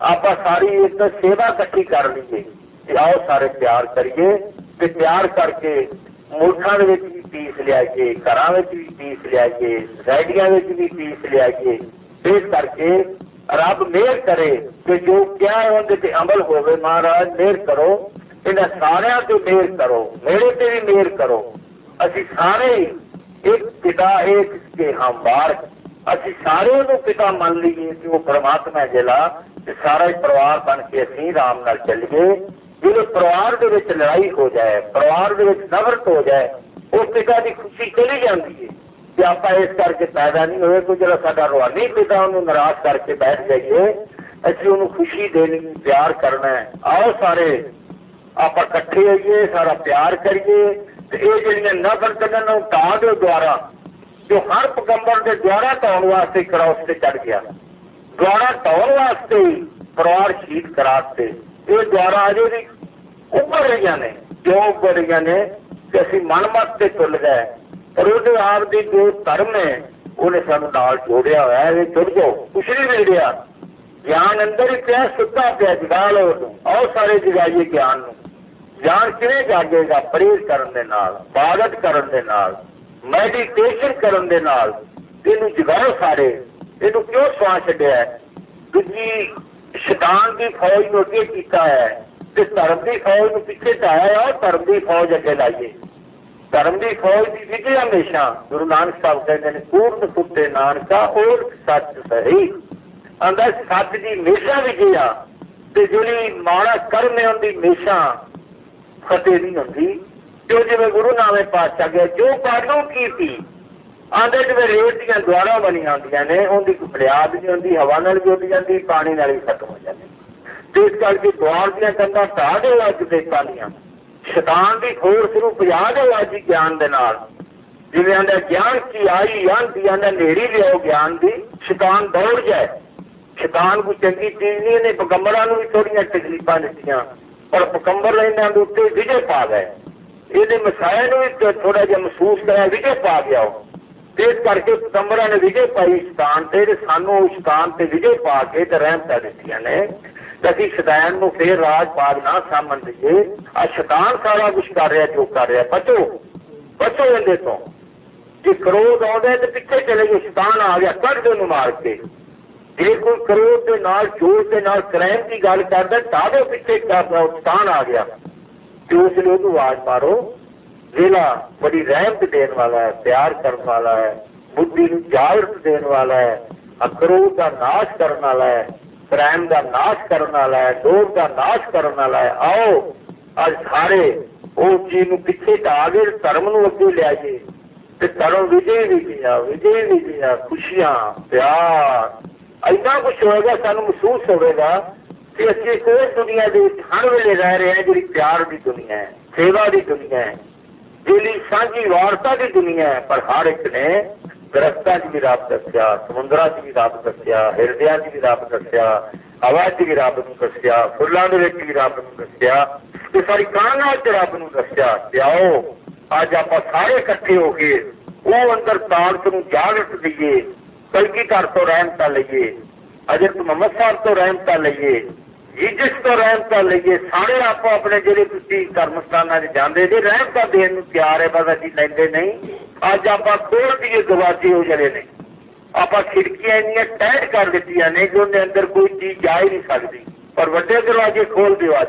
ਆਪਾਂ ਸਾਰੀ ਇੱਕ ਸੇਵਾ ਇਕੱਠੀ ਕਰ ਲਈਏ ਤੇ ਆਓ ਸਾਰੇ ਪਿਆਰ ਕਰੀਏ ਤੇ ਪਿਆਰ ਕਰਕੇ ਮੁਲਕਾਂ ਦੇ ਵਿੱਚ ਵੀ ਪੀਸ ਲਿਆਈਏ, ਘਰਾਂ ਵਿੱਚ ਵੀ ਪੀਸ ਲਿਆਈਏ ਸੋਸਾਇਟੀਆਂ ਵਿੱਚ ਵੀ ਪੀਸ ਲਿਆਈਏ। ਇਸ ਕਰਕੇ ਰੱਬ ਮਿਹਰ ਕਰੇ ਕਿ ਜੋ ਕਿਹਾ ਹੈ ਉਹਦੇ ਤੇ ਅਮਲ ਹੋਵੇ ਮਹਾਰਾਜ, ਮਿਹਰ ਕਰੋ। ਇਹਨਾਂ ਸਾਰਿਆਂ ਤੇ ਮਿਹਰ ਕਰੋ, ਮੇਰੇ ਤੇ ਵੀ ਮਿਹਰ ਕਰੋ। ਅਸੀਂ ਸਾਰੇ ਇੱਕ ਪਿਤਾ, ਇੱਕ ਕੇ ਹਮਬਾਰ ਅਸੀਂ ਸਾਰਿਆਂ ਨੂੰ ਪਿਤਾ ਮੰਨ ਲਈਏ ਕਿ ਉਹ ਪਰਮਾਤਮਾ ਜਿਹੜਾ ਤੇ ਸਾਰਾ ਹੀ ਪਰਿਵਾਰ ਬਣ ਕੇ ਅਸੀਂ ਰਾਮ ਨਾਲ ਚੱਲੀਏ। ਜਿਹੜੇ ਪਰਿਵਾਰ ਦੇ ਵਿੱਚ ਲੜਾਈ ਹੋ ਜਾਏ, ਪਰਿਵਾਰ ਦੇ ਵਿੱਚ ਨਫ਼ਰਤ ਹੋ ਜਾਏ, ਉਹ ਪਿਤਾ ਦੀ ਖੁਸ਼ੀ ਚਲੀ ਜਾਂਦੀ ਹੈ ਕਿ ਆਪਾਂ ਇਸ ਕਰਕੇ ਪੈਦਾ ਨਹੀਂ ਹੋਏ ਕੋਈ ਜਿਹੜਾ ਸਾਡਾ ਰੋਹਾਨੀ ਪਿਤਾ ਉਹਨੂੰ ਨਾਰਾਜ਼ ਕਰਕੇ ਬੈਠ ਜਾਈਏ। ਅਸੀਂ ਉਹਨੂੰ ਖੁਸ਼ੀ ਦੇਣੀ ਪਿਆਰ ਕਰਨਾ ਹੈ। ਆਓ ਸਾਰੇ, ਆਪਾਂ ਇਕੱਠੇ ਹੋਈਏ ਸਾਰਾ ਪਿਆਰ ਕਰੀਏ। ਤੇ ਇਹ ਜਿਹੜੀਆਂ ਨਫ਼ਰਤਾਂ ਨੂੰ ਢਾਹ ਦੇ ਦੁਆਰਾ, ਜੋ ਹਰ ਪਗੰਬਰ ਦੇ ਦੁਆਰਾ ਢਾਉਣ ਵਾਸਤੇ ਕਰਾਸ ਤੇ ਚੜ ਗਿਆ। ਦੁਆਰਾ ਢਾਉਣ ਵਾਸਤੇ ਪਰਿਵਾਰ ਸ਼ਹੀਦ ਕਰਾਤੇ ਇਹ ਦੁਆਰਾ ਅਜੇ ਵੀ ਉੱਪਰ ਰਹੀਆਂ ਨੇ ਕਿਉਂ ਉੱਪਰ ਰਹੀਆਂ ਨੇ ਕਿ ਅਸੀਂ ਮਨਮਤ ਤੇ ਤੁੱਲ ਗਏ। ਪਰ ਉਹਦੇ ਆਪ ਦੀ ਜੋ ਧਰਮ ਹੈ ਉਹਨੇ ਸਾਨੂੰ ਨਾਲ ਜੋੜਿਆ ਹੋਇਆ ਹੈ। ਇਹ ਜੁੜ ਜਾਓ, ਕੁਛ ਨਹੀਂ ਮਿਲ ਰਿਹਾ। ਗਿਆਨ ਅੰਦਰ ਹੀ ਪਿਆ, ਸੁੱਤਾ ਪਿਆ ਜਗਾ ਲਓ ਆਓ ਸਾਰੇ ਜਗਾਈਏ ਗਿਆਨ ਨੂੰ। ਜਾਣ ਕਿਵੇਂ ਜਾਗੇਗਾ? ਪ੍ਰੇਰ ਕਰਨ ਦੇ ਨਾਲ ਬਾਗਤ ਕਰਨ ਦੇ ਨਾਲ ਮੈਡੀਟੇਸ਼ਨ ਕਰਨ ਦੇ ਨਾਲ। ਇਹਨੂੰ ਜਗਾਓ ਸਾਰੇ। ਇਹਨੂੰ ਕਿਉਂ ਸਵਾ ਛੱਡਿਆ ਦੂਜੀ ਸ਼ੈਤਾਨ ਦੀ ਫੌਜ ਨੂੰ ਅੱਗੇ ਕੀਤਾ ਹੈ ਤੇ ਧਰਮ ਦੀ ਫੌਜ ਨੂੰ ਪਿੱਛੇ ਢਾਇਆ ਹੈ। ਧਰਮ ਦੀ ਫੌਜ ਅੱਗੇ ਲਾਈਏ। ਧਰਮ ਦੀ ਫੌਜ ਦੀ ਵਿਜੇ ਹਮੇਸ਼ਾ ਗੁਰੂ ਨਾਨਕ ਸਾਹਿਬ ਕਹਿੰਦੇ ਨੇ, ਪੂਰਨ ਸੁੱਤੇ ਨਾਨਕਾ ਔਰ ਸੱਚ ਸਹੀ। ਅੰਦਰ ਸੱਚ ਦੀ ਹਮੇਸ਼ਾ ਵਿਜੇ ਆ ਤੇ ਜਿਹੜੀ ਮਾੜਾ ਕਰਮੇ ਹੈ, ਉਹਦੀ ਹਮੇਸ਼ਾ ਫਤਿਹ ਨਹੀਂ ਹੁੰਦੀ। ਜੋ ਜਿਵੇਂ ਗੁਰੂ ਨਾਮੇ ਪਾਤਸ਼ਾਹ ਗਿਆ ਜੋ ਪਾਡੋ ਕੀਤੀ ਆਂਦੇ ਜਿਵੇਂ ਰੇਤ ਦੀਆਂ ਦੁਆਰਾਂ ਬਣੀਆਂ ਹੁੰਦੀਆਂ ਨੇ, ਉਹਦੀ ਕੋਈ ਬੁਨਿਆਦ ਨਹੀਂ ਹੁੰਦੀ, ਹਵਾ ਨਾਲ ਜੁੜ ਜਾਂਦੀ, ਪਾਣੀ ਨਾਲ ਵੀ ਖਤਮ ਹੋ ਜਾਂਦੀ। ਤੇ ਇਸ ਕਰਕੇ ਦੁਆਰ ਦੀਆਂ ਕੰਧਾਂ ਢਾਹ ਦੇ ਅੱਜ ਦੇ ਪਾਣੀਆਂ। ਸ਼ੈਤਾਨ ਦੀ ਫੋਰਸ ਨੂੰ ਭਜਾ ਦੇ ਅੱਜ ਗਿਆਨ ਦੇ ਨਾਲ। ਜਿਵੇਂ ਆਂਦਾ, ਗਿਆਨ ਕੀ ਆਈ, ਆਂਦੀ, ਆਂਦਾ ਨੇਰੀ ਲਿਆਓ ਗਿਆਨ ਦੀ। ਸ਼ੈਤਾਨ ਦੌੜ ਜਾਏ। ਸ਼ੈਤਾਨ ਕੋਈ ਚੰਗੀ ਚੀਜ਼ ਨਹੀਂ ਇਹਨੇ ਪਗੰਬਰਾਂ ਨੂੰ ਵੀ ਥੋੜੀਆਂ ਤਕਲੀਫਾਂ ਦਿੱਤੀਆਂ। ਪਰ ਪਗੰਬਰ ਇਹਨਾਂ ਦੇ ਉੱਤੇ ਵਿਜੇ ਪਾ ਗਏ। ਇਹਦੇ ਮਸਾਇਆ ਨੂੰ ਵੀ ਥੋੜਾ ਜਿਹਾ ਮਹਿਸੂਸ ਕਰਿਆ, ਵਿਜੇ ਪਾ ਗਿਆ ਉਹ। ਤੇ ਕਰਕੇ ਪਗੰਬਰਾਂ ਨੇ ਵਿਜੇ ਪਾਈ ਸ਼ੈਤਾਨ ਤੇ ਤੇ ਸਾਨੂੰ ਉਸ ਸ਼ੈਤਾਨ ਤੇ ਵਿਜੇ ਪਾ ਕੇ ਤੇ ਰਹਿਮਤਾਂ ਦਿੱਤੀਆਂ ਨੇ। ਤੇ ਅਸੀਂ ਸ਼ੈਤਾਨ ਨੂੰ ਫੇਰ ਰਾਜ ਪਾਗ ਨਾ ਸਾਮਣ ਦਈਏ ਆ ਸ਼ੈਤਾਨ ਸਾਰਾ ਕੁਝ ਕਰ ਰਿਹਾ, ਜੋ ਕਰ ਰਿਹਾ। ਬਚੋ ਬਚੋ ਇਹਦੇ ਤੋਂ। ਜੇ ਕਰੋਧ ਆਉਂਦਾ ਤੇ ਪਿੱਛੇ ਚਲੇ ਗਏ ਸ਼ੈਤਾਨ ਆ ਗਿਆ, ਕੱਢ ਦੇ ਨੂੰ ਮਾਰ ਕੇ। ਜੇ ਕੋਈ ਕਰੋਧ ਦੇ ਨਾਲ, ਜੋਸ਼ ਦੇ ਨਾਲ ਕ੍ਰਾਈਮ ਦੀ ਗੱਲ ਕਰਦਾ, ਤਾਂ ਦੇ ਪਿੱਛੇ ਕਰਦਾ ਸ਼ੈਤਾਨ ਆ ਗਿਆ। ਤੇ ਉਸ ਲਈ ਉਹਨੂੰ ਆਵਾਜ਼ ਮਾਰੋ ਵੇਲਾ ਬੜੀ ਰਹਿਮਤ ਦੇਣ ਵਾਲਾ ਹੈ, ਪਿਆਰ ਕਰਨ ਵਾਲਾ ਹੈ, ਬੁੱਧੀ ਨੂੰ ਜਾਗਰਤ ਦੇਣ ਵਾਲਾ ਹੈ ਅਕਰੋਧ ਦਾ ਨਾਸ਼ ਕਰਨ ਵਾਲਾ ਹੈ, ਕ੍ਰਾਈਮ ਦਾ ਨਾਸ਼ ਕਰਨ ਵਾਲਾ ਹੈ, ਲੋਭ ਦਾ ਨਾਸ਼ ਕਰਨ ਵਾਲਾ ਹੈ। ਆਓ, ਅੱਜ ਸਾਰੇ ਉਹ ਚੀਜ਼ ਨੂੰ ਪਿੱਛੇ ਢਾ ਕੇ ਧਰਮ ਨੂੰ ਅੱਗੇ ਲਿਆਈਏ। ਤੇ ਧਰਮ ਵਿਜੇ ਵੀ ਗਿਆ ਵਿਜੇ ਵੀ ਗਿਆ ਖੁਸ਼ੀਆਂ, ਪਿਆਰ ਐਨਾ ਕੁਝ ਹੋਏਗਾ ਸਾਨੂੰ ਮਹਿਸੂਸ ਹੋਵੇਗਾ ਕਿ ਅਸੀਂ ਕੋਈ ਦੁਨੀਆ ਦੇ ਵਿੱਚ ਹਰ ਵੇਲੇ ਰਹਿ ਰਹੇ ਹਾਂ ਜਿਹੜੀ ਪਿਆਰ ਦੀ ਦੁਨੀਆ ਹੈ ਸੇਵਾ ਦੀ ਦੁਨੀਆ ਹੈ ਜਿਹੜੀ ਸਾਂਝੀ ਵਾਰਤਾ ਦੀ ਦੁਨੀਆ ਹੈ ਪਰ ਹਰ ਇੱਕ ਨੇ ਦਰਖਤਾਂ 'ਚ ਵੀ ਰੱਬ ਦੱਸਿਆ ਸਮੁੰਦਰਾਂ 'ਚ ਵੀ ਰੱਬ ਦੱਸਿਆ ਹਿਰਦਿਆਂ 'ਚ ਵੀ ਰੱਬ ਦੱਸਿਆ ਹਵਾ 'ਚ ਵੀ ਰੱਬ ਨੂੰ ਦੱਸਿਆ ਫੁੱਲਾਂ ਦੇ ਵਿੱਚ ਵੀ ਰੱਬ ਨੂੰ ਦੱਸਿਆ ਤੇ ਸਾਰੀ ਕਾਇਨਾਤ 'ਚ ਰੱਬ ਨੂੰ ਦੱਸਿਆ ਤੇ ਆਓ ਅੱਜ ਆਪਾਂ ਸਾਰੇ ਇਕੱਠੇ ਹੋ ਕੇ ਉਹ ਅੰਦਰ ਤਾਕਤ ਨੂੰ ਜਾਗਰਤ ਦਈਏ ਕਲਗੀ ਘਰ ਤੋਂ ਰਹਿਮਤਾਂ ਲਈਏ ਅਜਰ ਮੁਹੰਮਦ ਸਾਹਿਬ ਤੋਂ ਰਹਿਮਤਾਂ ਲਈਏ ਜਿਸ ਤੋਂ ਰਹਿਮਤਾਂ ਲਈਏ ਸਾਰੇ ਆਪੋ ਆਪਣੇ ਜਿਹੜੇ ਤੁਸੀਂ ਧਰਮ ਸਥਾਨਾਂ 'ਚ ਜਾਂਦੇ ਜੇ ਰਹਿਮਤਾਂ ਦੇਣ ਨੂੰ ਤਿਆਰ ਹੈ ਬਸ ਅਸੀਂ ਲੈਂਦੇ ਨਹੀਂ ਅੱਜ ਆਪਾਂ ਖੋਲ ਦਈਏ ਦਰਵਾਜ਼ੇ ਹੋ ਜਲੇ ਨੇ ਆਪਾਂ ਖਿੜਕੀਆਂ ਇੰਨੀਆਂ ਟਾਈਟ ਕਰ ਦਿੱਤੀਆਂ ਨੇ ਕਿ ਉਹਦੇ ਅੰਦਰ ਕੋਈ ਚੀਜ਼ ਜਾ ਹੀ ਨਹੀਂ ਸਕਦੀ ਪਰ ਵੱਡੇ ਦਰਵਾਜ਼ੇ ਖੋਲ ਦਿਓ ਅੱਜ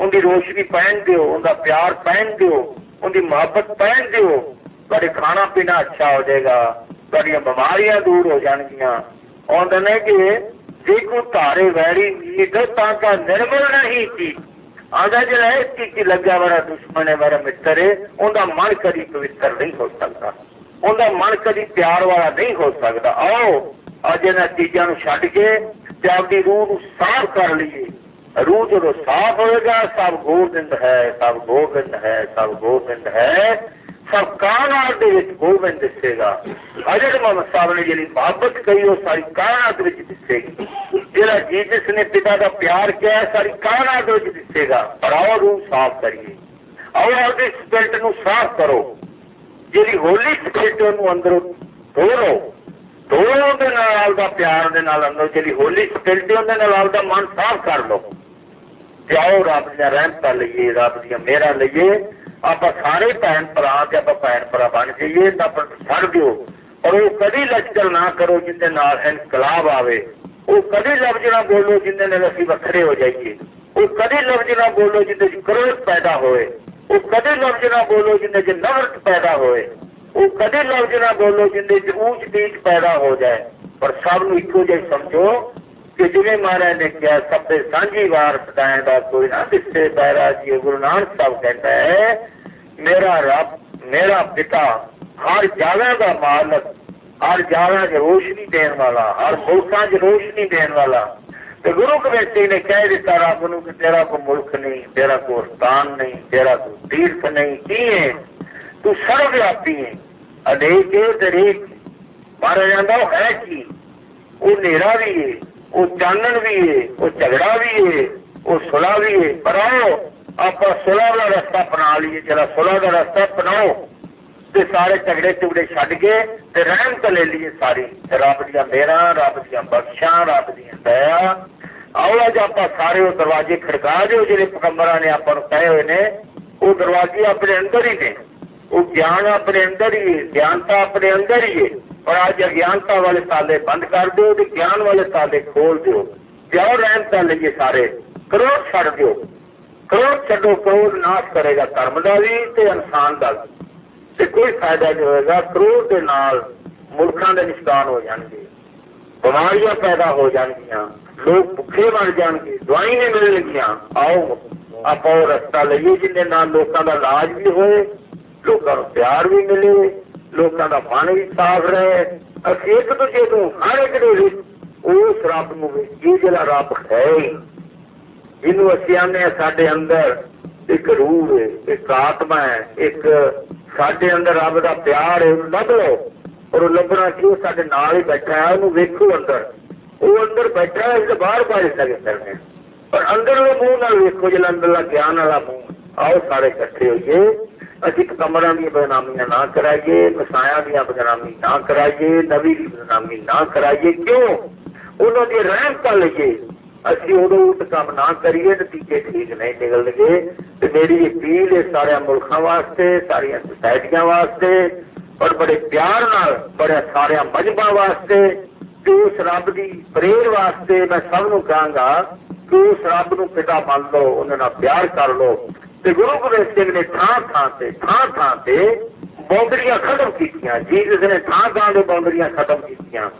ਉਹਦੀ ਰੋਸ਼ਨੀ ਪਹਿਨ ਦਿਓ ਉਹਦਾ ਪਿਆਰ ਪਹਿਨ ਦਿਓ ਉਹਦੀ ਮੁਹੱਬਤ ਪਹਿਨ ਦਿਓ ਤੁਹਾਡੇ ਖਾਣਾ ਪੀਣਾ ਅੱਛਾ ਹੋ ਜਾਏਗਾ ਤੁਹਾਡੀਆਂ ਬਿਮਾਰੀਆਂ ਦੂਰ ਹੋ ਜਾਣਗੀਆਂ। ਆਉਂਦੇ ਨੇ ਕਿ ਜੇ ਕੋ ਧਾਰੇ ਵੈਰੀ ਮੀਟ ਤਾਂ ਕਾ ਨਿਰਮਲ ਨਹੀਂ ਸੀ। ਆਂਦਾ ਜਿਹੜਾ ਇਸ ਚੀਜ਼ 'ਚ ਲੱਗਾ ਦੁਸ਼ਮਣ ਹੈ ਵਾਲਾ ਮਿੱਤਰ ਹੈ, ਉਹਦਾ ਮਨ ਕਦੀ ਪਵਿੱਤਰ ਨਹੀਂ ਹੋ ਸਕਦਾ। ਉਹਦਾ ਮਨ ਕਦੀ ਪਿਆਰ ਵਾਲਾ ਨਹੀਂ ਹੋ ਸਕਦਾ। ਆਓ, ਅੱਜ ਇਹਨਾਂ ਚੀਜ਼ਾਂ ਨੂੰ ਛੱਡ ਕੇ ਤੇ ਆਪਦੀ ਰੂਹ ਨੂੰ ਸਾਫ਼ ਕਰ ਲਈਏ। ਰੂਹ ਜਦੋਂ ਸਾਫ਼ ਹੋਏਗਾ, ਸਭ ਗੋਬਿੰਦ ਹੈ, ਸਭ ਗੋਬਿੰਦ ਹੈ, ਸਭ ਗੋਬਿੰਦ ਹੈ। ਸਭ ਦੇ ਵਿੱਚ ਗੋਬਿੰਦ ਦਿਸੇਗਾ। ਅਜੇ ਮੁਹੰਮਦ ਸਾਹਿਬ ਨੇ ਜਿਹੜੀ ਮੁਹੱਬਤ ਕਹੀ, ਉਹ ਸਾਰੀ ਕਾਇਨਾਤ ਵਿੱਚ ਦਿਸੇਗੀ। ਜਿਹੜਾ ਜੀਸਸ ਨੇ ਪਿਤਾ ਦਾ ਪਿਆਰ ਕਿਹਾ ਸਾਰੀ ਕਾਇਨਾਤ ਵਿੱਚ ਦਿਸੇਗਾ। ਪਰ ਆਓ ਰੂਹ ਸਾਫ਼ ਕਰੀਏ। ਆਓ ਆਪਦੇ ਸਪਿਰਟ ਨੂੰ ਸਾਫ਼ ਕਰੋ। ਜਿਹੜੀ ਹੋਲੀ ਸਪਿਰਟ ਉਹਨੂੰ ਅੰਦਰੋਂ ਧੋਰੋ ਧੋਰੋ ਦੇ ਨਾਲ ਦਾ ਪਿਆਰ ਦੇ ਨਾਲ ਅੰਦਰ। ਜਿਹੜੀ ਹੋਲੀ ਸਪਿਰਟ ਉਹਦੇ ਨਾਲ ਆਪਦਾ ਮਨ ਸਾਫ਼ ਕਰ ਲਓ। ਤੇ ਆਓ ਰੱਬ ਦੀਆਂ ਰਹਿਮਤਾਂ ਲਈਏ, ਰੱਬ ਦੀਆਂ ਮਿਹਰਾਂ ਲਈਏ। ਆਪਾਂ ਸਾਰੇ ਭੈਣ ਭਰਾ ਤੇ ਆਪਾਂ ਭੈਣ ਭਰਾ ਬਣ ਜਾਈਏ ਤਾਂ ਛੱਡ ਦਿਓ ਔਰ ਉਹ ਕਦੀ ਲਸ਼ਕਰ ਨਾ ਕਰੋ ਜਿੰਦੇ ਨਾਲ ਇਨਕਲਾਬ ਆਵੇ। ਉਹ ਕਦੀ ਲਫ਼ਜ਼ ਨਾ ਬੋਲੋ ਜਿੰਦੇ ਨਾਲ ਅਸੀਂ ਵੱਖਰੇ ਹੋ ਜਾਈਏ। ਉਹ ਕਦੀ ਲਫ਼ਜ਼ ਨਾ ਬੋਲੋ ਜਿੰਦੇ 'ਚ ਕਰੋਧ ਪੈਦਾ ਹੋਏ ਉਹ ਕਦੇ ਲਫ਼ਜ਼ ਨਾ ਬੋਲੋ ਜਿੰਦੇ 'ਚ ਨਫ਼ਰਤ ਪੈਦਾ ਹੋਏ ਉਹ ਕਦੇ ਲਫ਼ਜ਼ ਨਾ ਬੋਲੋ ਜਿੰਦੇ 'ਚ ਊਚ ਨੀਚ ਪੈਦਾ ਹੋ ਜਾਏ। ਪਰ ਸਭ ਨੂੰ ਇੱਕੋ ਜਿਹਾ ਸਮਝੋ ਕਿ ਜਿਵੇਂ ਮਹਾਰਾਜ ਨੇ ਕਿਹਾ ਸਭ ਦੇ ਸਾਂਝੀ ਵਾਰ ਸਦਾਇ ਦਾ ਕੋਈ ਨਾ ਦਿੱਤੇ ਪੈਰਾ ਜੀ ਗੁਰੂ ਨਾਨਕ ਸਾਹਿਬ ਕਹਿੰਦਾ ਹੈ ਮੇਰਾ ਰੱਬ ਮੇਰਾ ਪਿਤਾ ਹਰ ਜਗ੍ਹਾ ਦਾ ਮਾਲਕ ਹਰ ਜਗ੍ਹਾ 'ਚ ਰੋਸ਼ਨੀ ਦੇਣ ਵਾਲਾ ਹਰ ਮੁਲਕਾਂ 'ਚ ਰੋਸ਼ਨੀ ਦੇਣ ਵਾਲਾ ਤੇ ਗੁਰੂ ਕਮੇਟੀ ਨੇ ਕਹਿ ਦਿੱਤਾ ਰੱਬ ਨੂੰ ਕਿ ਤੇਰਾ ਕੋ ਮੁਲਕ ਨਹੀਂ ਤੇਰਾ ਕੋ ਸਥਾਨ ਨਹੀਂ ਤੇਰਾ ਕੋ ਤੀਰਥ ਨਹੀਂ ਕੀ ਹੈ ਤੂੰ ਸਰਵਵਿਆਪੀ ਹੈ ਅਨੇਕ ਹੈ ਤੇ ਅਨੇਕ ਮਾਰਾ ਜਾਂਦਾ ਉਹ ਹੈ ਕੀ ਉਹ ਹਨੇਰਾ ਵੀ ਹੈ ਉਹ ਚਾਨਣ ਵੀ ਏ, ਉਹ ਝਗੜਾ ਵੀ ਏ, ਉਹ ਸੁਲਾ ਵੀ ਏ। ਪਰ ਆਓ, ਆਪਾਂ ਸੁਲਾ ਦਾ ਰਸਤਾ ਅਪਣਾ ਲਈਏ, ਜਿਹੜਾ ਸੁਲਾ ਦਾ ਰਸਤਾ ਅਪਣਾਓ। ਤੇ ਸਾਰੇ ਝਗੜੇ ਝੁਗੜੇ ਛੱਡ ਕੇ ਤੇ ਰਹਿਮਤ ਲੈ ਲਈਏ ਸਾਰੀ। ਰੱਬ ਦੀਆਂ ਮਿਹਰਾਂ, ਰੱਬ ਦੀਆਂ ਬਖਸ਼ਾਂ, ਰੱਬ ਦੀਆਂ ਦਇਆ। ਆਓ, ਅੱਜ ਆਪਾਂ ਸਾਰੇ ਉਹ ਦਰਵਾਜ਼ੇ ਖੜਕਾ ਦਿਓ, ਜਿਹੜੇ ਪਕੰਬਰਾਂ ਨੇ ਆਪਾਂ ਨੂੰ ਕਹੇ ਹੋਏ ਨੇ। ਉਹ ਦਰਵਾਜ਼ੇ ਆਪਣੇ ਅੰਦਰ ਹੀ ਨੇ। ਉਹ ਗਿਆਨ ਆਪਣੇ ਅੰਦਰ ਹੀ ਹੈ ਗਿਆਨਤਾ ਆਪਣੇ ਅੰਦਰ ਹੀ ਹੈ, ਪਰ ਅੱਜ ਅਗਿਆਨਤਾ ਵਾਲੇ ਤਾਲੇ ਬੰਦ ਕਰ ਦਿਓ ਤੇ ਗਿਆਨ ਵਾਲੇ ਤਾਲੇ ਖੋਲ ਦਿਓ। ਜਾਓ ਰਹਿਮਤਾਂ ਲਈਏ ਸਾਰੇ ਕਰੋਧ ਛੱਡ ਦਿਓ। ਕਰੋਧ ਛੱਡੋ ਕਰੋਧ ਨਾਸ਼ ਕਰੇਗਾ ਧਰਮ ਦਾ ਵੀ ਤੇ ਇਨਸਾਨ ਦਾ ਵੀ। ਤੇ ਕੋਈ ਫਾਇਦਾ ਨਹੀਂ ਹੋਏਗਾ ਕਰੋਧ ਦੇ ਨਾਲ ਮੁਲਕਾਂ ਦੇ ਨਿਸ਼ਕਾਨ ਹੋ ਜਾਣਗੇ। ਬਿਮਾਰੀਆਂ ਪੈਦਾ ਹੋ ਜਾਣਗੀਆਂ, ਲੋਕ ਭੁੱਖੇ ਮਰ ਜਾਣਗੇ ਦਵਾਈ ਨਹੀਂ ਮਿਲਣਗੀਆਂ। ਆਓ, ਆਪਾਂ ਉਹ ਰਸਤਾ ਲਈਏ ਜਿਹਦੇ ਨਾਲ ਲੋਕਾਂ ਦਾ ਇਲਾਜ ਵੀ ਹੋਏ ਲੋਕਾਂ ਨੂੰ ਪਿਆਰ ਵੀ ਮਿਲੇ, ਲੋਕਾਂ ਦਾ ਮਨ ਵੀ ਸਾਫ਼ ਰਹੇ। ਅਸੀਂ ਇੱਕ ਦੂਜੇ ਨੂੰ ਹਰ ਇੱਕ ਦੇ ਵਿੱਚ ਉਸ ਰੱਬ ਨੂੰ ਇਹ ਜਿਹੜਾ ਰੱਬ ਹੈ ਜਿਹਨੂੰ ਅਸੀਂ ਆਨੇ ਸਾਡੇ ਅੰਦਰ, ਇੱਕ ਰੂਹ ਹੈ, ਇੱਕ ਆਤਮਾ ਹੈ, ਇੱਕ ਸਾਡੇ ਅੰਦਰ ਰੱਬ ਦਾ ਪਿਆਰ ਹੈ, ਉਹਨੂੰ ਲੱਭ ਲਓ। ਔਰ ਉਹ ਲੱਭਣਾ ਕਿ ਉਹ ਸਾਡੇ ਨਾਲ ਹੀ ਬੈਠਾ ਹੈ, ਉਹਨੂੰ ਵੇਖੋ ਅੰਦਰ। ਉਹ ਅੰਦਰ ਬੈਠਾ ਹੈ, ਇਸ ਬਾਹਰ ਬਾਹਰ ਸਕੇ ਕਰਨੇ। ਪਰ ਅੰਦਰਲੇ ਮੂੰਹ ਨਾਲ ਵੇਖੋ, ਜਿਹੜਾ ਅੰਦਰਲਾ ਗਿਆਨ ਵਾਲਾ ਮੂੰਹ। ਆਓ ਸਾਰੇ ਇਕੱਠੇ ਹੋਈਏ। ਅਸੀਂ ਕਮਰਾਂ ਦੀਆਂ ਬਦਨਾਮੀਆਂ ਨਾ ਕਰਾਈਏ, ਮਸਾਇਆ ਦੀਆਂ ਬਦਨਾਮੀ ਨਾ ਕਰਾਈਏ ਨਬੀ ਦੀ ਬਦਨਾਮੀ ਨਾ ਕਰਾਈਏ। ਕਿਉਂ? ਉਹਨਾਂ ਦੀ ਰਹਿਮਤਾਂ ਲਈਏ। ਅਸੀਂ ਉਦੋਂ ਉਲਟ ਕੰਮ ਨਾ ਕਰੀਏ, ਨਤੀਜੇ ਠੀਕ ਨਹੀਂ ਨਿਕਲਣਗੇ। ਤੇ ਮੇਰੀ ਅਪੀਲ ਹੈ ਸਾਰਿਆਂ ਮੁਲਕਾਂ ਵਾਸਤੇ, ਸਾਰੀਆਂ ਸੁਸਾਇਟੀਆਂ ਵਾਸਤੇ, ਔਰ ਬੜੇ ਪਿਆਰ ਨਾਲ, ਬੜੇ ਸਾਰਿਆਂ ਮਜਬਾਂ ਵਾਸਤੇ, ਕਿ ਉਸ ਰੱਬ ਦੀ ਪ੍ਰੇਰ ਵਾਸਤੇ ਮੈਂ ਸਭ ਨੂੰ ਕਹਾਂਗਾ ਕਿ ਉਸ ਰੱਬ ਨੂੰ ਪਿਤਾ ਮੰਨ ਲਓ, ਉਹਨਾਂ ਨਾਲ ਪਿਆਰ ਕਰ ਲਓ। ਤੇ ਗੁਰੂ ਗੋਬਿੰਦ ਸਿੰਘ ਨੇ ਥਾਂ ਥਾਂ ਤੇ, ਥਾਂ ਥਾਂ ਤੇ ਬੌਂਦਰੀਆਂ ਖਤਮ ਕੀਤੀਆਂ। ਜੀਸਸ ਨੇ ਥਾਂ ਥਾਂ ਤੇ ਬੌਂਦਰੀਆਂ ਖਤਮ ਕੀਤੀਆਂ।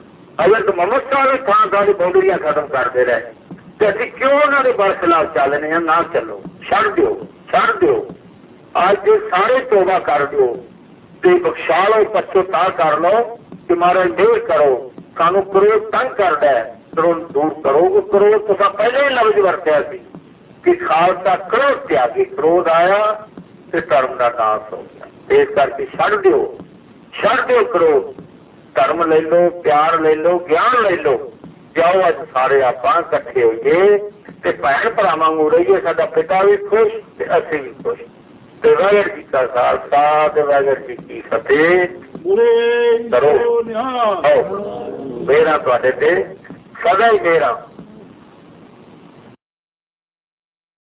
ਅਗਰ ਤਾਂ ਮੁਹੰਮਦ ਸਾਹਿਬ ਨੇ ਥਾਂ ਥਾਂ ਤੇ ਬੌਂਦਰੀਆਂ ਖਤਮ ਕਰਦੇ ਰਹੇ। ਤੇ ਅਸੀਂ ਕਿਉਂ ਉਹਨਾਂ ਦੇ ਬਰਖਲਾਫ ਚੱਲਨੇ ਆ ਨਾ ਚੱਲੋ। ਛੱਡ ਦਿਓ ਛੱਡ ਦਿਓ। ਅੱਜ ਸਾਰੇ ਤੋਬਾ ਕਰ ਦਿਓ। ਤੇ ਬਖਸ਼ਾ ਲਓ ਪਛਤਾਵਾ ਕਰ ਲਓ ਕਿ ਮਹਾਰਾਜ ਦੇਰ ਕਰੋ। ਸਾਨੂੰ ਕਰੋਧ ਤੰਗ ਕਰਦਾ ਹੈ। ਕਰੋਧ ਦੂਰ ਕਰੋ। ਉਹ ਕਰੋਧ ਤੁਸੀਂ ਪਹਿਲੇ ਹੀ ਲਫ਼ਜ਼ ਵਰਤਿਆ ਸੀ। ਕਿ ਖਾਲਸਾ ਕਰੋਧ ਤਿਆਗੀ ਕਰੋਧ ਆਇਆ ਤੇ ਧਰਮ ਦਾ ਨਾਸ ਹੋ ਗਿਆ। ਇਸ ਕਰਕੇ ਛੱਡ ਦਿਓ ਛੱਡ ਦਿਓ ਕਰੋਧ। ਧਰਮ ਲੈ ਲਓ ਪਿਆਰ ਲੈ ਲਓ ਗਿਆਨ ਲੈ ਲਓ। ਜਾਓ ਅੱਜ ਸਾਰੇ ਆਪਾਂ ਇਕੱਠੇ ਹੋਈਏ ਤੇ ਭੈਣ ਭਰਾਵਾਂ ਨੂੰ ਰਹੀਏ ਸਾਡਾ ਪਿਤਾ ਵੀ ਖੁਸ਼ ਤੇ ਅਸੀਂ ਵੀ ਖੁਸ਼। ਤੇ ਵਾਹਿਗੁਰੂ ਜੀ ਕਾ ਖਾਲਸਾ ਤੇ ਵਾਹਿਗੁਰੂ ਜੀ ਕੀ ਫਤਿਹ। ਕਰੋ। ਮੇਰਾ ਤੁਹਾਡੇ ਤੇ ਸਦਾ ਹੀ ਮੇਰਾ